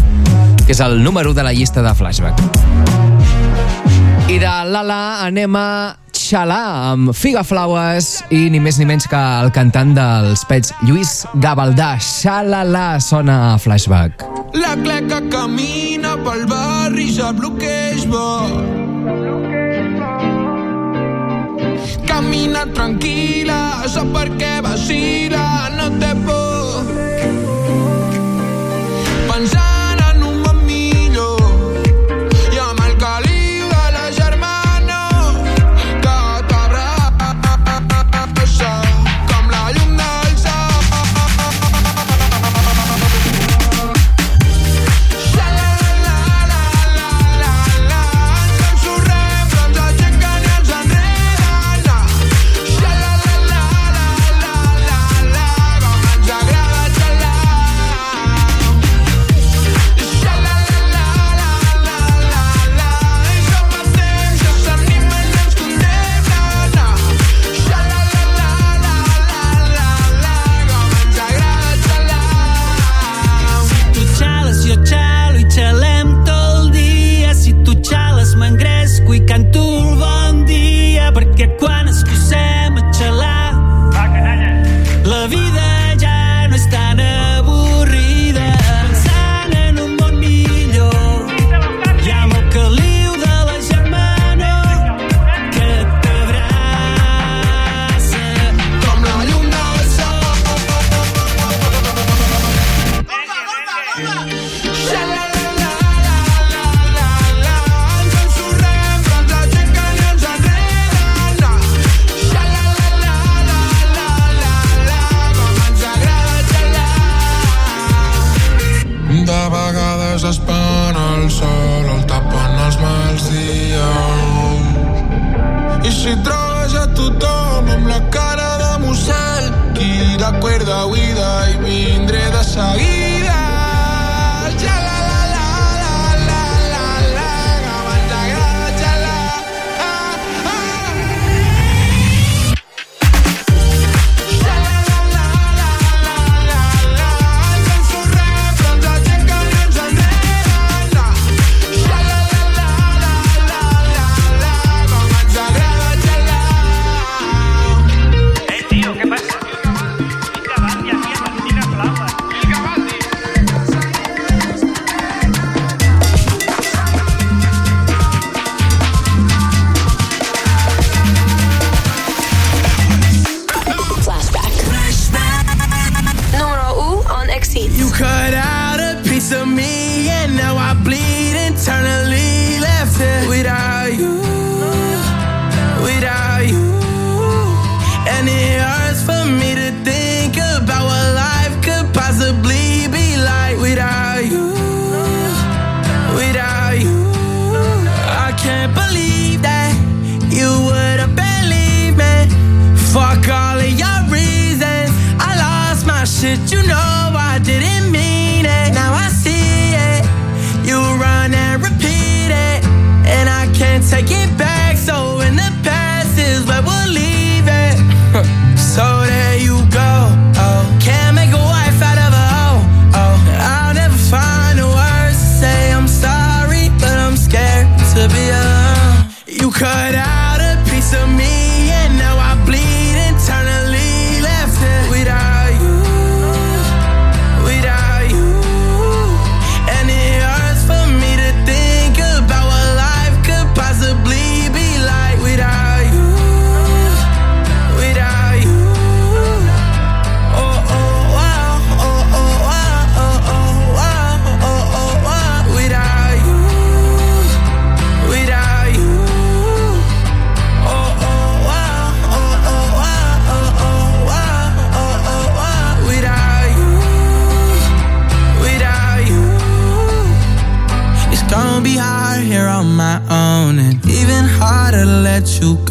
que és el número de la llista de Flashback. I de Lala anem a Xalà amb Figa Flowers i ni més ni menys que el cantant dels Pets, Lluís Gavaldà. Xalala sona a Flashback. La cleca camina pel barri sap el bo. Camina tranquil·la, sap per què vacila, no té por.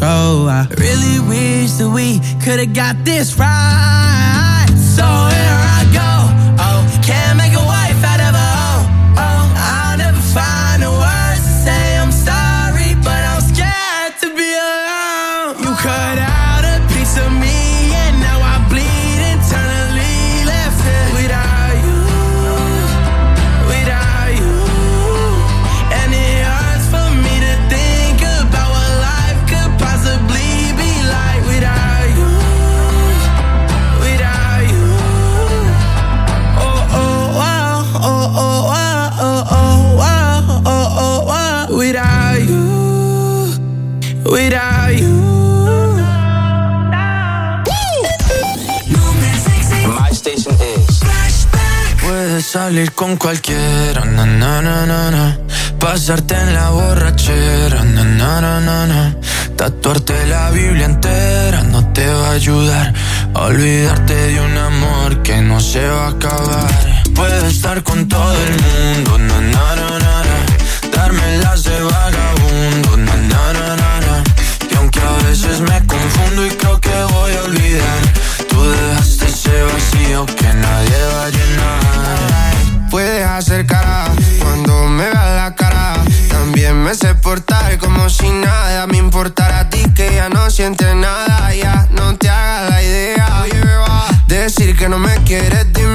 go. I really wish that we could've got this right. salir con cualquiera, na, na, na, na, pasarte en la borrachera, na, na, na, na, tatuarte la Biblia entera no te va a ayudar. Olvidarte de un amor que no se va a acabar. Puedes estar con todo el mundo, na, na, na, darme las de vaga me sé portar como si nada. Me importara a ti que ya no sientes nada, ya no te hagas la idea. Decir que no me quieres, dime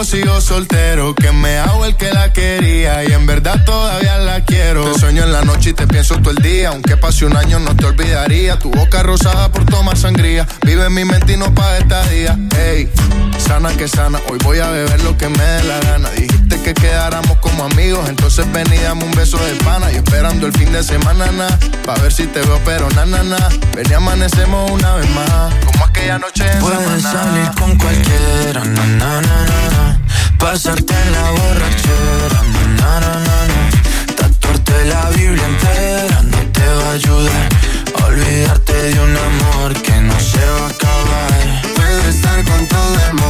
yo sigo soltero, que me hago el que la quería y en verdad todavía la quiero. Te sueño en la noche y te pienso todo el día, aunque pase un año no te olvidaría. Tu boca rosada por tomar sangría, vive en mi mente y no paga esta día. Ey, sana que sana, hoy voy a beber lo que me dé la gana. Dijiste que quedáramos como amigos, entonces ven y dame un beso de pana. Y esperando el fin de semana, na, pa' ver si te veo, pero na, na, na. Ven y amanecemos una vez más, como aquella noche en Puedes Samaná. salir con cualquiera, na, na, na, na. Pasarte en la borrachera, na, na, na, na. Tatuarte la Biblia entera no te va a ayudar. Olvidarte de un amor que no se va a acabar. Puedo estar con todo el mundo,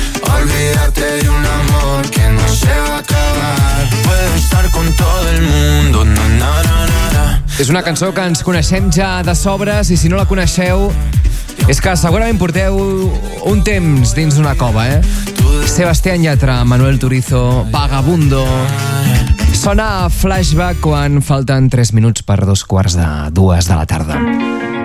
Olvídate de un amor que no se va a acabar. Puedo estar con todo el mundo, na, na, na. És una cançó que ens coneixem ja de sobres i si no la coneixeu és que segurament porteu un temps dins d'una cova, eh? Sebastián Yatra, Manuel Turizo, Vagabundo... Sona flashback quan falten 3 minuts per dos quarts de dues de la tarda.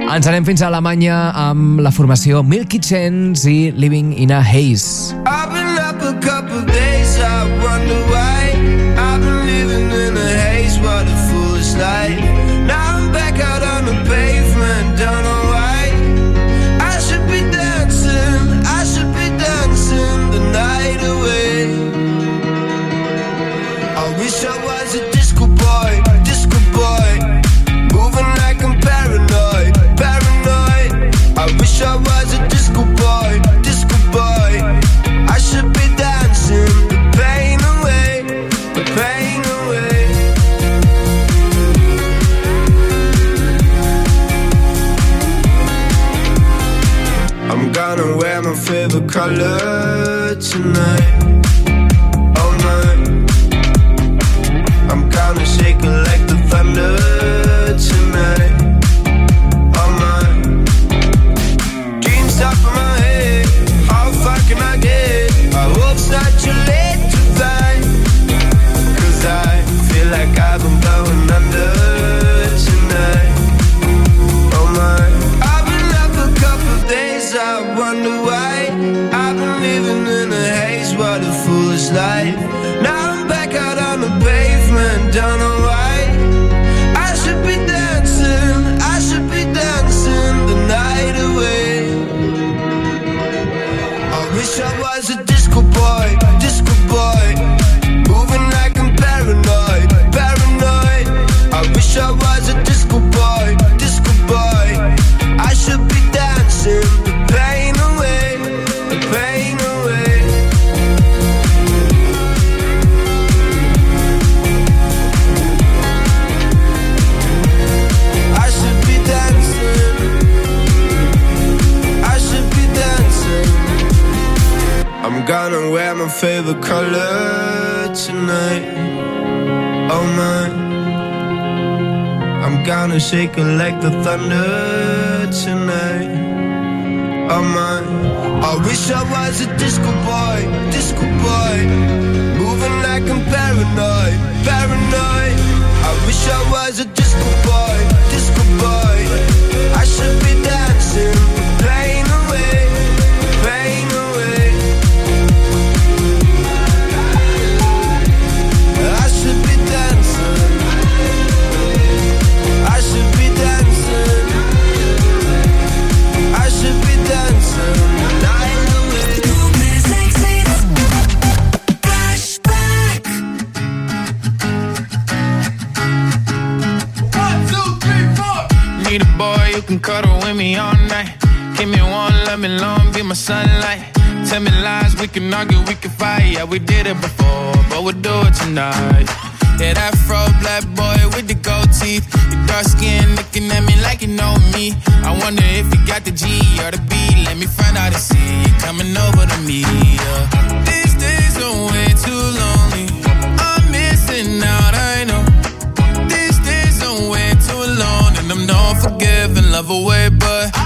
Ens anem fins a Alemanya amb la formació Milky Chance i Living in a Haze. I've been up a couple days, color tonight. My favorite color tonight. Oh my. I'm gonna shake it like the thunder tonight. Oh my. I wish I was a disco boy, disco boy. Moving like I'm paranoid, paranoid. I wish I was a disco boy, me long, be my sunlight. Tell me lies, we can argue, we can fight. Yeah, we did it before, but we'll do it tonight. Yeah, that fro black boy with the gold teeth. Your dark skin looking at me like you know me. I wonder if you got the G or the B. Let me find out and see you coming over to me. Yeah. These days are way too lonely. I'm missing out, I know. These days are way too alone, and I'm not forgiving, love away, but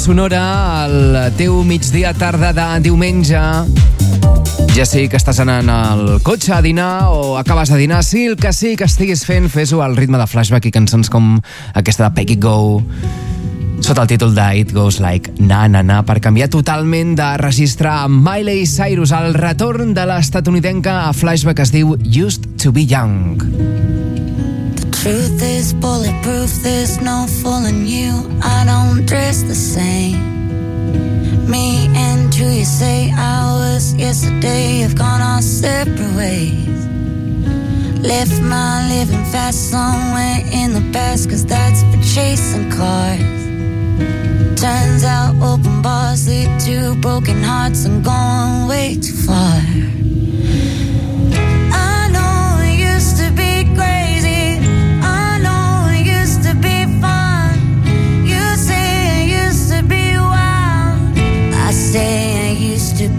sonora al teu migdia tarda de diumenge. Ja sé que estàs anant al cotxe a dinar o acabes de dinar. Sí, el que sí que estiguis fent, fes-ho al ritme de flashback i cançons com aquesta de Peggy Go sota el títol de It Goes Like Na Na Na per canviar totalment de registre amb Miley Cyrus el retorn de l'estatunidenca a flashback es diu Used to be Young Truth is bulletproof, there's no fooling you. I don't dress the same. Me and you, you say I was yesterday have gone our separate ways. Left my living fast somewhere in the past, cause that's for chasing cars. Turns out open bars lead to broken hearts and going way too far.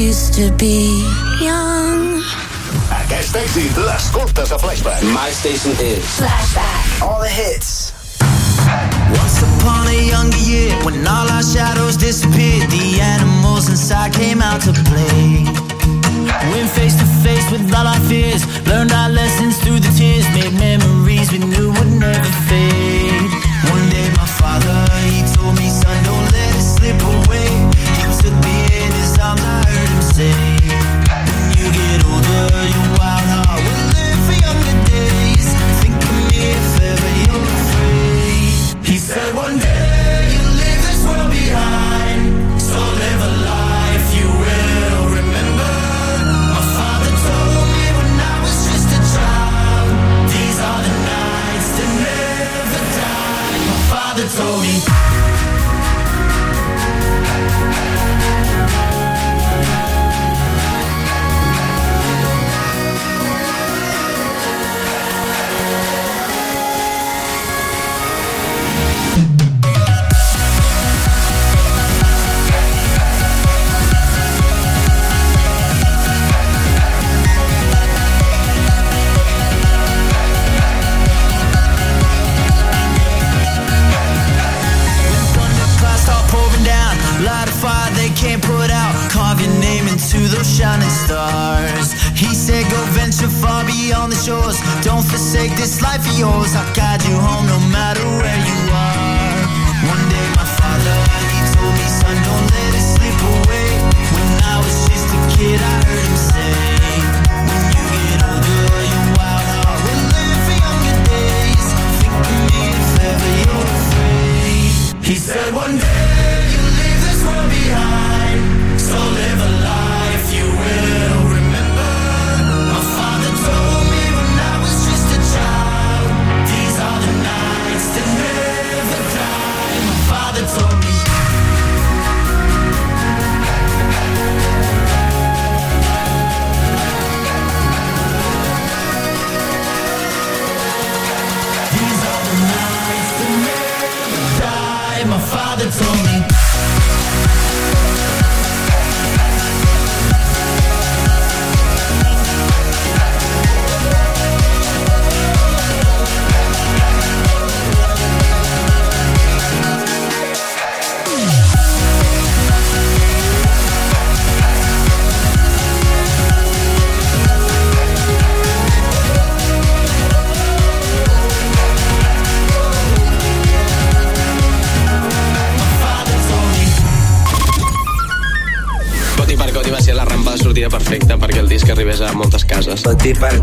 Used to be young. Aquest èxit l'escoltes a Flashback. My station is Flashback. All the hits. Once upon a younger year, when all our shadows disappeared, the animals inside came out to play. Went face to face with all our fears, learned our lessons through the tears, made memories we knew would never fade. One day, my father, city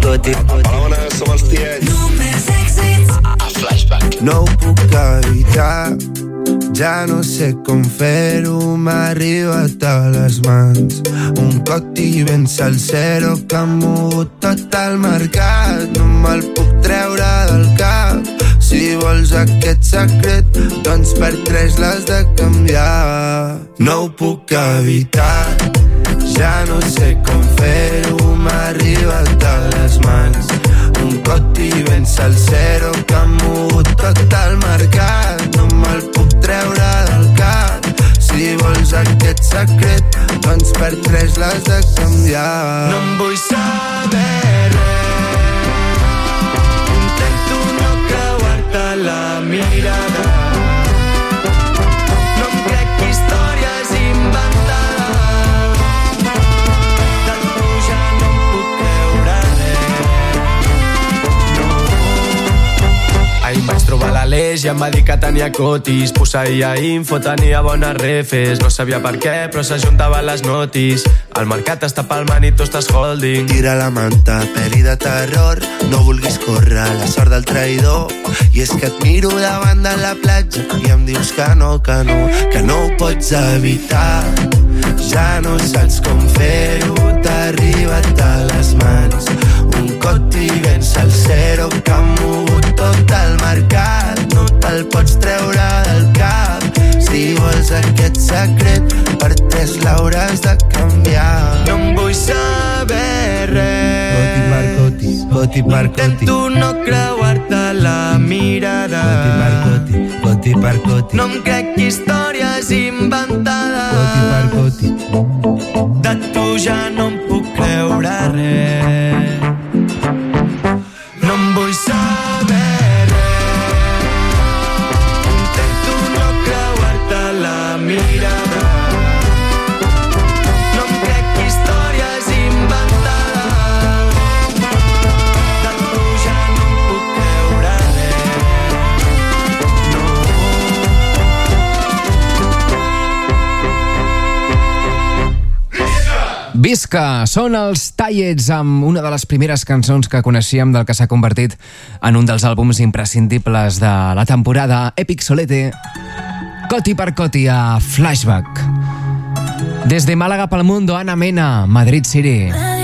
Hola, bones, som els tiets. Només èxits. A Flashback. No ho puc evitar, ja no sé com fer-ho, m'ha arribat a les mans. Un coti ben salsero que ha mogut tot el mercat, no me'l puc treure del cap. Si vols aquest secret, doncs per tres l'has de canviar. No ho puc evitar, i em va dir que tenia cotis Posseïa info, tenia bones refes. No sabia per què, però s'ajuntaven les notis. El mercat està palmant i tu estàs holding. Tira la manta, pel·li de terror No vulguis córrer la sort del traïdor. I és que et miro davant de la platja I em dius que no, que no Que no ho pots evitar. Ja no saps com fer-ho T'ha arribat a les mans. Un coti ben salsero Que ha mogut tot el mercat te'l pots treure del cap. Si vols aquest secret Per tres l'hauràs de canviar. No em vull saber res. Coti per coti, coti per coti Intento no creuar-te la mirada. Coti per coti, coti per coti No em crec històries inventades Coti per Visca! Són els Tallets amb una de les primeres cançons que coneixíem del que s'ha convertit en un dels àlbums imprescindibles de la temporada Epic Solete. Coti per Coti a Flashback. Des de Málaga pel mundo, Ana Mena, Madrid City. Le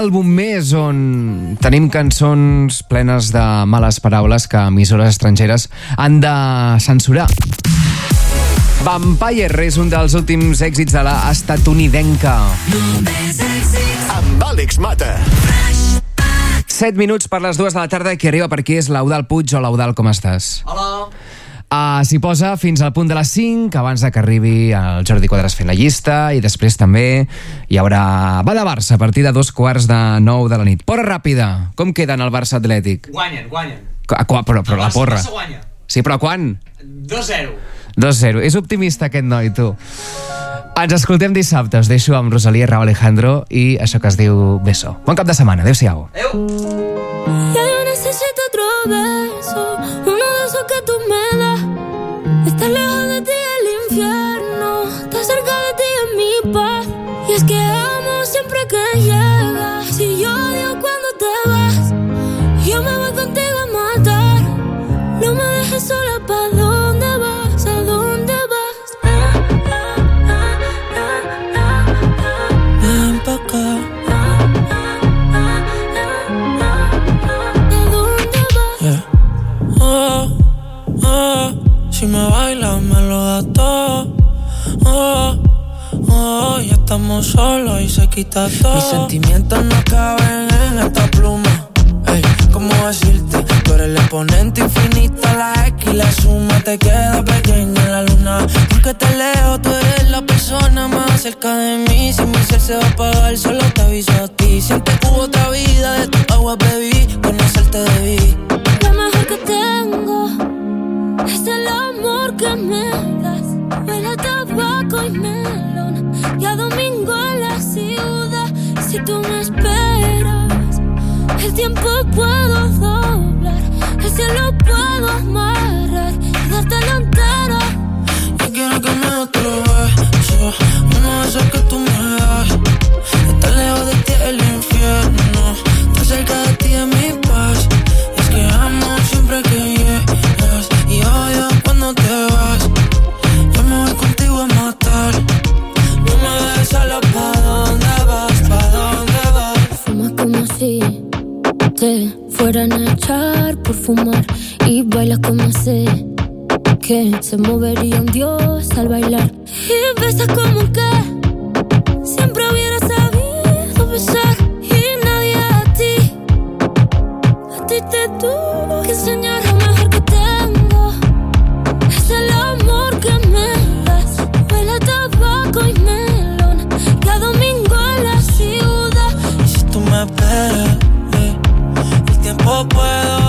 àlbum més on tenim cançons plenes de males paraules que emissores estrangeres han de censurar. Vampire és un dels últims èxits de la estatunidenca. Amb Àlex Mata. 7 minuts per les dues de la tarda, qui arriba per aquí és l'Eudal Puig o l'Eudal, com estàs? Hola. Uh, S'hi posa fins al punt de les 5, abans de que arribi el Jordi Quadras fent la llista, i després també hi haurà va de Barça a partir de dos quarts de nou de la nit. Porra ràpida, com queda en el Barça Atlètic? Guanyen, guanyen. A, però, però la porra. Guanya. Sí, però quan? 2-0. 2-0. És optimista aquest noi, tu. Ens escoltem dissabte. Us deixo amb Rosalia i Raúl Alejandro i això que es diu Beso. Bon cap de setmana. Adéu-siau. Ya yo necesito Está lejos si me bailas me lo das todo. Oh, oh, ya estamos solos y se quita todo. Mis sentimientos no caben en esta pluma. Ey, ¿cómo decirte? Tú eres el exponente infinito, la X y la suma te queda pequeña en la luna. Porque te leo, tú eres la persona más cerca de mí. Si mi ser se va a apagar, solo te aviso a ti. Siente que hubo otra vida, de tu agua bebí, conocerte debí. Lo mejor que tengo es el amor que me das. Huele a tabaco y melón. Y a domingo en la ciudad. Si tú me esperas, el tiempo puedo doblar. El cielo puedo amarrar y dártelo entero. Yo quiero que me otro beso, uno de esos que tú me das. Estar lejos de ti el infierno, estar cerca de ti es mi fueran a echar por fumar. Y bailas como sé que se movería un dios al bailar. Y besas como que siempre hubiera sabido besar. Y nadie a ti, a ti te tuvo que enseñar lo mejor que tengo. Es el amor que me das. Huele a tabaco y melón. Cada domingo en la ciudad. Y si tú me esperas, el tiempo puedo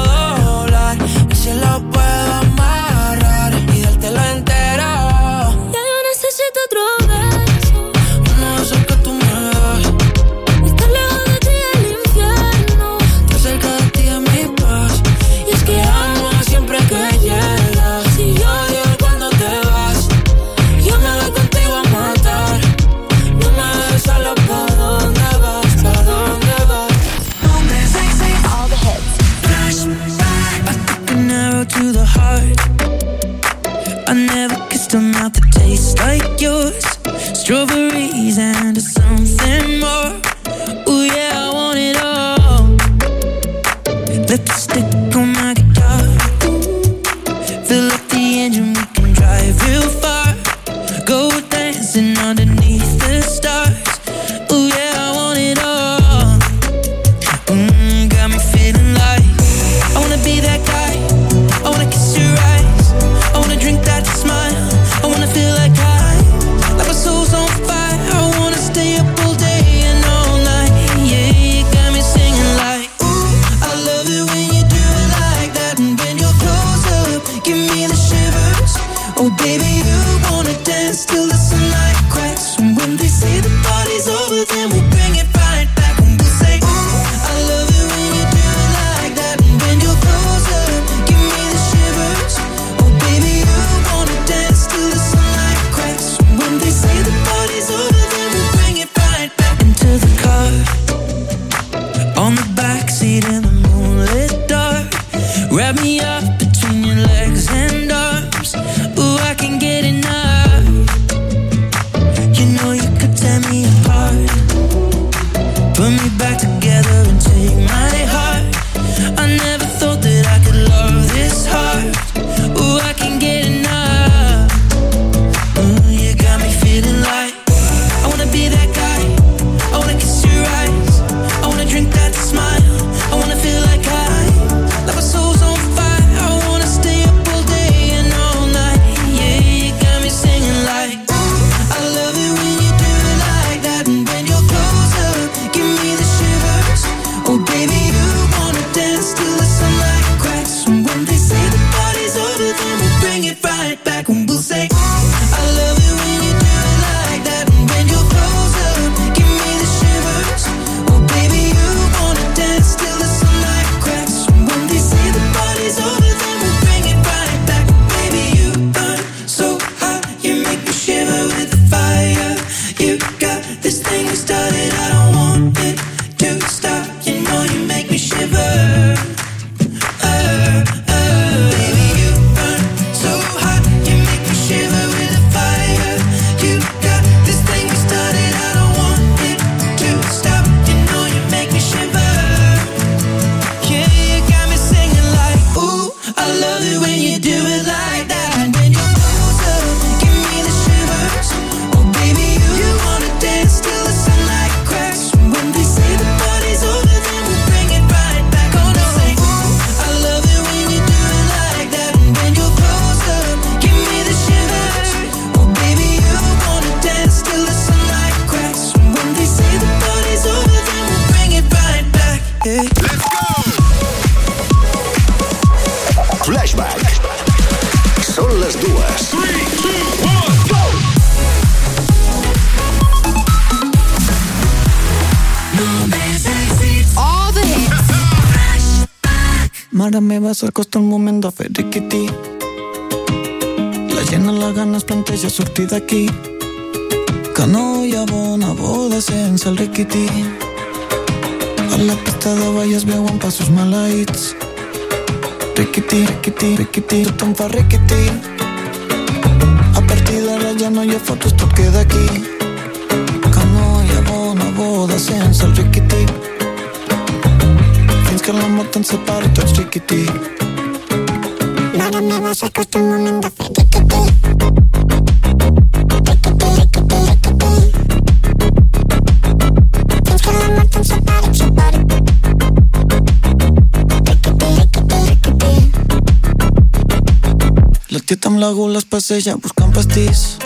estrellas buscan pastís.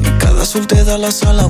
Y cada sol te da la sala,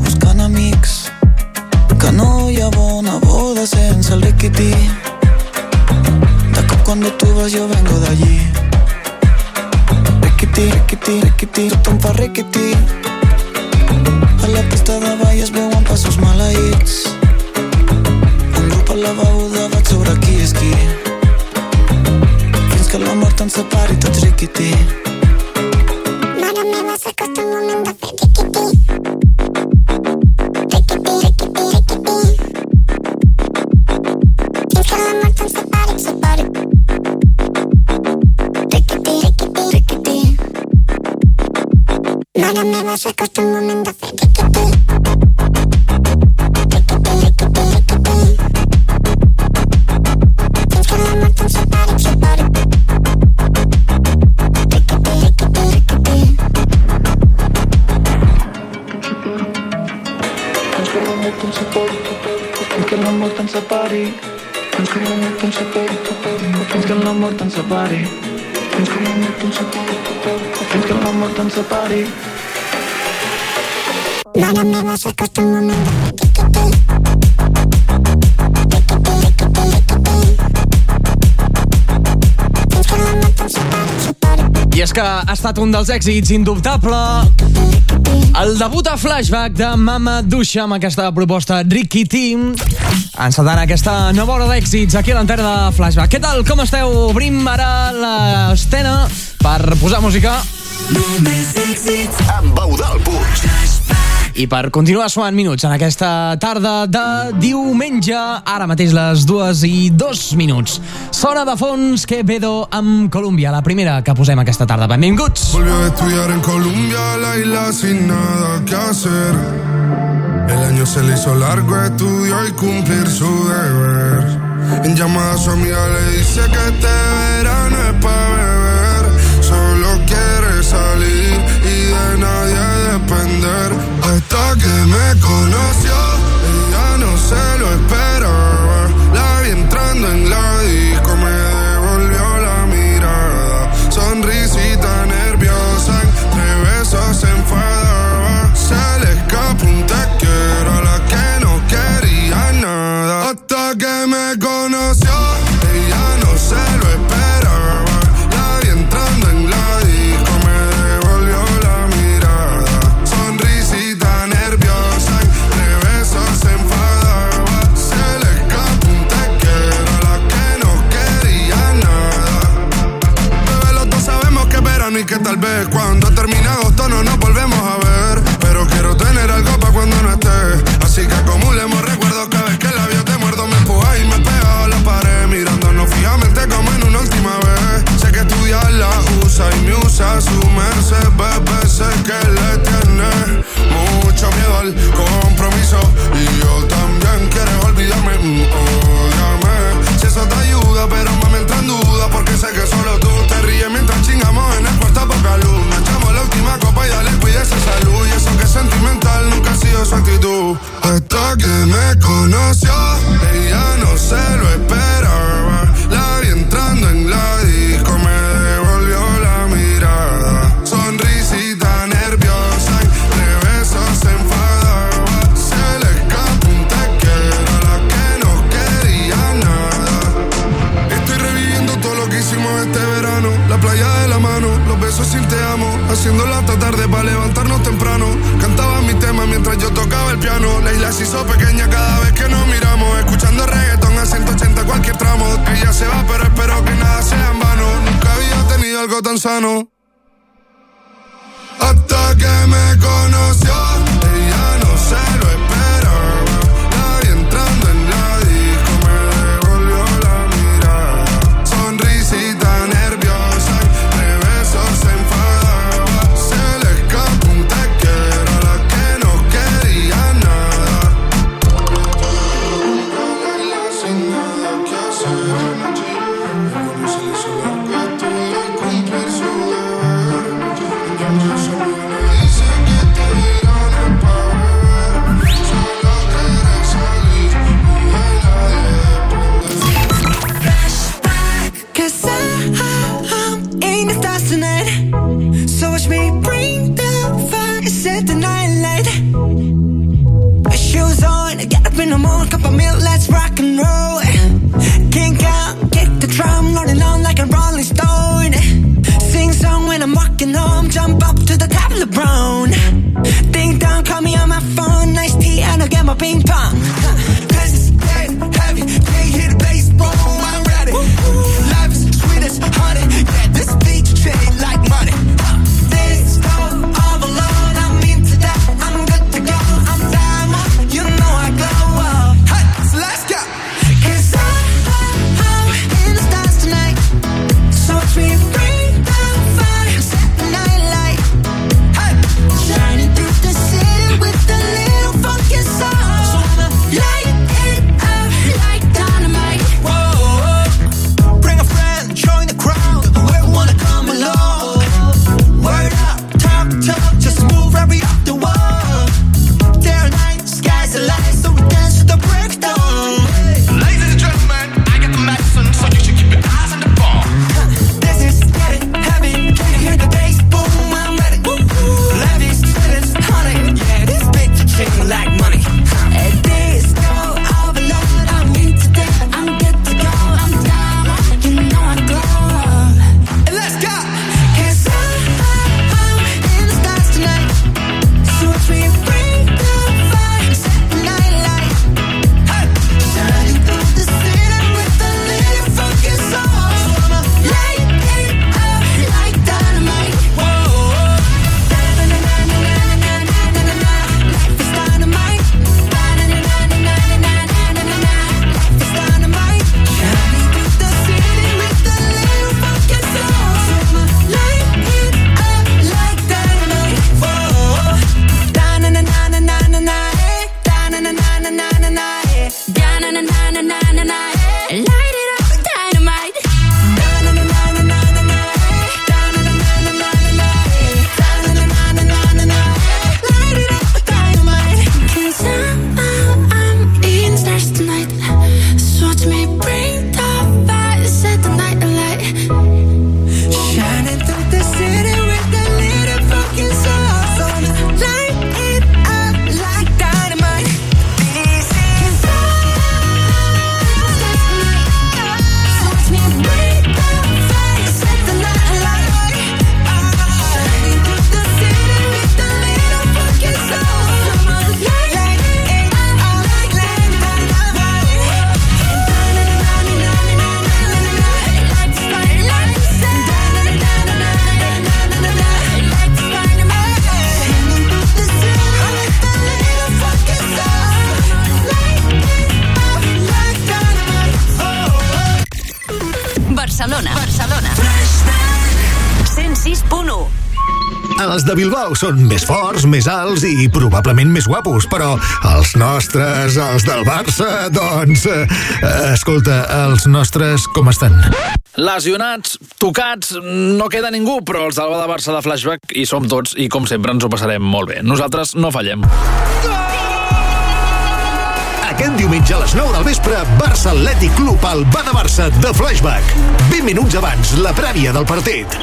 estat un dels èxits, indubtable. El debut a flashback de Mama Dusha amb aquesta proposta Ricky Team encetant aquesta nova hora d'èxits aquí a l'antena de flashback. Què tal? Com esteu? Obrim ara l'estena per posar música. Només èxits i per continuar sumant minuts en aquesta tarda de diumenge, ara mateix les dues i dos minuts. Sona de fons Quevedo amb Colòmbia, la primera que posem aquesta tarda. Benvinguts! Volvió a estudiar en Colombia, la isla sin nada que hacer. El año se le hizo largo, estudió y cumplir su deber. En llamada a su amiga le dice que este verano es para beber. Solo quiere salir y de nadie depender. Hasta que me conoció, ella no se lo cuídese salud. Y eso que es sentimental nunca ha sido su actitud. Hasta que me conoció, ella no se lo esperaba. La vi entrando en la amo. Haciéndola hasta tarde para levantarnos temprano. Cantaba mi tema mientras yo tocaba el piano. La isla se hizo pequeña cada vez que nos miramos. Escuchando reggaetón a 180 cualquier tramo. Ella se va, pero espero que nada sea en vano. Nunca había tenido algo tan sano. Hasta que me conoció, get my ping pong. Són més forts, més alts i probablement més guapos, però els nostres, els del Barça, doncs... Eh, escolta, els nostres com estan? Lesionats, tocats, no queda ningú, però els d'Alba de Barça de Flashback hi som tots i com sempre ens ho passarem molt bé. Nosaltres no fallem. Aquest diumenge a les 9 del vespre, Barça Atlètic Club al Ba de Barça de Flashback. 20 minuts abans, la prèvia del partit.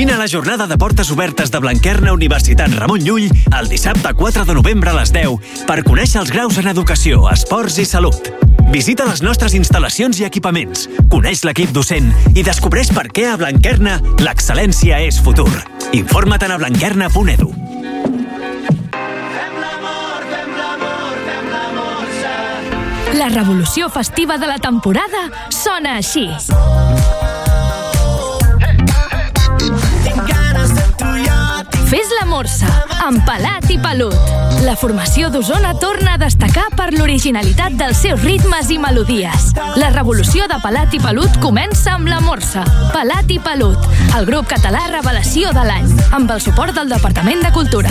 Vine a la jornada de portes obertes de Blanquerna Universitat Ramon Llull el dissabte 4 de novembre a les 10 per conèixer els graus en Educació, Esports i Salut. Visita les nostres instal·lacions i equipaments, coneix l'equip docent i descobreix per què a Blanquerna l'excel·lència és futur. Informa't a blanquerna.edu. La revolució festiva de la temporada sona així. Fes la morsa, amb Pelat i Pelut. La formació d'Osona torna a destacar per l'originalitat dels seus ritmes i melodies. La revolució de Pelat i Pelut comença amb la morsa. Pelat i Pelut, el grup català revelació de l'any, amb el suport del Departament de Cultura.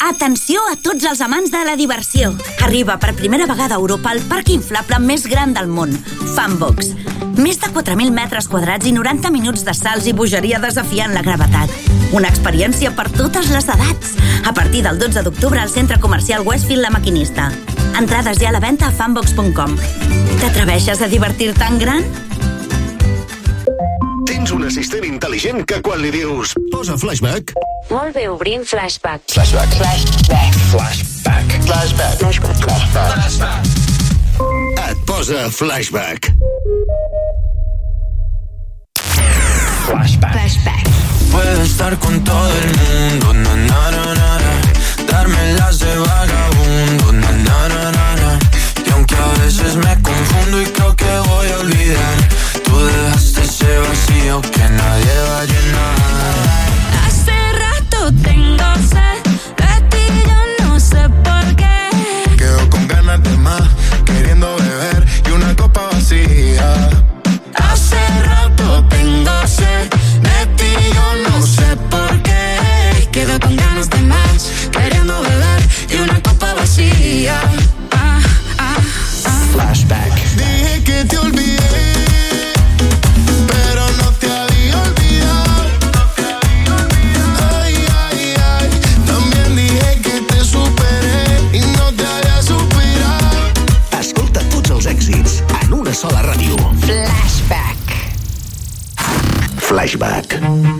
Atenció a tots els amants de la diversió. Arriba per primera vegada a Europa el parc inflable més gran del món, Funbox. Més de 4.000 metres quadrats i 90 minuts de salts i bogeria desafiant la gravetat. Una experiència per totes les edats. A partir del 12 d'octubre al centre comercial Westfield La Maquinista. Entrades ja a la venda a funbox.com. T'atreveixes a divertir-te en gran? Tens un assistent intel·ligent que quan li dius posa flashback, Molt bé, obrim Flashback. Flashback. Flashback. flashback, flashback, Flashback. flashback, et posa flashback. Flashback. Flashback. Puedo estar con todo el mundo, na, na, na, na, na. darme las de vagabundo, na, na, na, na, na. y aunque a veces me confundo y creo que voy a olvidar, tú dejaste ese vacío que nadie va a llenar. Hace rato tengo sed de ti, yo no sé por qué. Quedo con ganas de más, queriendo beber y una copa vacía. Hace rato tengo sed de ti, yo no sé por qué. Quedo con ganas de más, queriendo beber y una copa vacía. flashback.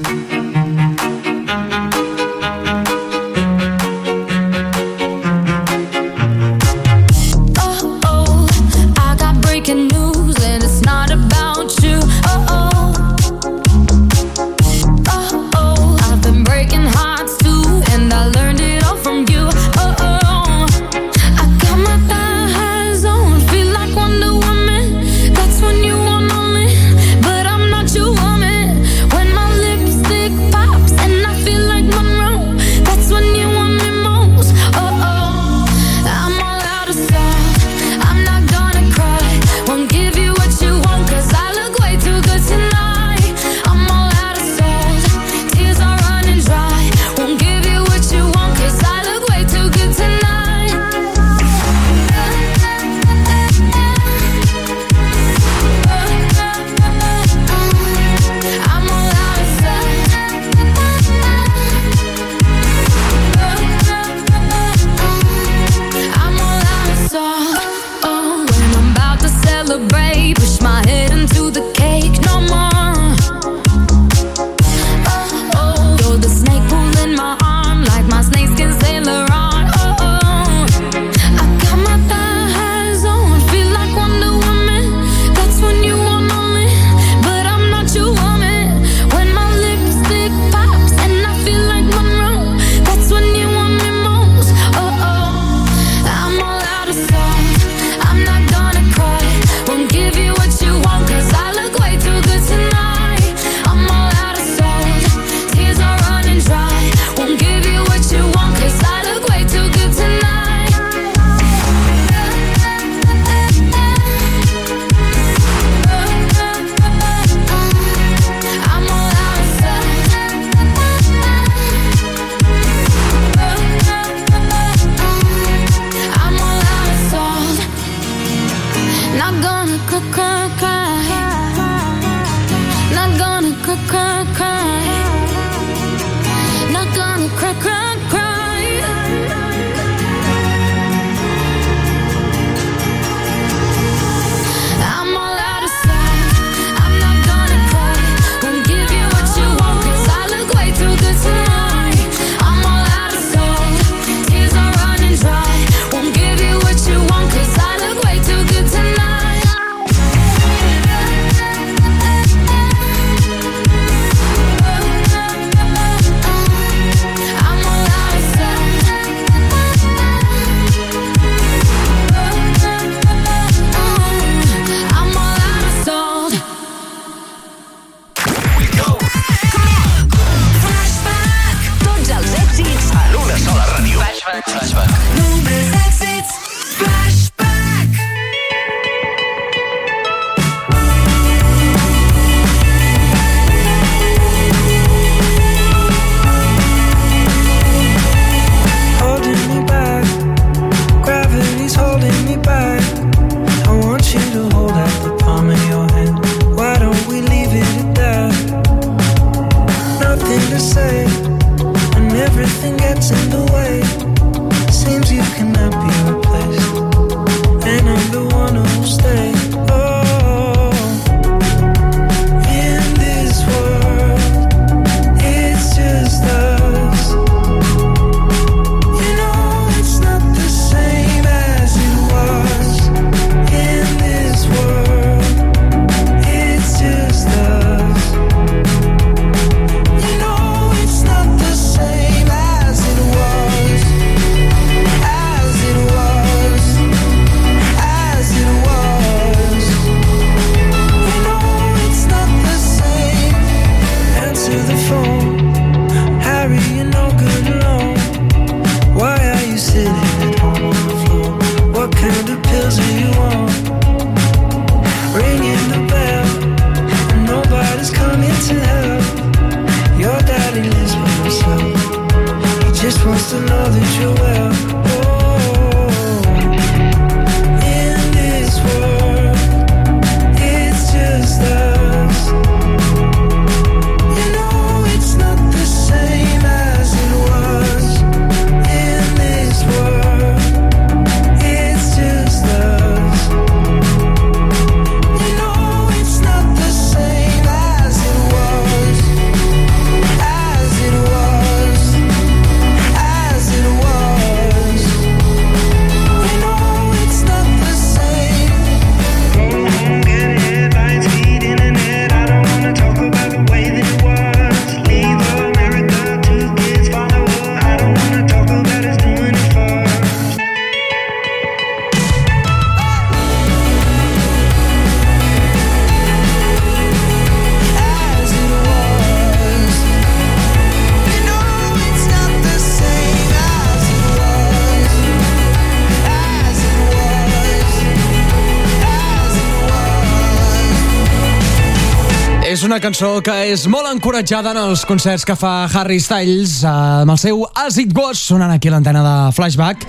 cançó que és molt encoratjada en els concerts que fa Harry Styles eh, amb el seu Acid Wash sonant aquí l'antena de Flashback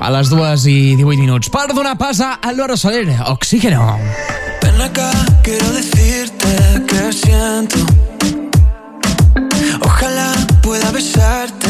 a les 2 i 18 minuts. Per donar pas a Laura Soler, Oxígeno. Ven acá, quiero decirte que siento. Ojalá pueda besarte.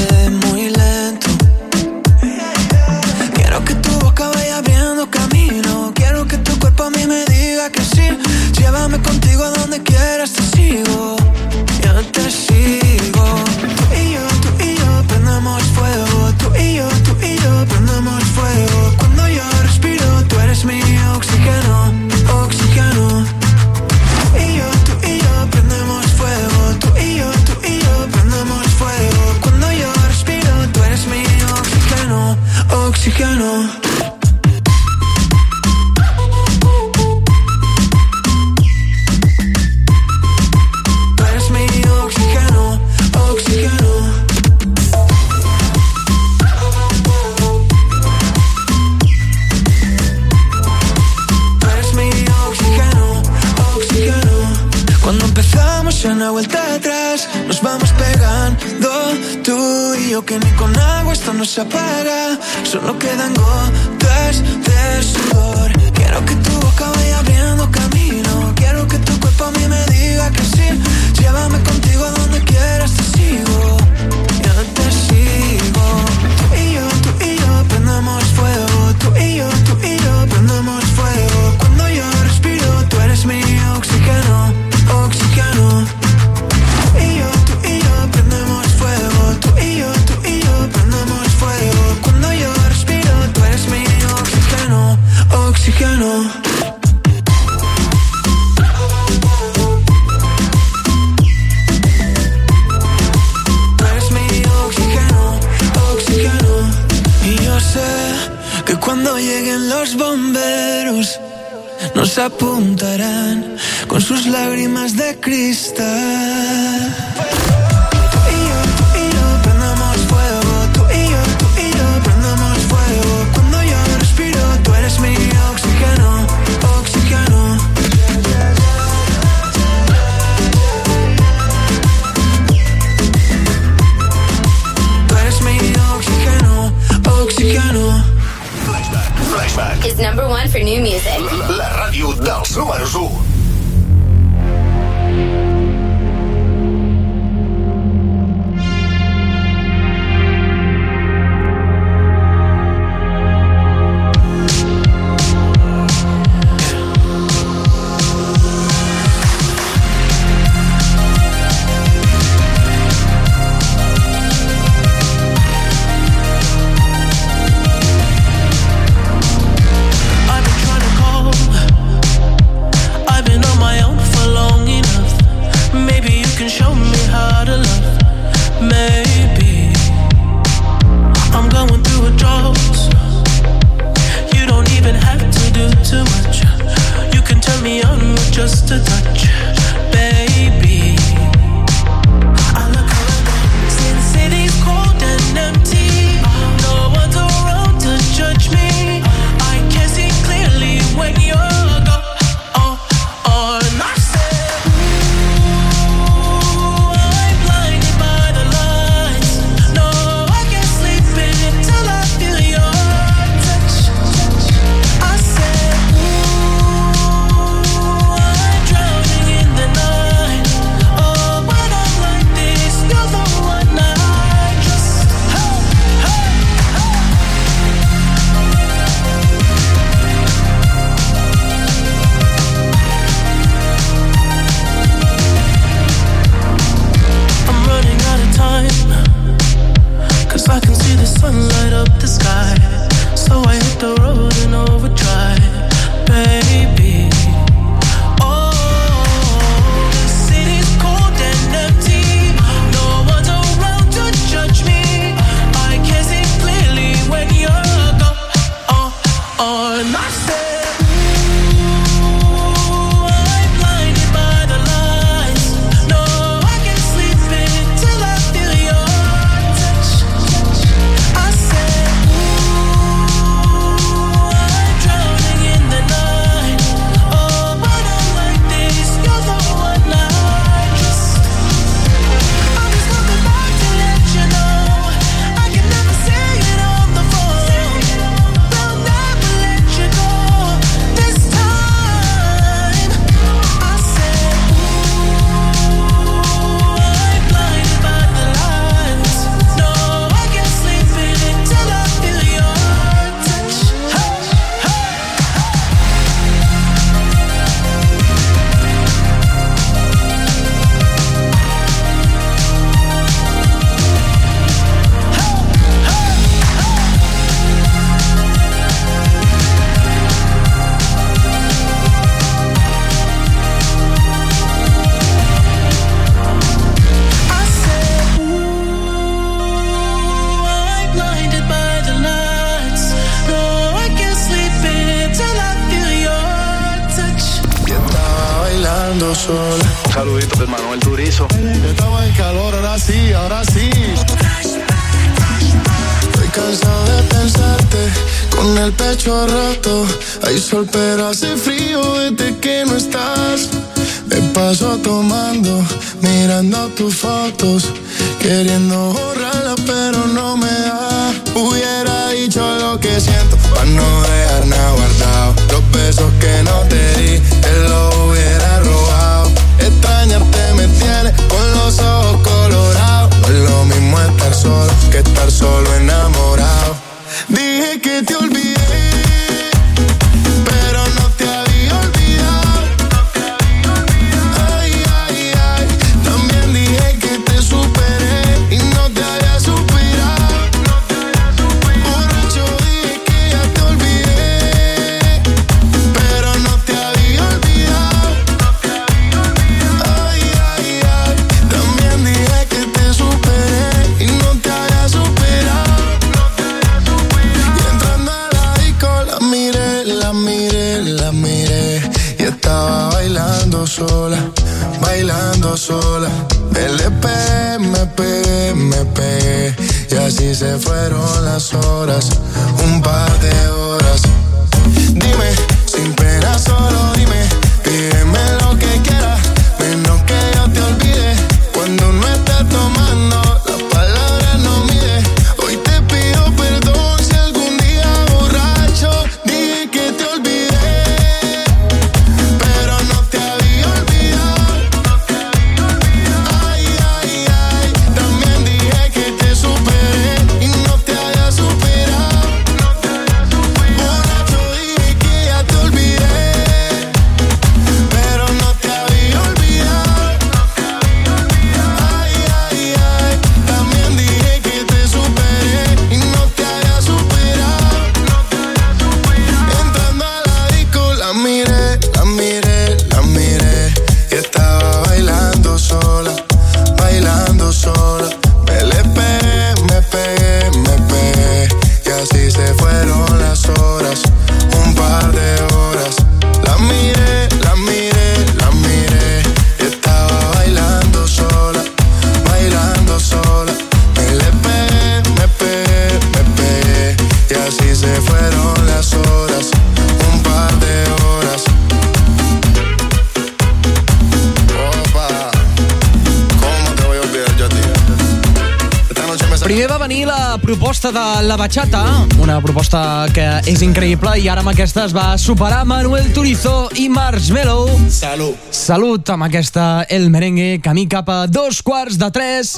Bachata, una proposta que és increïble i ara amb aquesta es va superar Manuel Turizo i Marshmello. Salut. Salut amb aquesta El Merengue, camí cap a dos quarts de tres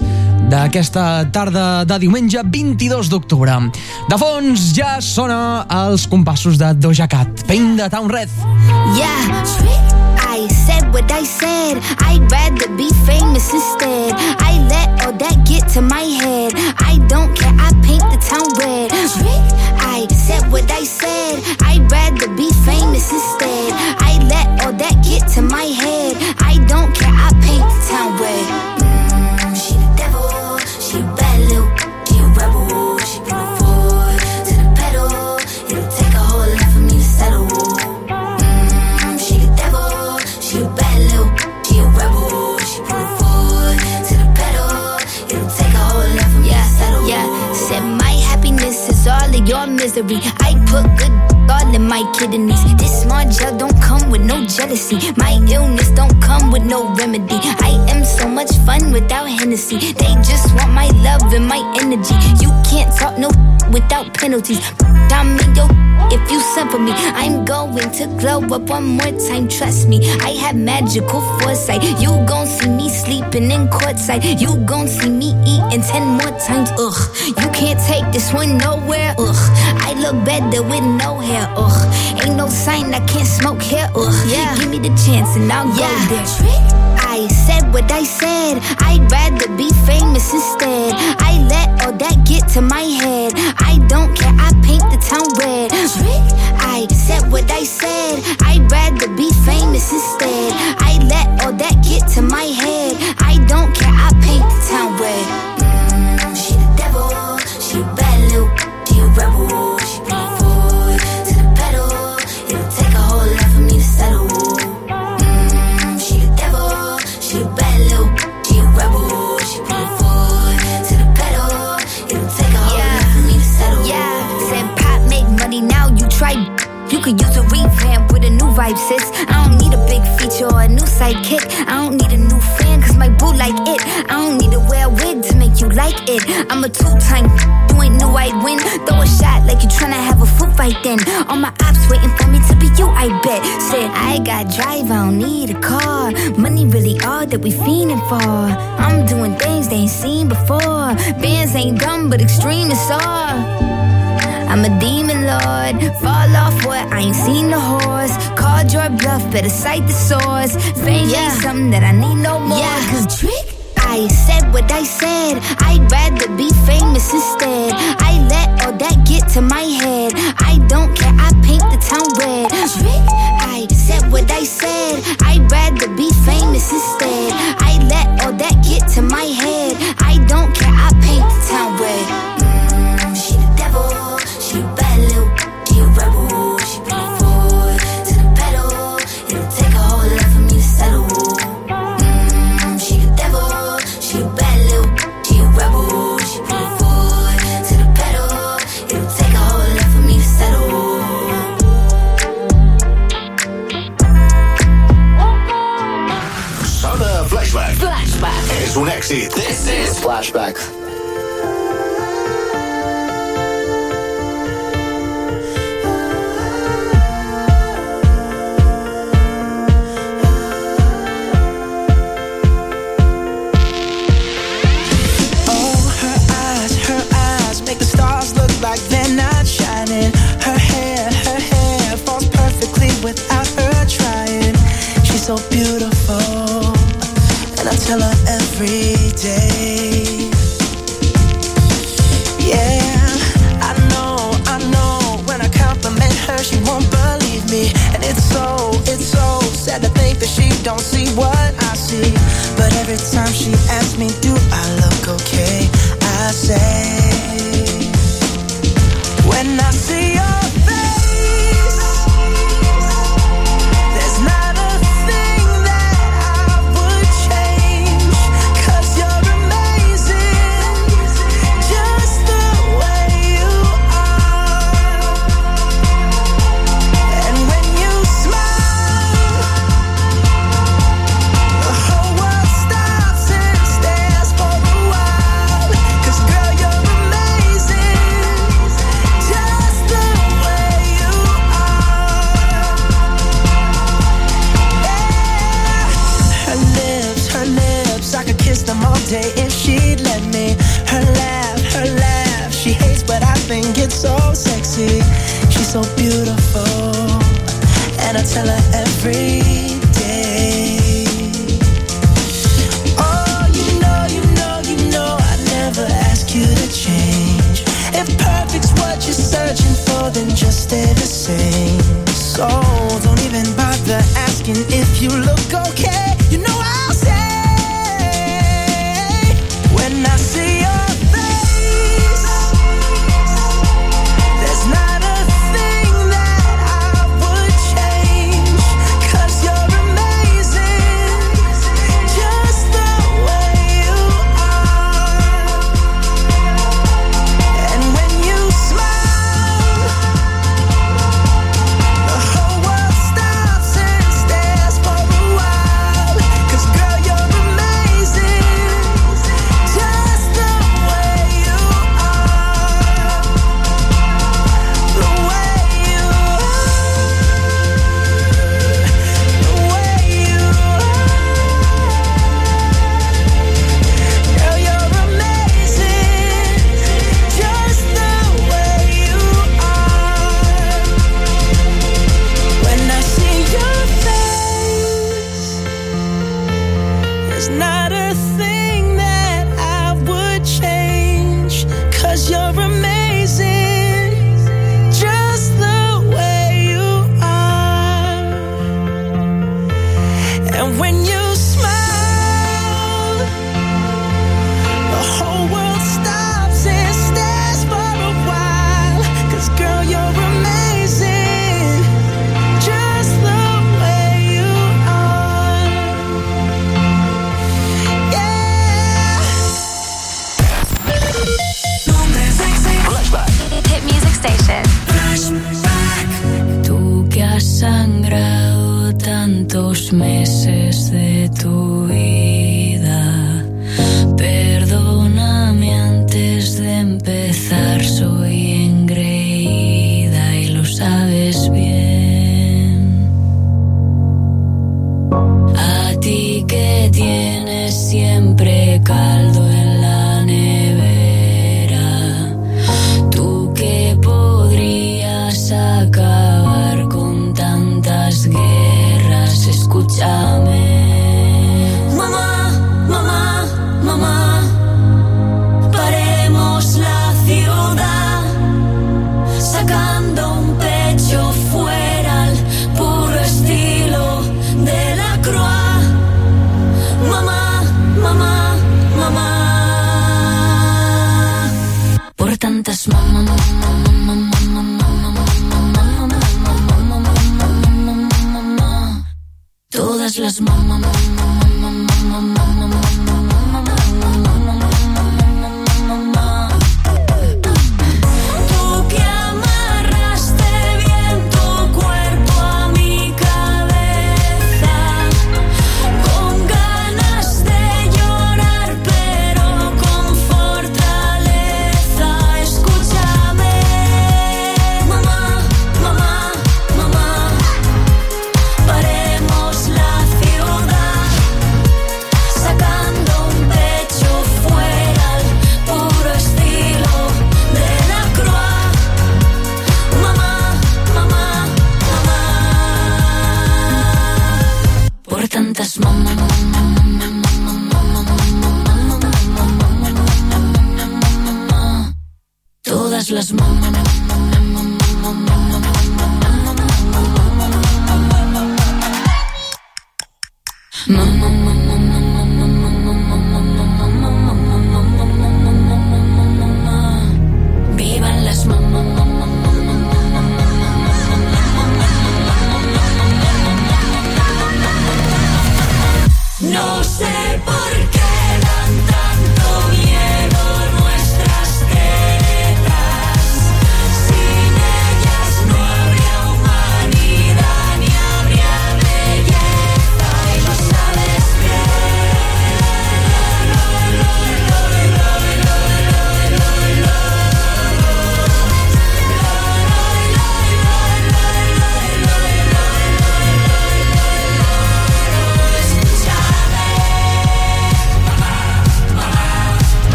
d'aquesta tarda de diumenge 22 d'octubre. De fons ja sona els compassos de Doja Cat, Pain de Town Red. Yeah, I said what I said, I'd rather be famous instead My illness don't come with no remedy. I am so much fun without Hennessy. They just want my love and my energy. You can't talk no without penalties. I'm in if you suffer me. I'm going to glow up one more time, trust me. I have magical foresight. You gon' see me sleeping in courtside. You gon' see me eating ten more times. Ugh, you can't take this one nowhere. Ugh, I look better with no Ain't no sign I can't smoke here. Ugh. Yeah. Give me the chance and I'll yeah. go there. I said what I said. I'd rather be famous instead. I let all that get to my head. I don't care. I paint the town red. I said what I said. I'd rather be famous instead.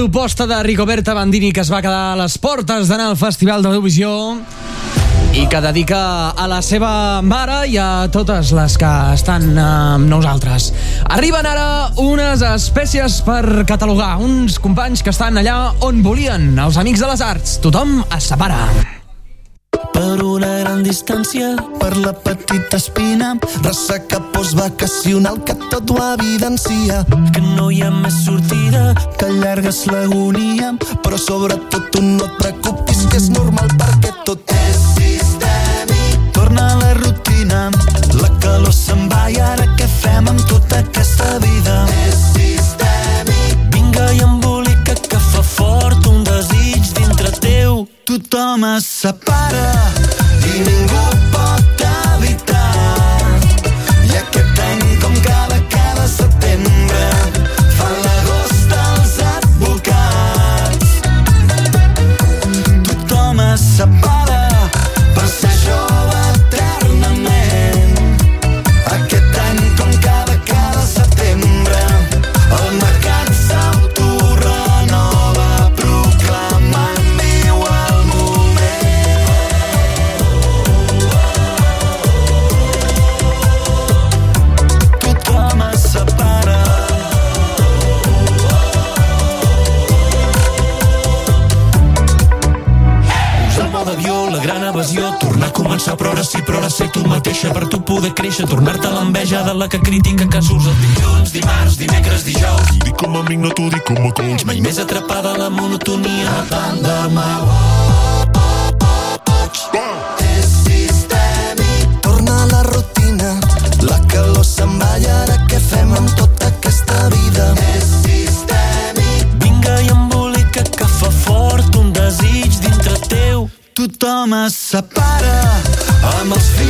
Proposta de Rigoberta Bandini que es va quedar a les portes d'anar al Festival d'Eurovisió i que dedica a la seva mare i a totes les que estan amb nosaltres. Arriben ara unes espècies per catalogar, uns companys que estan allà on volien, els Amics de les Arts. Tothom es separa. Per una gran distància, per la petita espina, ressaca postvacacional que tot ho evidencia. Que no hi ha més sortida, que allargues l'agonia, però sobretot tu no et preocupis que és normal perquè tot és sistèmic. Torna a la rutina, la calor se'n va i ara què fem amb tota aquesta vida? Es separa i ningú ara sí, però ara ser tu mateixa, per tu poder créixer, tornar-te l'enveja de la que critica que surts el dilluns, dimarts, dimecres, dijous. T'ho dic com a amic, no t'ho dic com a coach. Mai més atrapada la monotonia. Tant de mal. És sistèmic. Torna a la rutina, la calor se'n va i ara què fem amb tota aquesta vida? És sistèmic. Vinga i embolica que fa fort un desig dintre teu. Tothom es separa amb els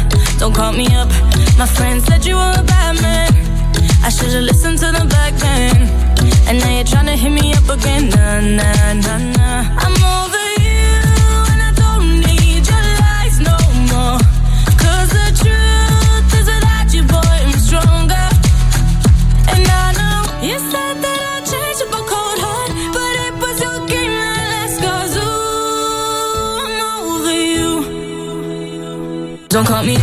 Don't call me up. My friend said you were a bad man. I should've listened to them back then. And now you're trying to hit me up again. Nah, nah, nah, nah. I'm over you, and I don't need your lies no more. Cause the truth is without you, boy, I'm stronger. And I know you said that I'd change cold heart, but it was your game that ooh, I'm over you. Don't call me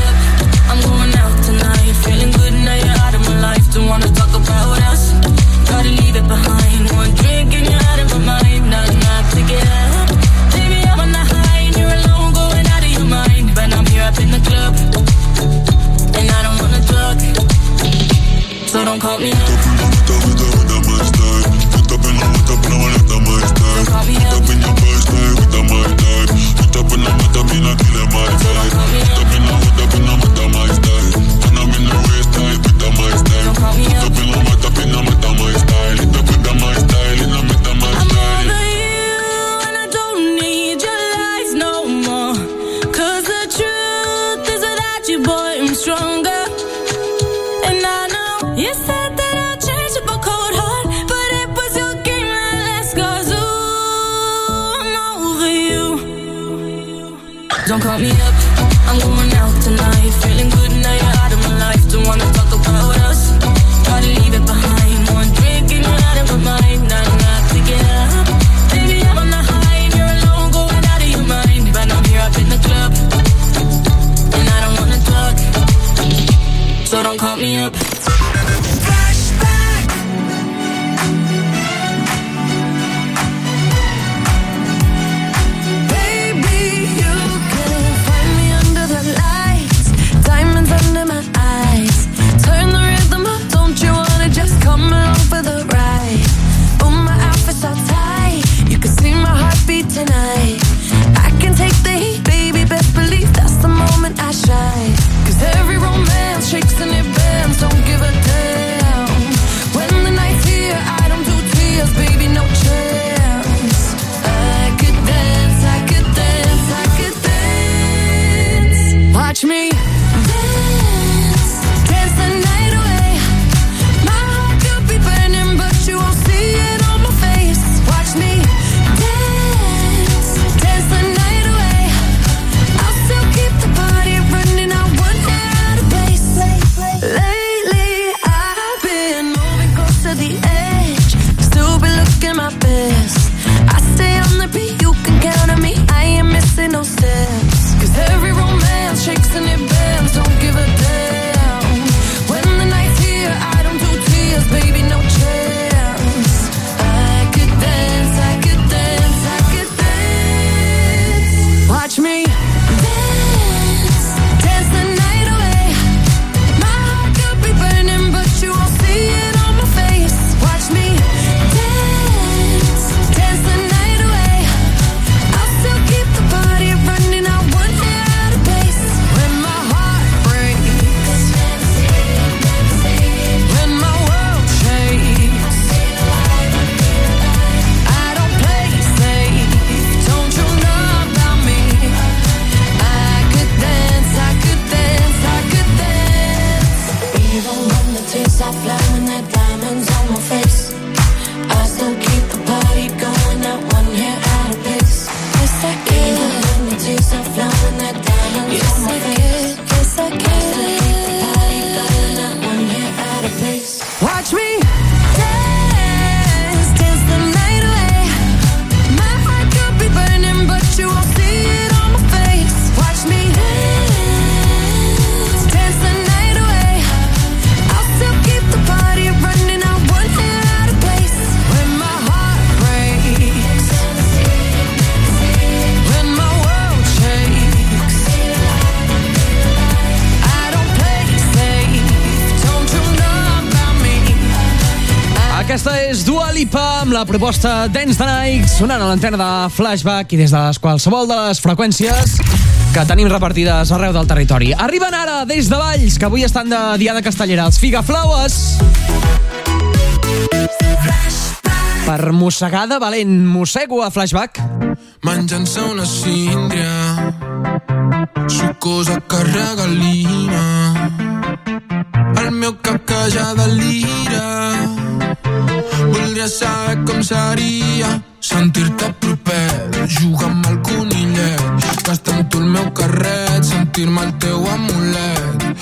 la proposta Dance the Night sonant a l'antena de Flashback i des de les qualsevol de les freqüències que tenim repartides arreu del territori. Arriben ara des de Valls, que avui estan de Diada Castellera, els Figaflaues. Per mossegada valent, mossego a Flashback. Menjant-se una síndria, sucosa que regalina, el meu cap que ja delira saber com seria sentir-te proper, jugar amb el conillet, gastar amb tu el meu carret, sentir-me el teu amulet.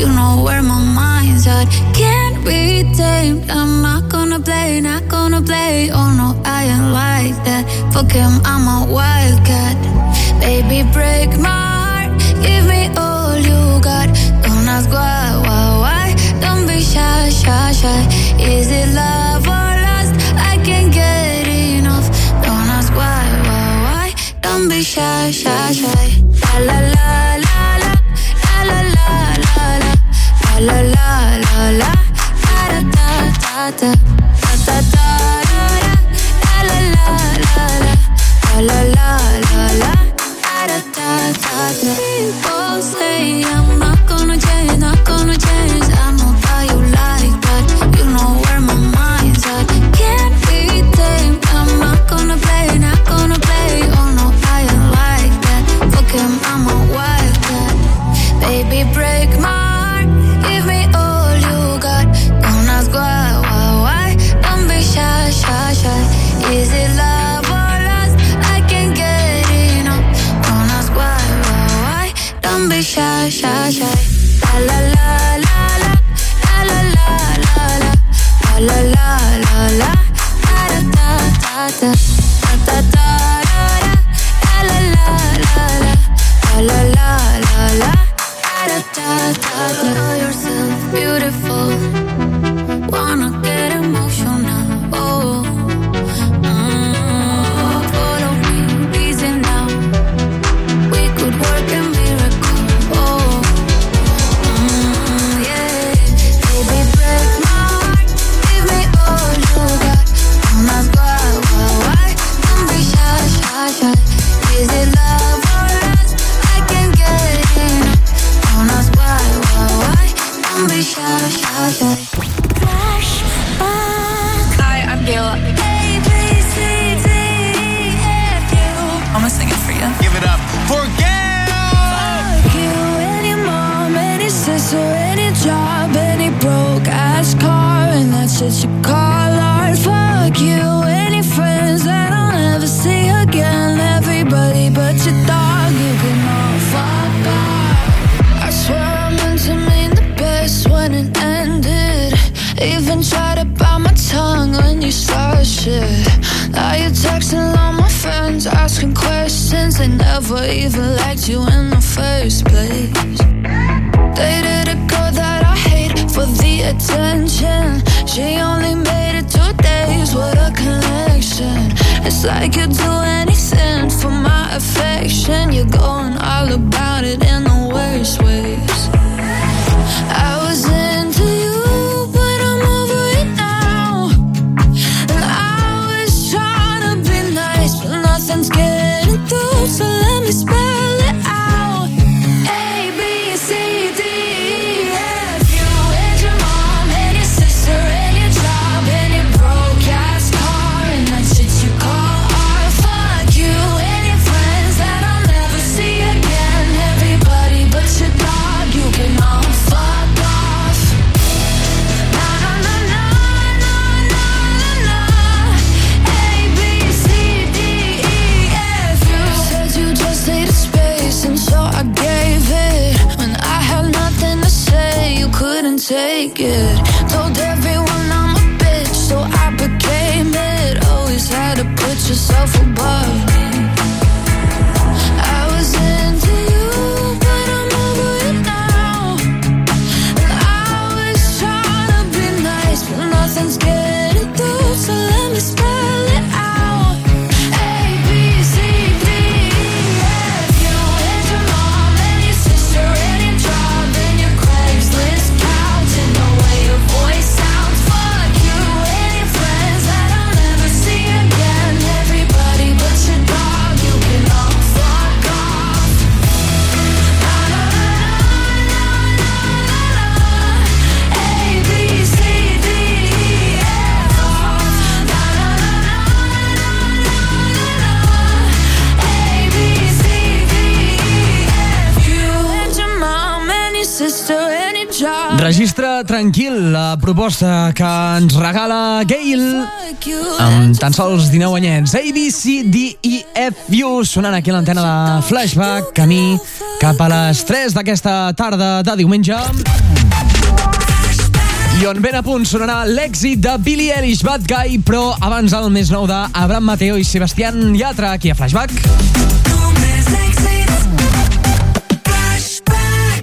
You know where my mind's at. Can't be tamed. I'm not gonna play, not gonna play. Oh no, I ain't like that. Fuck him, I'm a wildcat. Baby, break my heart. Give me all you got. Don't ask why, why, why. Don't be shy, shy, shy. Is it love? proposta que ens regala Gail amb tan sols 19 anyets. A, B, C, D, E, F, U sonant aquí l'antena de Flashback camí cap a les 3 d'aquesta tarda de diumenge. I on ben a punt sonarà l'èxit de Billie Eilish Bad Guy, però abans el més nou d'Abram Mateo i Sebastián Yatra aquí a Flashback.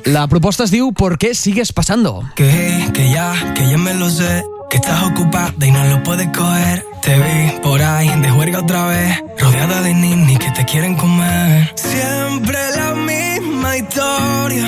La proposta es diu Por qué sigues pasando? ¿Qué? que ya, que ya me lo sé. Que estás ocupada y no lo puedes coger. Te vi por ahí de juerga otra vez. Rodeada de ninis que te quieren comer. Siempre la misma historia.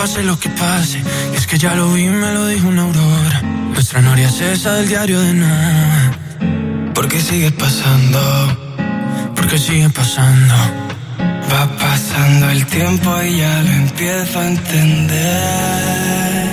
pase lo que pase. Y es que ya lo vi, me lo dijo una aurora. Nuestra noria es esa del diario de nada. Porque sigue pasando, porque sigue pasando. Va pasando el tiempo y ya lo empiezo a entender.